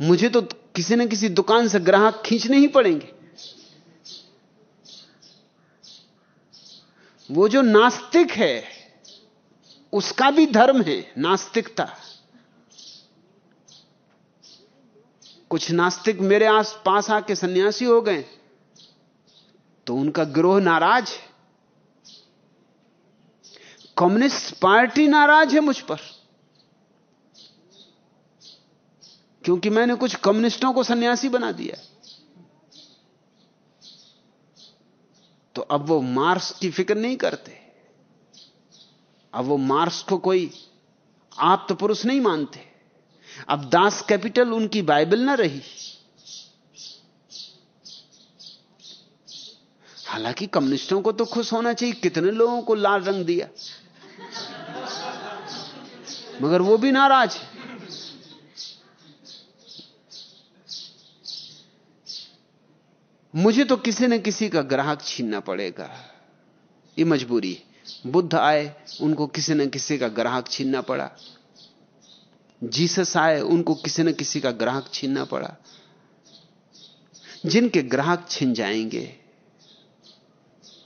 मुझे तो किसी न किसी दुकान से ग्राहक खींचने ही पड़ेंगे। वो जो नास्तिक है, उसका भी धर्म है, नास्तिकता। कुछ नास्तिक मेरे आस पास आके सन्यासी हो गए तो उनका ग्रोह नाराज़ है। कम्युनिस्ट पार्टी नाराज़ है मुझ पर, क्योंकि मैंने कुछ कम्युनिस्टों को सन्यासी बना दिया तो अब वो मार्क्स की फ़िक्र नहीं करते, अब वो मार्क्स को कोई आप तो पुरुष नहीं मानते। अब दास कैपिटल उनकी बाइबल ना रही। हालाँकि कम्युनिस्टों को तो खुश होना चाहिए, कितने लोगों को लाल रंग दिया। मगर वो भी नाराज़ मुझे तो किसी न किसी का ग्राहक छीनना पड़ेगा। ये मजबूरी बुद्ध आए, उनको किसी न किसी का ग्राहक छीनना पड़ा। जीसस आए, उनको किसी न किसी का ग्राहक छीनना पड़ा। जिनके ग्राहक छिन जाएँगे,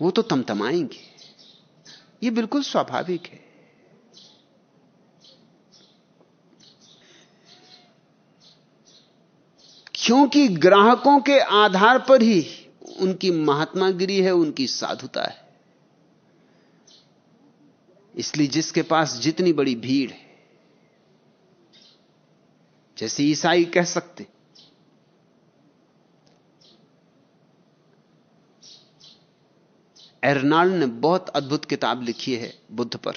वो तो तमतमाएँगे। ये बिल्कुल स्वाभाविक है। क्योंकि ग्राहकों के आधार पर ही उनकी महात्मागिरी है, उनकी साधुता है। इसलिए जिसके पास जितनी बड़ी भीड़ है जैसे ईसाई कह सकते। एर्नाल्ड ने बहुत अद्भुत किताब लिखी है बुद्ध पर।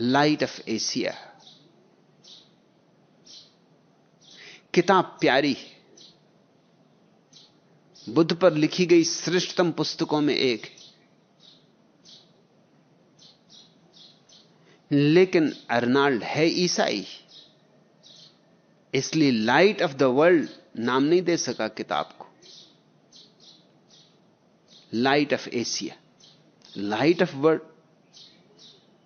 लाइट ऑफ़ एशिया किताब प्यारी। है बुद्ध पर लिखी गई श्रेष्ठतम पुस्तकों में एक। है लेकिन अर्नाल्ड है ईसाई। इसलिए लाइट ऑफ़ द वर्ल्ड नाम नहीं दे सका किताब को। Light of Asia light of world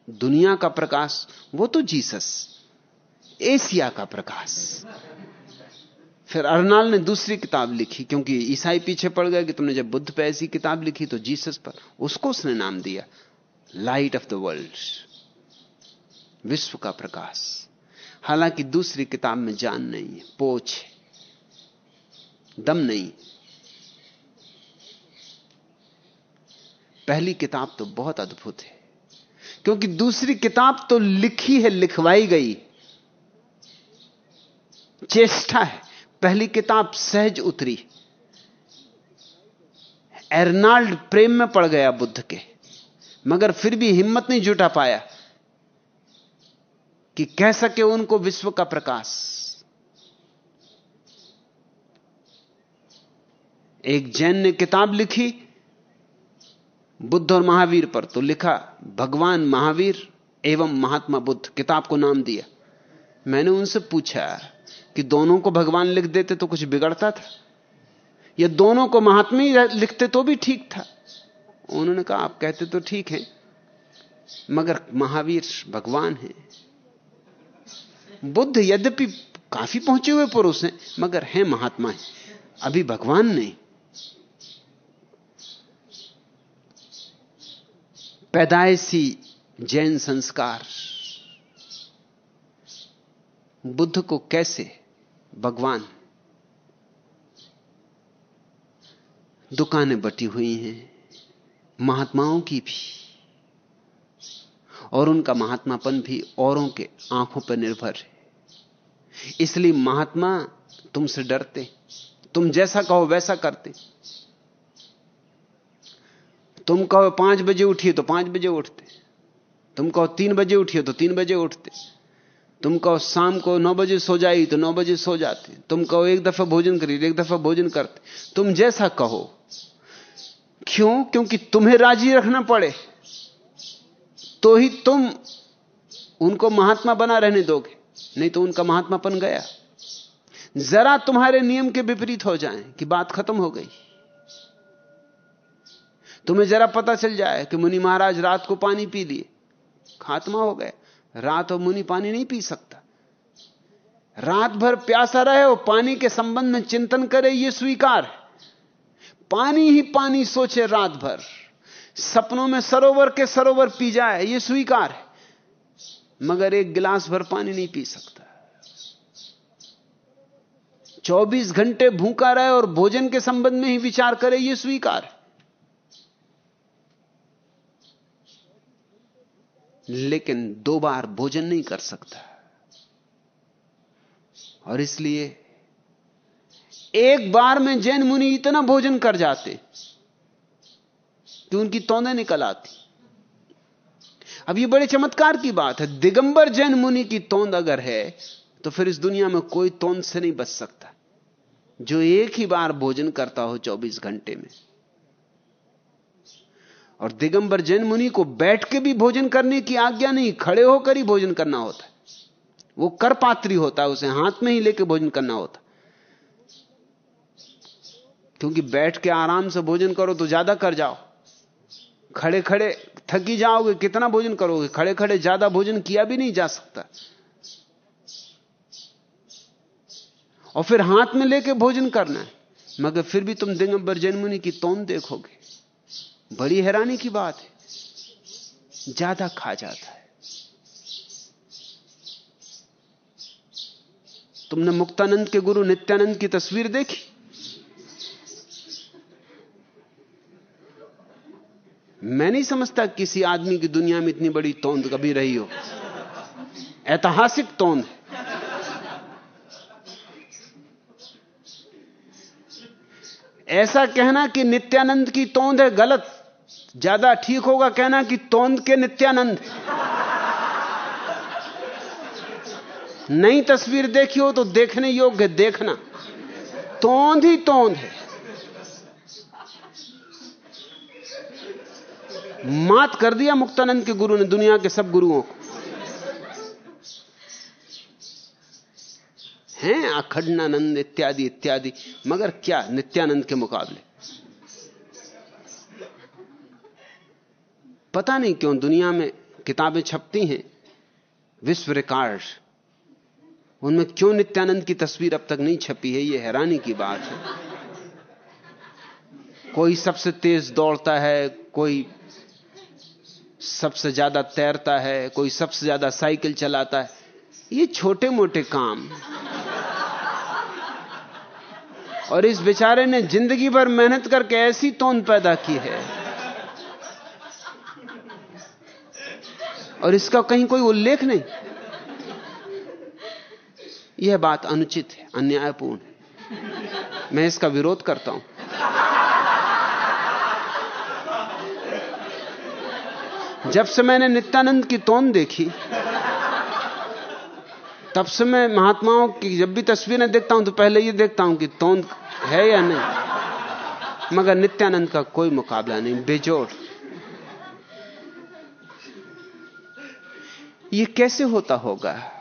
दुनिया का प्रकाश, वो तो जीसस। एशिया का प्रकाश। फिर अर्नाल ने दूसरी किताब लिखी, क्योंकि ईसाई पीछे पड़ गया कि तुमने जब बुद्ध पे ऐसी किताब लिखी तो जीसस पर, उसको उसने नाम दिया। लाइट ऑफ़ द वर्ल्ड विश्व का प्रकाश। हालाँकि दूसरी किताब में जान नहीं है, पोछ है, दम नहीं पहली किताब तो बहुत अद्भुत है, क्योंकि दूसरी किताब तो लिखी है, लिखवाई गई। चेष्टा है, पहली किताब सहज उतरी। एर्नाल्ड प्रेम में पड़ गया बुद्ध के, मगर फिर भी हिम्मत नहीं जुटा पाया। कि कह सके उनको विश्व का प्रकाश। एक जैन ने किताब लिखी, बुद्ध और महावीर पर तो लिखा, भगवान महावीर एवं महात्मा बुद्ध, किताब को नाम दिया। मैंने उनसे पूछा कि दोनों को भगवान लिख देते तो कुछ बिगड़ता था? या दोनों को महात्मा लिखते तो भी ठीक था? उन्होंने कहा, आप कहते तो ठीक है, मगर महावीर भगवान है। बुद्ध यद्यपि काफ़ी पहुँचे हुए पुरुष हैं, मगर हैं महात्मा है। अभी भगवान नहीं। पैदाइशी जैन संस्कार। बुद्ध को कैसे भगवान दुकानें बटी हुई हैं, महात्माओं की भी। और उनका महात्मापन भी औरों के आँखों पर निर्भर है। इसलिए महात्मा तुमसे डरते, तुम जैसा कहो वैसा करते। तुम कहो पाँच बजे उठिए तो पाँच बजे उठते। तुम कहो तीन बजे उठिए तो तीन बजे उठते। तुम कहो शाम को नौ बजे सो जाई तो नौ बजे सो जाते। तुम कहो एक दफ़ा भोजन करिए, एक दफ़ा भोजन करते। तुम जैसा कहो। क्यों? क्योंकि तुम्हें राज़ी रखना पड़े। तो ही तुम उनको महात्मा बना रहने दोगे, नहीं तो उनका महात्मापन गया। जरा तुम्हारे नियम के विपरीत हो जाए कि बात खत्म हो गई। तुम्हें जरा पता चल जाए कि मुनि महाराज रात को पानी पी लिए, खात्मा हो गया रात और मुनि पानी नहीं पी सकता। रात भर प्यासा रहे और पानी के संबंध में चिंतन करे यह स्वीकार है। पानी ही पानी सोचे रात भर सपनों में सरोवर के सरोवर पी जाए यह स्वीकार है। मगर एक गिलास भर पानी नहीं पी सकता। 24 घंटे भूखा रहे और भोजन के संबंध में ही विचार करे यह स्वीकार है। लेकिन दो बार भोजन नहीं कर सकता। और इसलिए एक बार में जैन मुनि इतना भोजन कर जाते कि उनकी तोंदें निकल आती। अब ये बड़े चमत्कार की बात है। दिगंबर जैन मुनि की तोंद अगर है तो फिर इस दुनिया में कोई तोंद से नहीं बच सकता। जो एक ही बार भोजन करता हो 24 घंटे में। और दिगंबर जैन मुनि को बैठ के भी भोजन करने की आज्ञा नहीं, खड़े होकर ही भोजन करना होता है। वो करपात्री होता है, उसे हाथ में ही लेके भोजन करना होता क्योंकि बैठ के आराम से भोजन करो तो ज़्यादा कर जाओ। खड़े खड़े थकी जाओगे, कितना भोजन करोगे? खड़े खड़े ज़्यादा भोजन किया भी नहीं जा सकता। और फिर हाथ में लेके भोजन करना है। मगर फिर भी तुम दिगंबर जैन मुनि की तोन देखोगे। बड़ी हैरानी की बात है। ज़्यादा खा जाता है। तुमने मुक्तानंद के गुरु नित्यानंद की तस्वीर देखी? मैं नहीं समझता किसी आदमी की दुनिया में इतनी बड़ी तोंद कभी रही हो। ऐतिहासिक तोंद ऐसा कहना कि नित्यानंद की तोंद है गलत। ज़्यादा ठीक होगा कहना कि तोंद के नित्यानंद। नई तस्वीर देखी हो तो देखने योग्य देखना। तोंद ही तोंद है। मात कर दिया मुक्तानंद के गुरु ने दुनिया के सब गुरुओं को। हैं अखंडानंद इत्यादि इत्यादि। मगर क्या नित्यानंद के मुकाबले? पता नहीं क्यों दुनिया में किताबें छपती हैं, विश्व रिकॉर्ड उनमें क्यों नित्यानंद की तस्वीर अब तक नहीं छपी है? यह हैरानी की बात है। कोई सबसे तेज दौड़ता है, कोई सबसे ज़्यादा तैरता है, कोई सबसे ज़्यादा साइकिल चलाता है। ये छोटे मोटे काम। और इस बेचारे ने ज़िंदगी भर मेहनत करके ऐसी तोंद पैदा की है। और इसका कहीं कोई उल्लेख नहीं। यह बात अनुचित है, अन्यायपूर्ण है। मैं इसका विरोध करता हूँ। जब से मैंने नित्यानंद की तोन देखी, तब से मैं महात्माओं की जब भी तस्वीरें देखता हूँ तो पहले ये देखता हूँ कि तोन है या नहीं। मगर नित्यानंद का कोई मुकाबला नहीं, बेजोड़। ये कैसे होता होगा?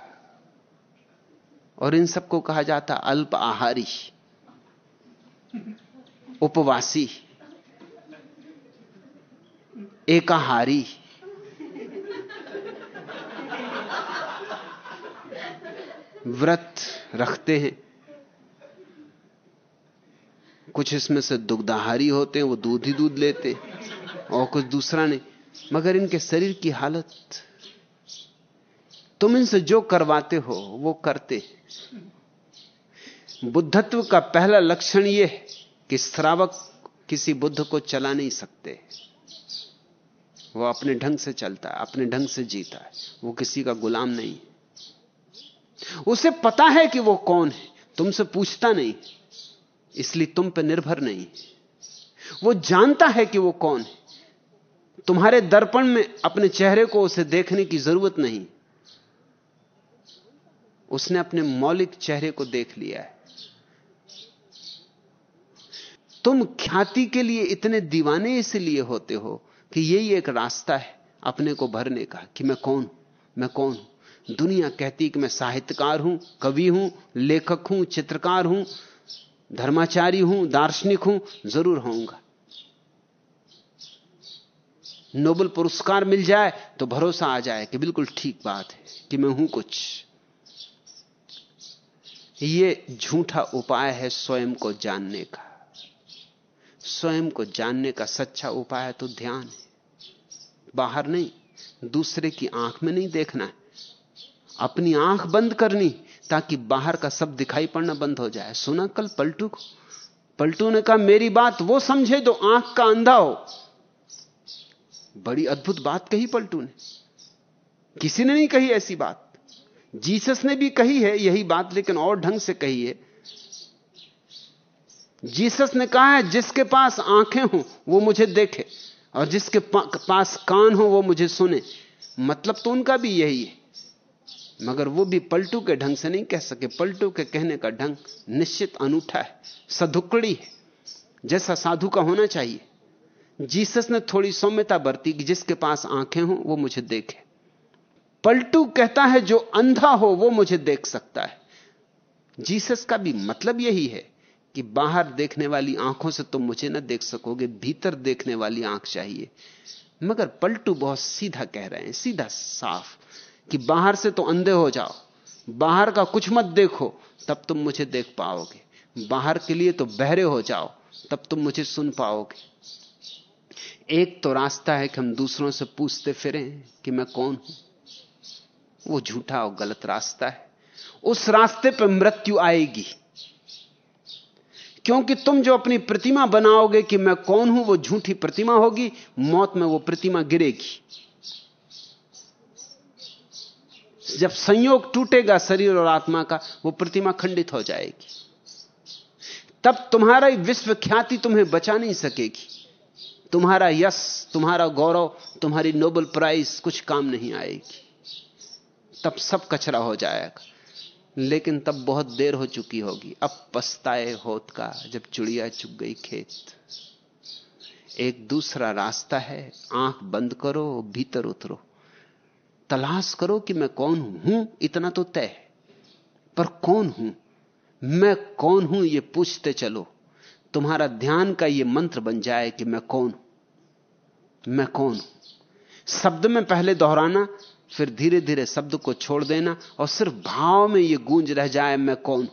और इन सबको कहा जाता अल्प आहारी, उपवासी, एकाहारी। व्रत रखते हैं। कुछ इसमें से दुग्धाहारी होते हैं, वो दूध ही दूध लेते और कुछ दूसरा नहीं। मगर इनके शरीर की हालत। तुम इनसे जो करवाते हो, वो करते बुद्धत्व का पहला लक्षण यह है कि श्रावक किसी बुद्ध को चला नहीं सकते। वो अपने ढंग से चलता है, अपने ढंग से जीता है। वो किसी का गुलाम नहीं उसे पता है कि वो कौन है। तुमसे पूछता नहीं। इसलिए तुम पर निर्भर नहीं। वो जानता है कि वो कौन है। तुम्हारे दर्पण में अपने चेहरे को उसे देखने की ज़रूरत नहीं। उसने अपने मौलिक चेहरे को देख लिया है। तुम ख्याति के लिए इतने दीवाने इसलिए होते हो कि यही एक रास्ता है अपने को भरने का कि मैं कौन? मैं कौन? दुनिया कहती कि मैं साहित्यकार हूँ, कवि हूँ, लेखक हूँ, चित्रकार हूँ, धर्माचारी हूँ, दार्शनिक हूँ, ज़रूर होऊँगा। नोबल पुरस्कार मिल जाए तो भरोसा आ जाए कि बिल्कुल ठीक बात है कि मैं हूँ कुछ। यह झूठा उपाय है स्वयं को जानने का। स्वयं को जानने का सच्चा उपाय तो ध्यान है। बाहर नहीं, दूसरे की आँख में नहीं देखना है। अपनी आँख बंद करनी ताकि बाहर का सब दिखाई पड़ना बंद हो जाए। सुना कल पलटू को? पलटू ने कहा, मेरी बात वो समझे तो आँख का अंधा हो। बड़ी अद्भुत बात कही पलटू ने। किसी ने नहीं कही ऐसी बात। जीसस ने भी कही है, यही बात लेकिन और ढंग से कही है। जीसस ने कहा है, जिसके पास आँखें हो, वो मुझे देखे और जिसके पास कान हो, वो मुझे सुने। मतलब तो उनका भी यही है। मगर वो भी पलटू के ढंग से नहीं कह सके। पलटू के कहने का ढंग निश्चित अनूठा है, सधुकड़ी है, जैसा साधु का होना चाहिए। जीसस ने थोड़ी सौम्यता बरती कि जिसके पास आँखें हो, वो मुझे देखे। पलटू कहता है, जो अंधा हो, वो मुझे देख सकता है। जीसस का भी मतलब यही है कि बाहर देखने वाली आँखों से तुम मुझे ना देख सकोगे, भीतर देखने वाली आँख चाहिए। मगर पलटू बहुत सीधा कह रहे हैं, सीधा साफ़। कि बाहर से तो अंधे हो जाओ, बाहर का कुछ मत देखो, तब तुम मुझे देख पाओगे। बाहर के लिए तो बहरे हो जाओ, तब तुम मुझे सुन पाओगे। एक तो रास्ता है कि हम दूसरों से पूछते फिरें कि मैं कौन हूँ। वो झूठा और गलत रास्ता है। उस रास्ते पर मृत्यु आएगी। क्योंकि तुम जो अपनी प्रतिमा बनाओगे कि मैं कौन हूँ, वो झूठी प्रतिमा होगी, मौत में वो प्रतिमा गिरेगी। जब संयोग टूटेगा शरीर और आत्मा का, वो प्रतिमा खंडित हो जाएगी। तब तुम्हारा विश्व ख्याति तुम्हें बचा नहीं सकेगी। तुम्हारा यश, तुम्हारा गौरव, तुम्हारी नोबल प्राइज कुछ काम नहीं आएगी। तब सब कचरा हो जाएगा। लेकिन तब बहुत देर हो चुकी होगी। अब पछताए होत का, जब चिड़िया चुग गई खेत। एक दूसरा रास्ता है, आँख बंद करो, भीतर उतरो। तलाश करो कि मैं कौन हूँ? इतना तो तय पर कौन हूँ? मैं कौन हूँ? यह पूछते चलो। तुम्हारा ध्यान का यह मंत्र बन जाए कि मैं कौन हूँ? मैं कौन हूँ? शब्द में पहले दोहराना, फिर धीरे धीरे शब्द को छोड़ देना और सिर्फ़ भाव में यह गूंज रह जाए, मैं कौन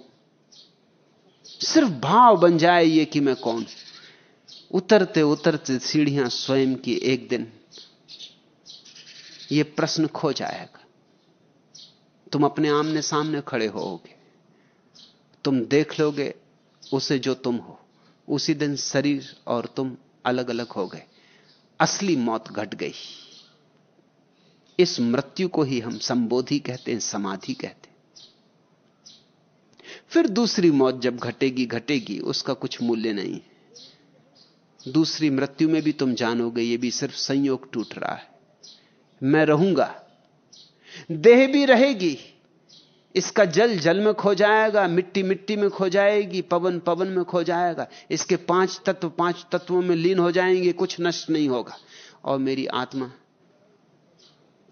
सिर्फ़ भाव बन जाए ये कि मैं कौन उतरते उतरते सीढ़ियाँ स्वयं की एक दिन यह प्रश्न खो जाएगा। तुम अपने आमने सामने खड़े होोगे तुम देख लोगे उसे जो तुम हो। उसी दिन शरीर और तुम अलग अलग हो गए। असली मौत घट गई। इस मृत्यु को ही हम संबोधि कहते हैं, समाधि कहते हैं। फिर दूसरी मौत जब घटेगी घटेगी, उसका कुछ मूल्य नहीं है। दूसरी मृत्यु में भी तुम जानोगे, ये भी सिर्फ़ संयोग टूट रहा है। मैं रहूँगा। देह भी रहेगी। इसका जल जल में खो जाएगा, मिट्टी मिट्टी में खो जाएगी, पवन पवन में खो जाएगा। इसके पाँच तत्व, पाँच तत्वों में लीन हो जाएँगे, कुछ नष्ट नहीं होगा। और मेरी आत्मा,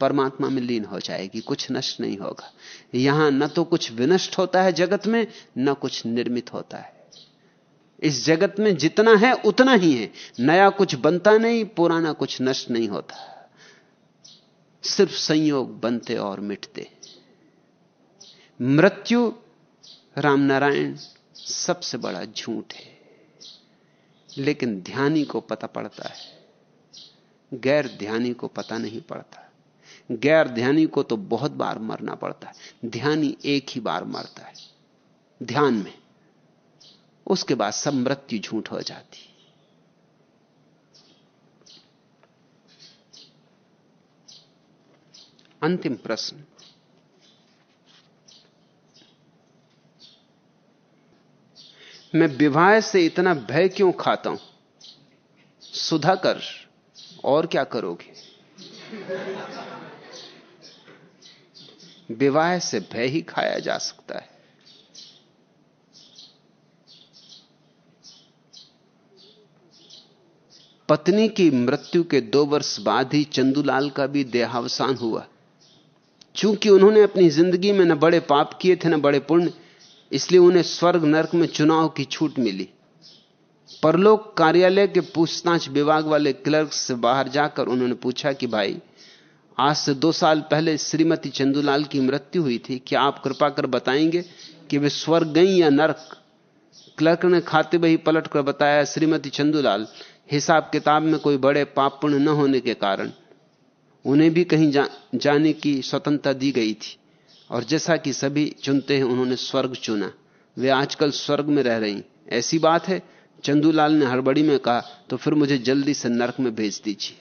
परमात्मा में लीन हो जाएगी, कुछ नष्ट नहीं होगा। यहाँ न तो कुछ विनष्ट होता है जगत में, न कुछ निर्मित होता है। इस जगत में जितना है, उतना ही है। नया कुछ बनता नहीं, पुराना कुछ नष्ट नहीं होता। सिर्फ़ संयोग बनते और मिटते। मृत्यु रामनारायण सबसे बड़ा झूठ है। लेकिन ध्यानी को पता पड़ता है। गैर ध्यानी को पता नहीं पड़ता। गैर ध्यानी को तो बहुत बार मरना पड़ता है। ध्यानी एक ही बार मरता है। ध्यान में। उसके बाद सब मृत्यु झूठ हो जाती अंतिम प्रश्न। मैं विवाह से इतना भय क्यों खाता हूँ? सुधा कर और क्या करोगे? विवाह से भय ही खाया जा सकता है। पत्नी की मृत्यु के दो वर्ष बाद ही चंदूलाल का भी देहावसान हुआ। चूँकि उन्होंने अपनी ज़िंदगी में न बड़े पाप किए थे, न बड़े पुण्य, इसलिए उन्हें स्वर्ग नरक में चुनाव की छूट मिली। परलोक कार्यालय के पूछताछ विभाग वाले क्लर्क से बाहर जाकर उन्होंने पूछा कि भाई, आज से दो साल पहले श्रीमती चंदूलाल की मृत्यु हुई थी, क्या आप कृपा कर बताएँगे कि वे स्वर्ग गई या नरक? क्लर्क ने खाते बही पलट कर बताया, श्रीमती चंदूलाल हिसाब किताब में कोई बड़े पाप पुण्य न होने के कारण। उन्हें भी कहीं जा, जाने की स्वतंत्रता दी गई थी। और जैसा कि सभी चुनते हैं उन्होंने स्वर्ग चुना। वे आजकल स्वर्ग में रह रही। ऐसी बात है चंदूलाल ने हड़बड़ी में कहा तो फिर मुझे जल्दी से नर्क में भेज दीजिए।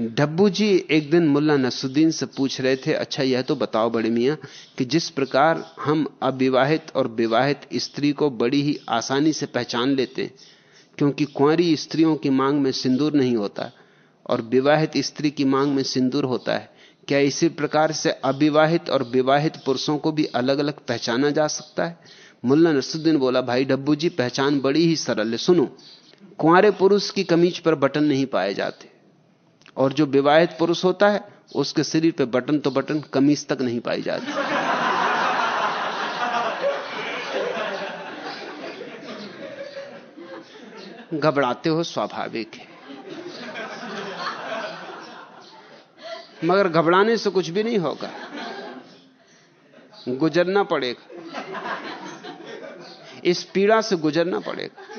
डब्बू जी एक दिन मुल्ला नसुद्दीन से पूछ रहे थे अच्छा यह तो बताओ बड़े मियाँ कि जिस प्रकार हम अविवाहित और विवाहित स्त्री को बड़ी ही आसानी से पहचान लेते हैं, क्योंकि कुंवारी स्त्रियों की मांग में सिंदूर नहीं होता और विवाहित स्त्री की मांग में सिंदूर होता है, क्या इसी प्रकार से अविवाहित और विवाहित पुरुषों को भी अलग अलग पहचाना जा सकता है? मुल्ला नसुद्दीन बोला, भाई डब्बू जी, पहचान बड़ी ही सरल है, सुनो, कुंवारे पुरुष की कमीज पर बटन नहीं पाए जाते और जो विवाहित पुरुष होता है, उसके शरीर पे बटन तो बटन कमीज तक नहीं पाई जाती। घबराते हो, स्वाभाविक है। मगर घबराने से कुछ भी नहीं होगा। गुजरना पड़ेगा। इस पीड़ा से गुजरना पड़ेगा।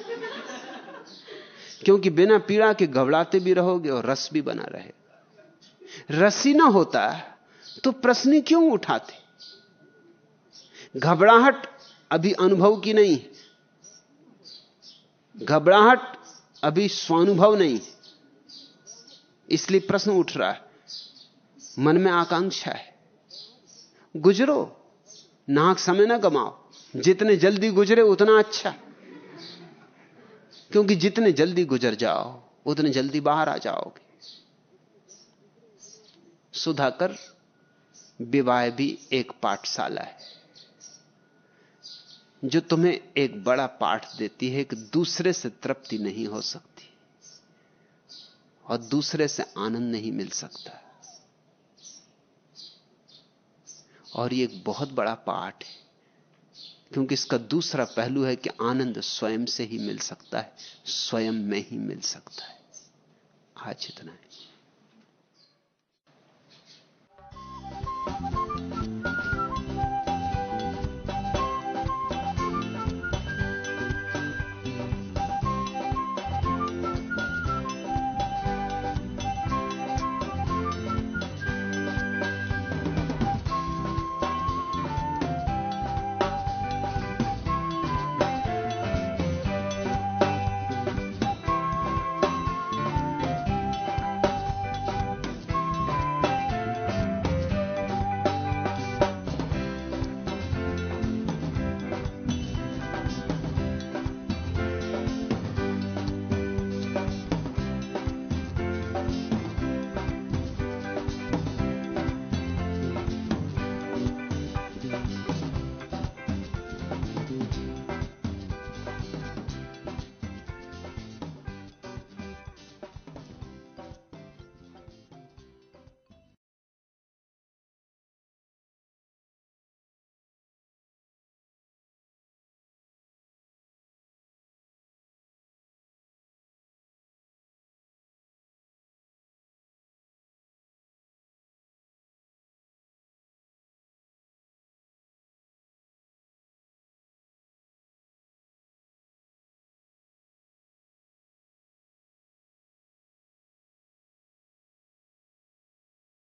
क्योंकि बिना पीड़ा के घबराते भी रहोगे और रस भी बना रहे। रस ही ना होता तो प्रश्न क्यों उठाते? घबराहट अभी अनुभव की नहीं। घबराहट अभी स्वानुभव नहीं। इसलिए प्रश्न उठ रहा है। मन में आकांक्षा है। गुजरो, नाक समय ना गमाओ जितने जल्दी गुजरे, उतना अच्छा। क्योंकि जितने जल्दी गुजर जाओ, उतने जल्दी बाहर आ जाओगे। सुधाकर, विवाह भी एक पाठशाला है, जो तुम्हें एक बड़ा पाठ देती है कि दूसरे से तृप्ति नहीं हो सकती और दूसरे से आनंद नहीं मिल सकता। और ये एक बहुत बड़ा पाठ है। क्योंकि इसका दूसरा पहलू है कि आनंद स्वयं से ही मिल सकता है, स्वयं में ही मिल सकता है। आज इतना है।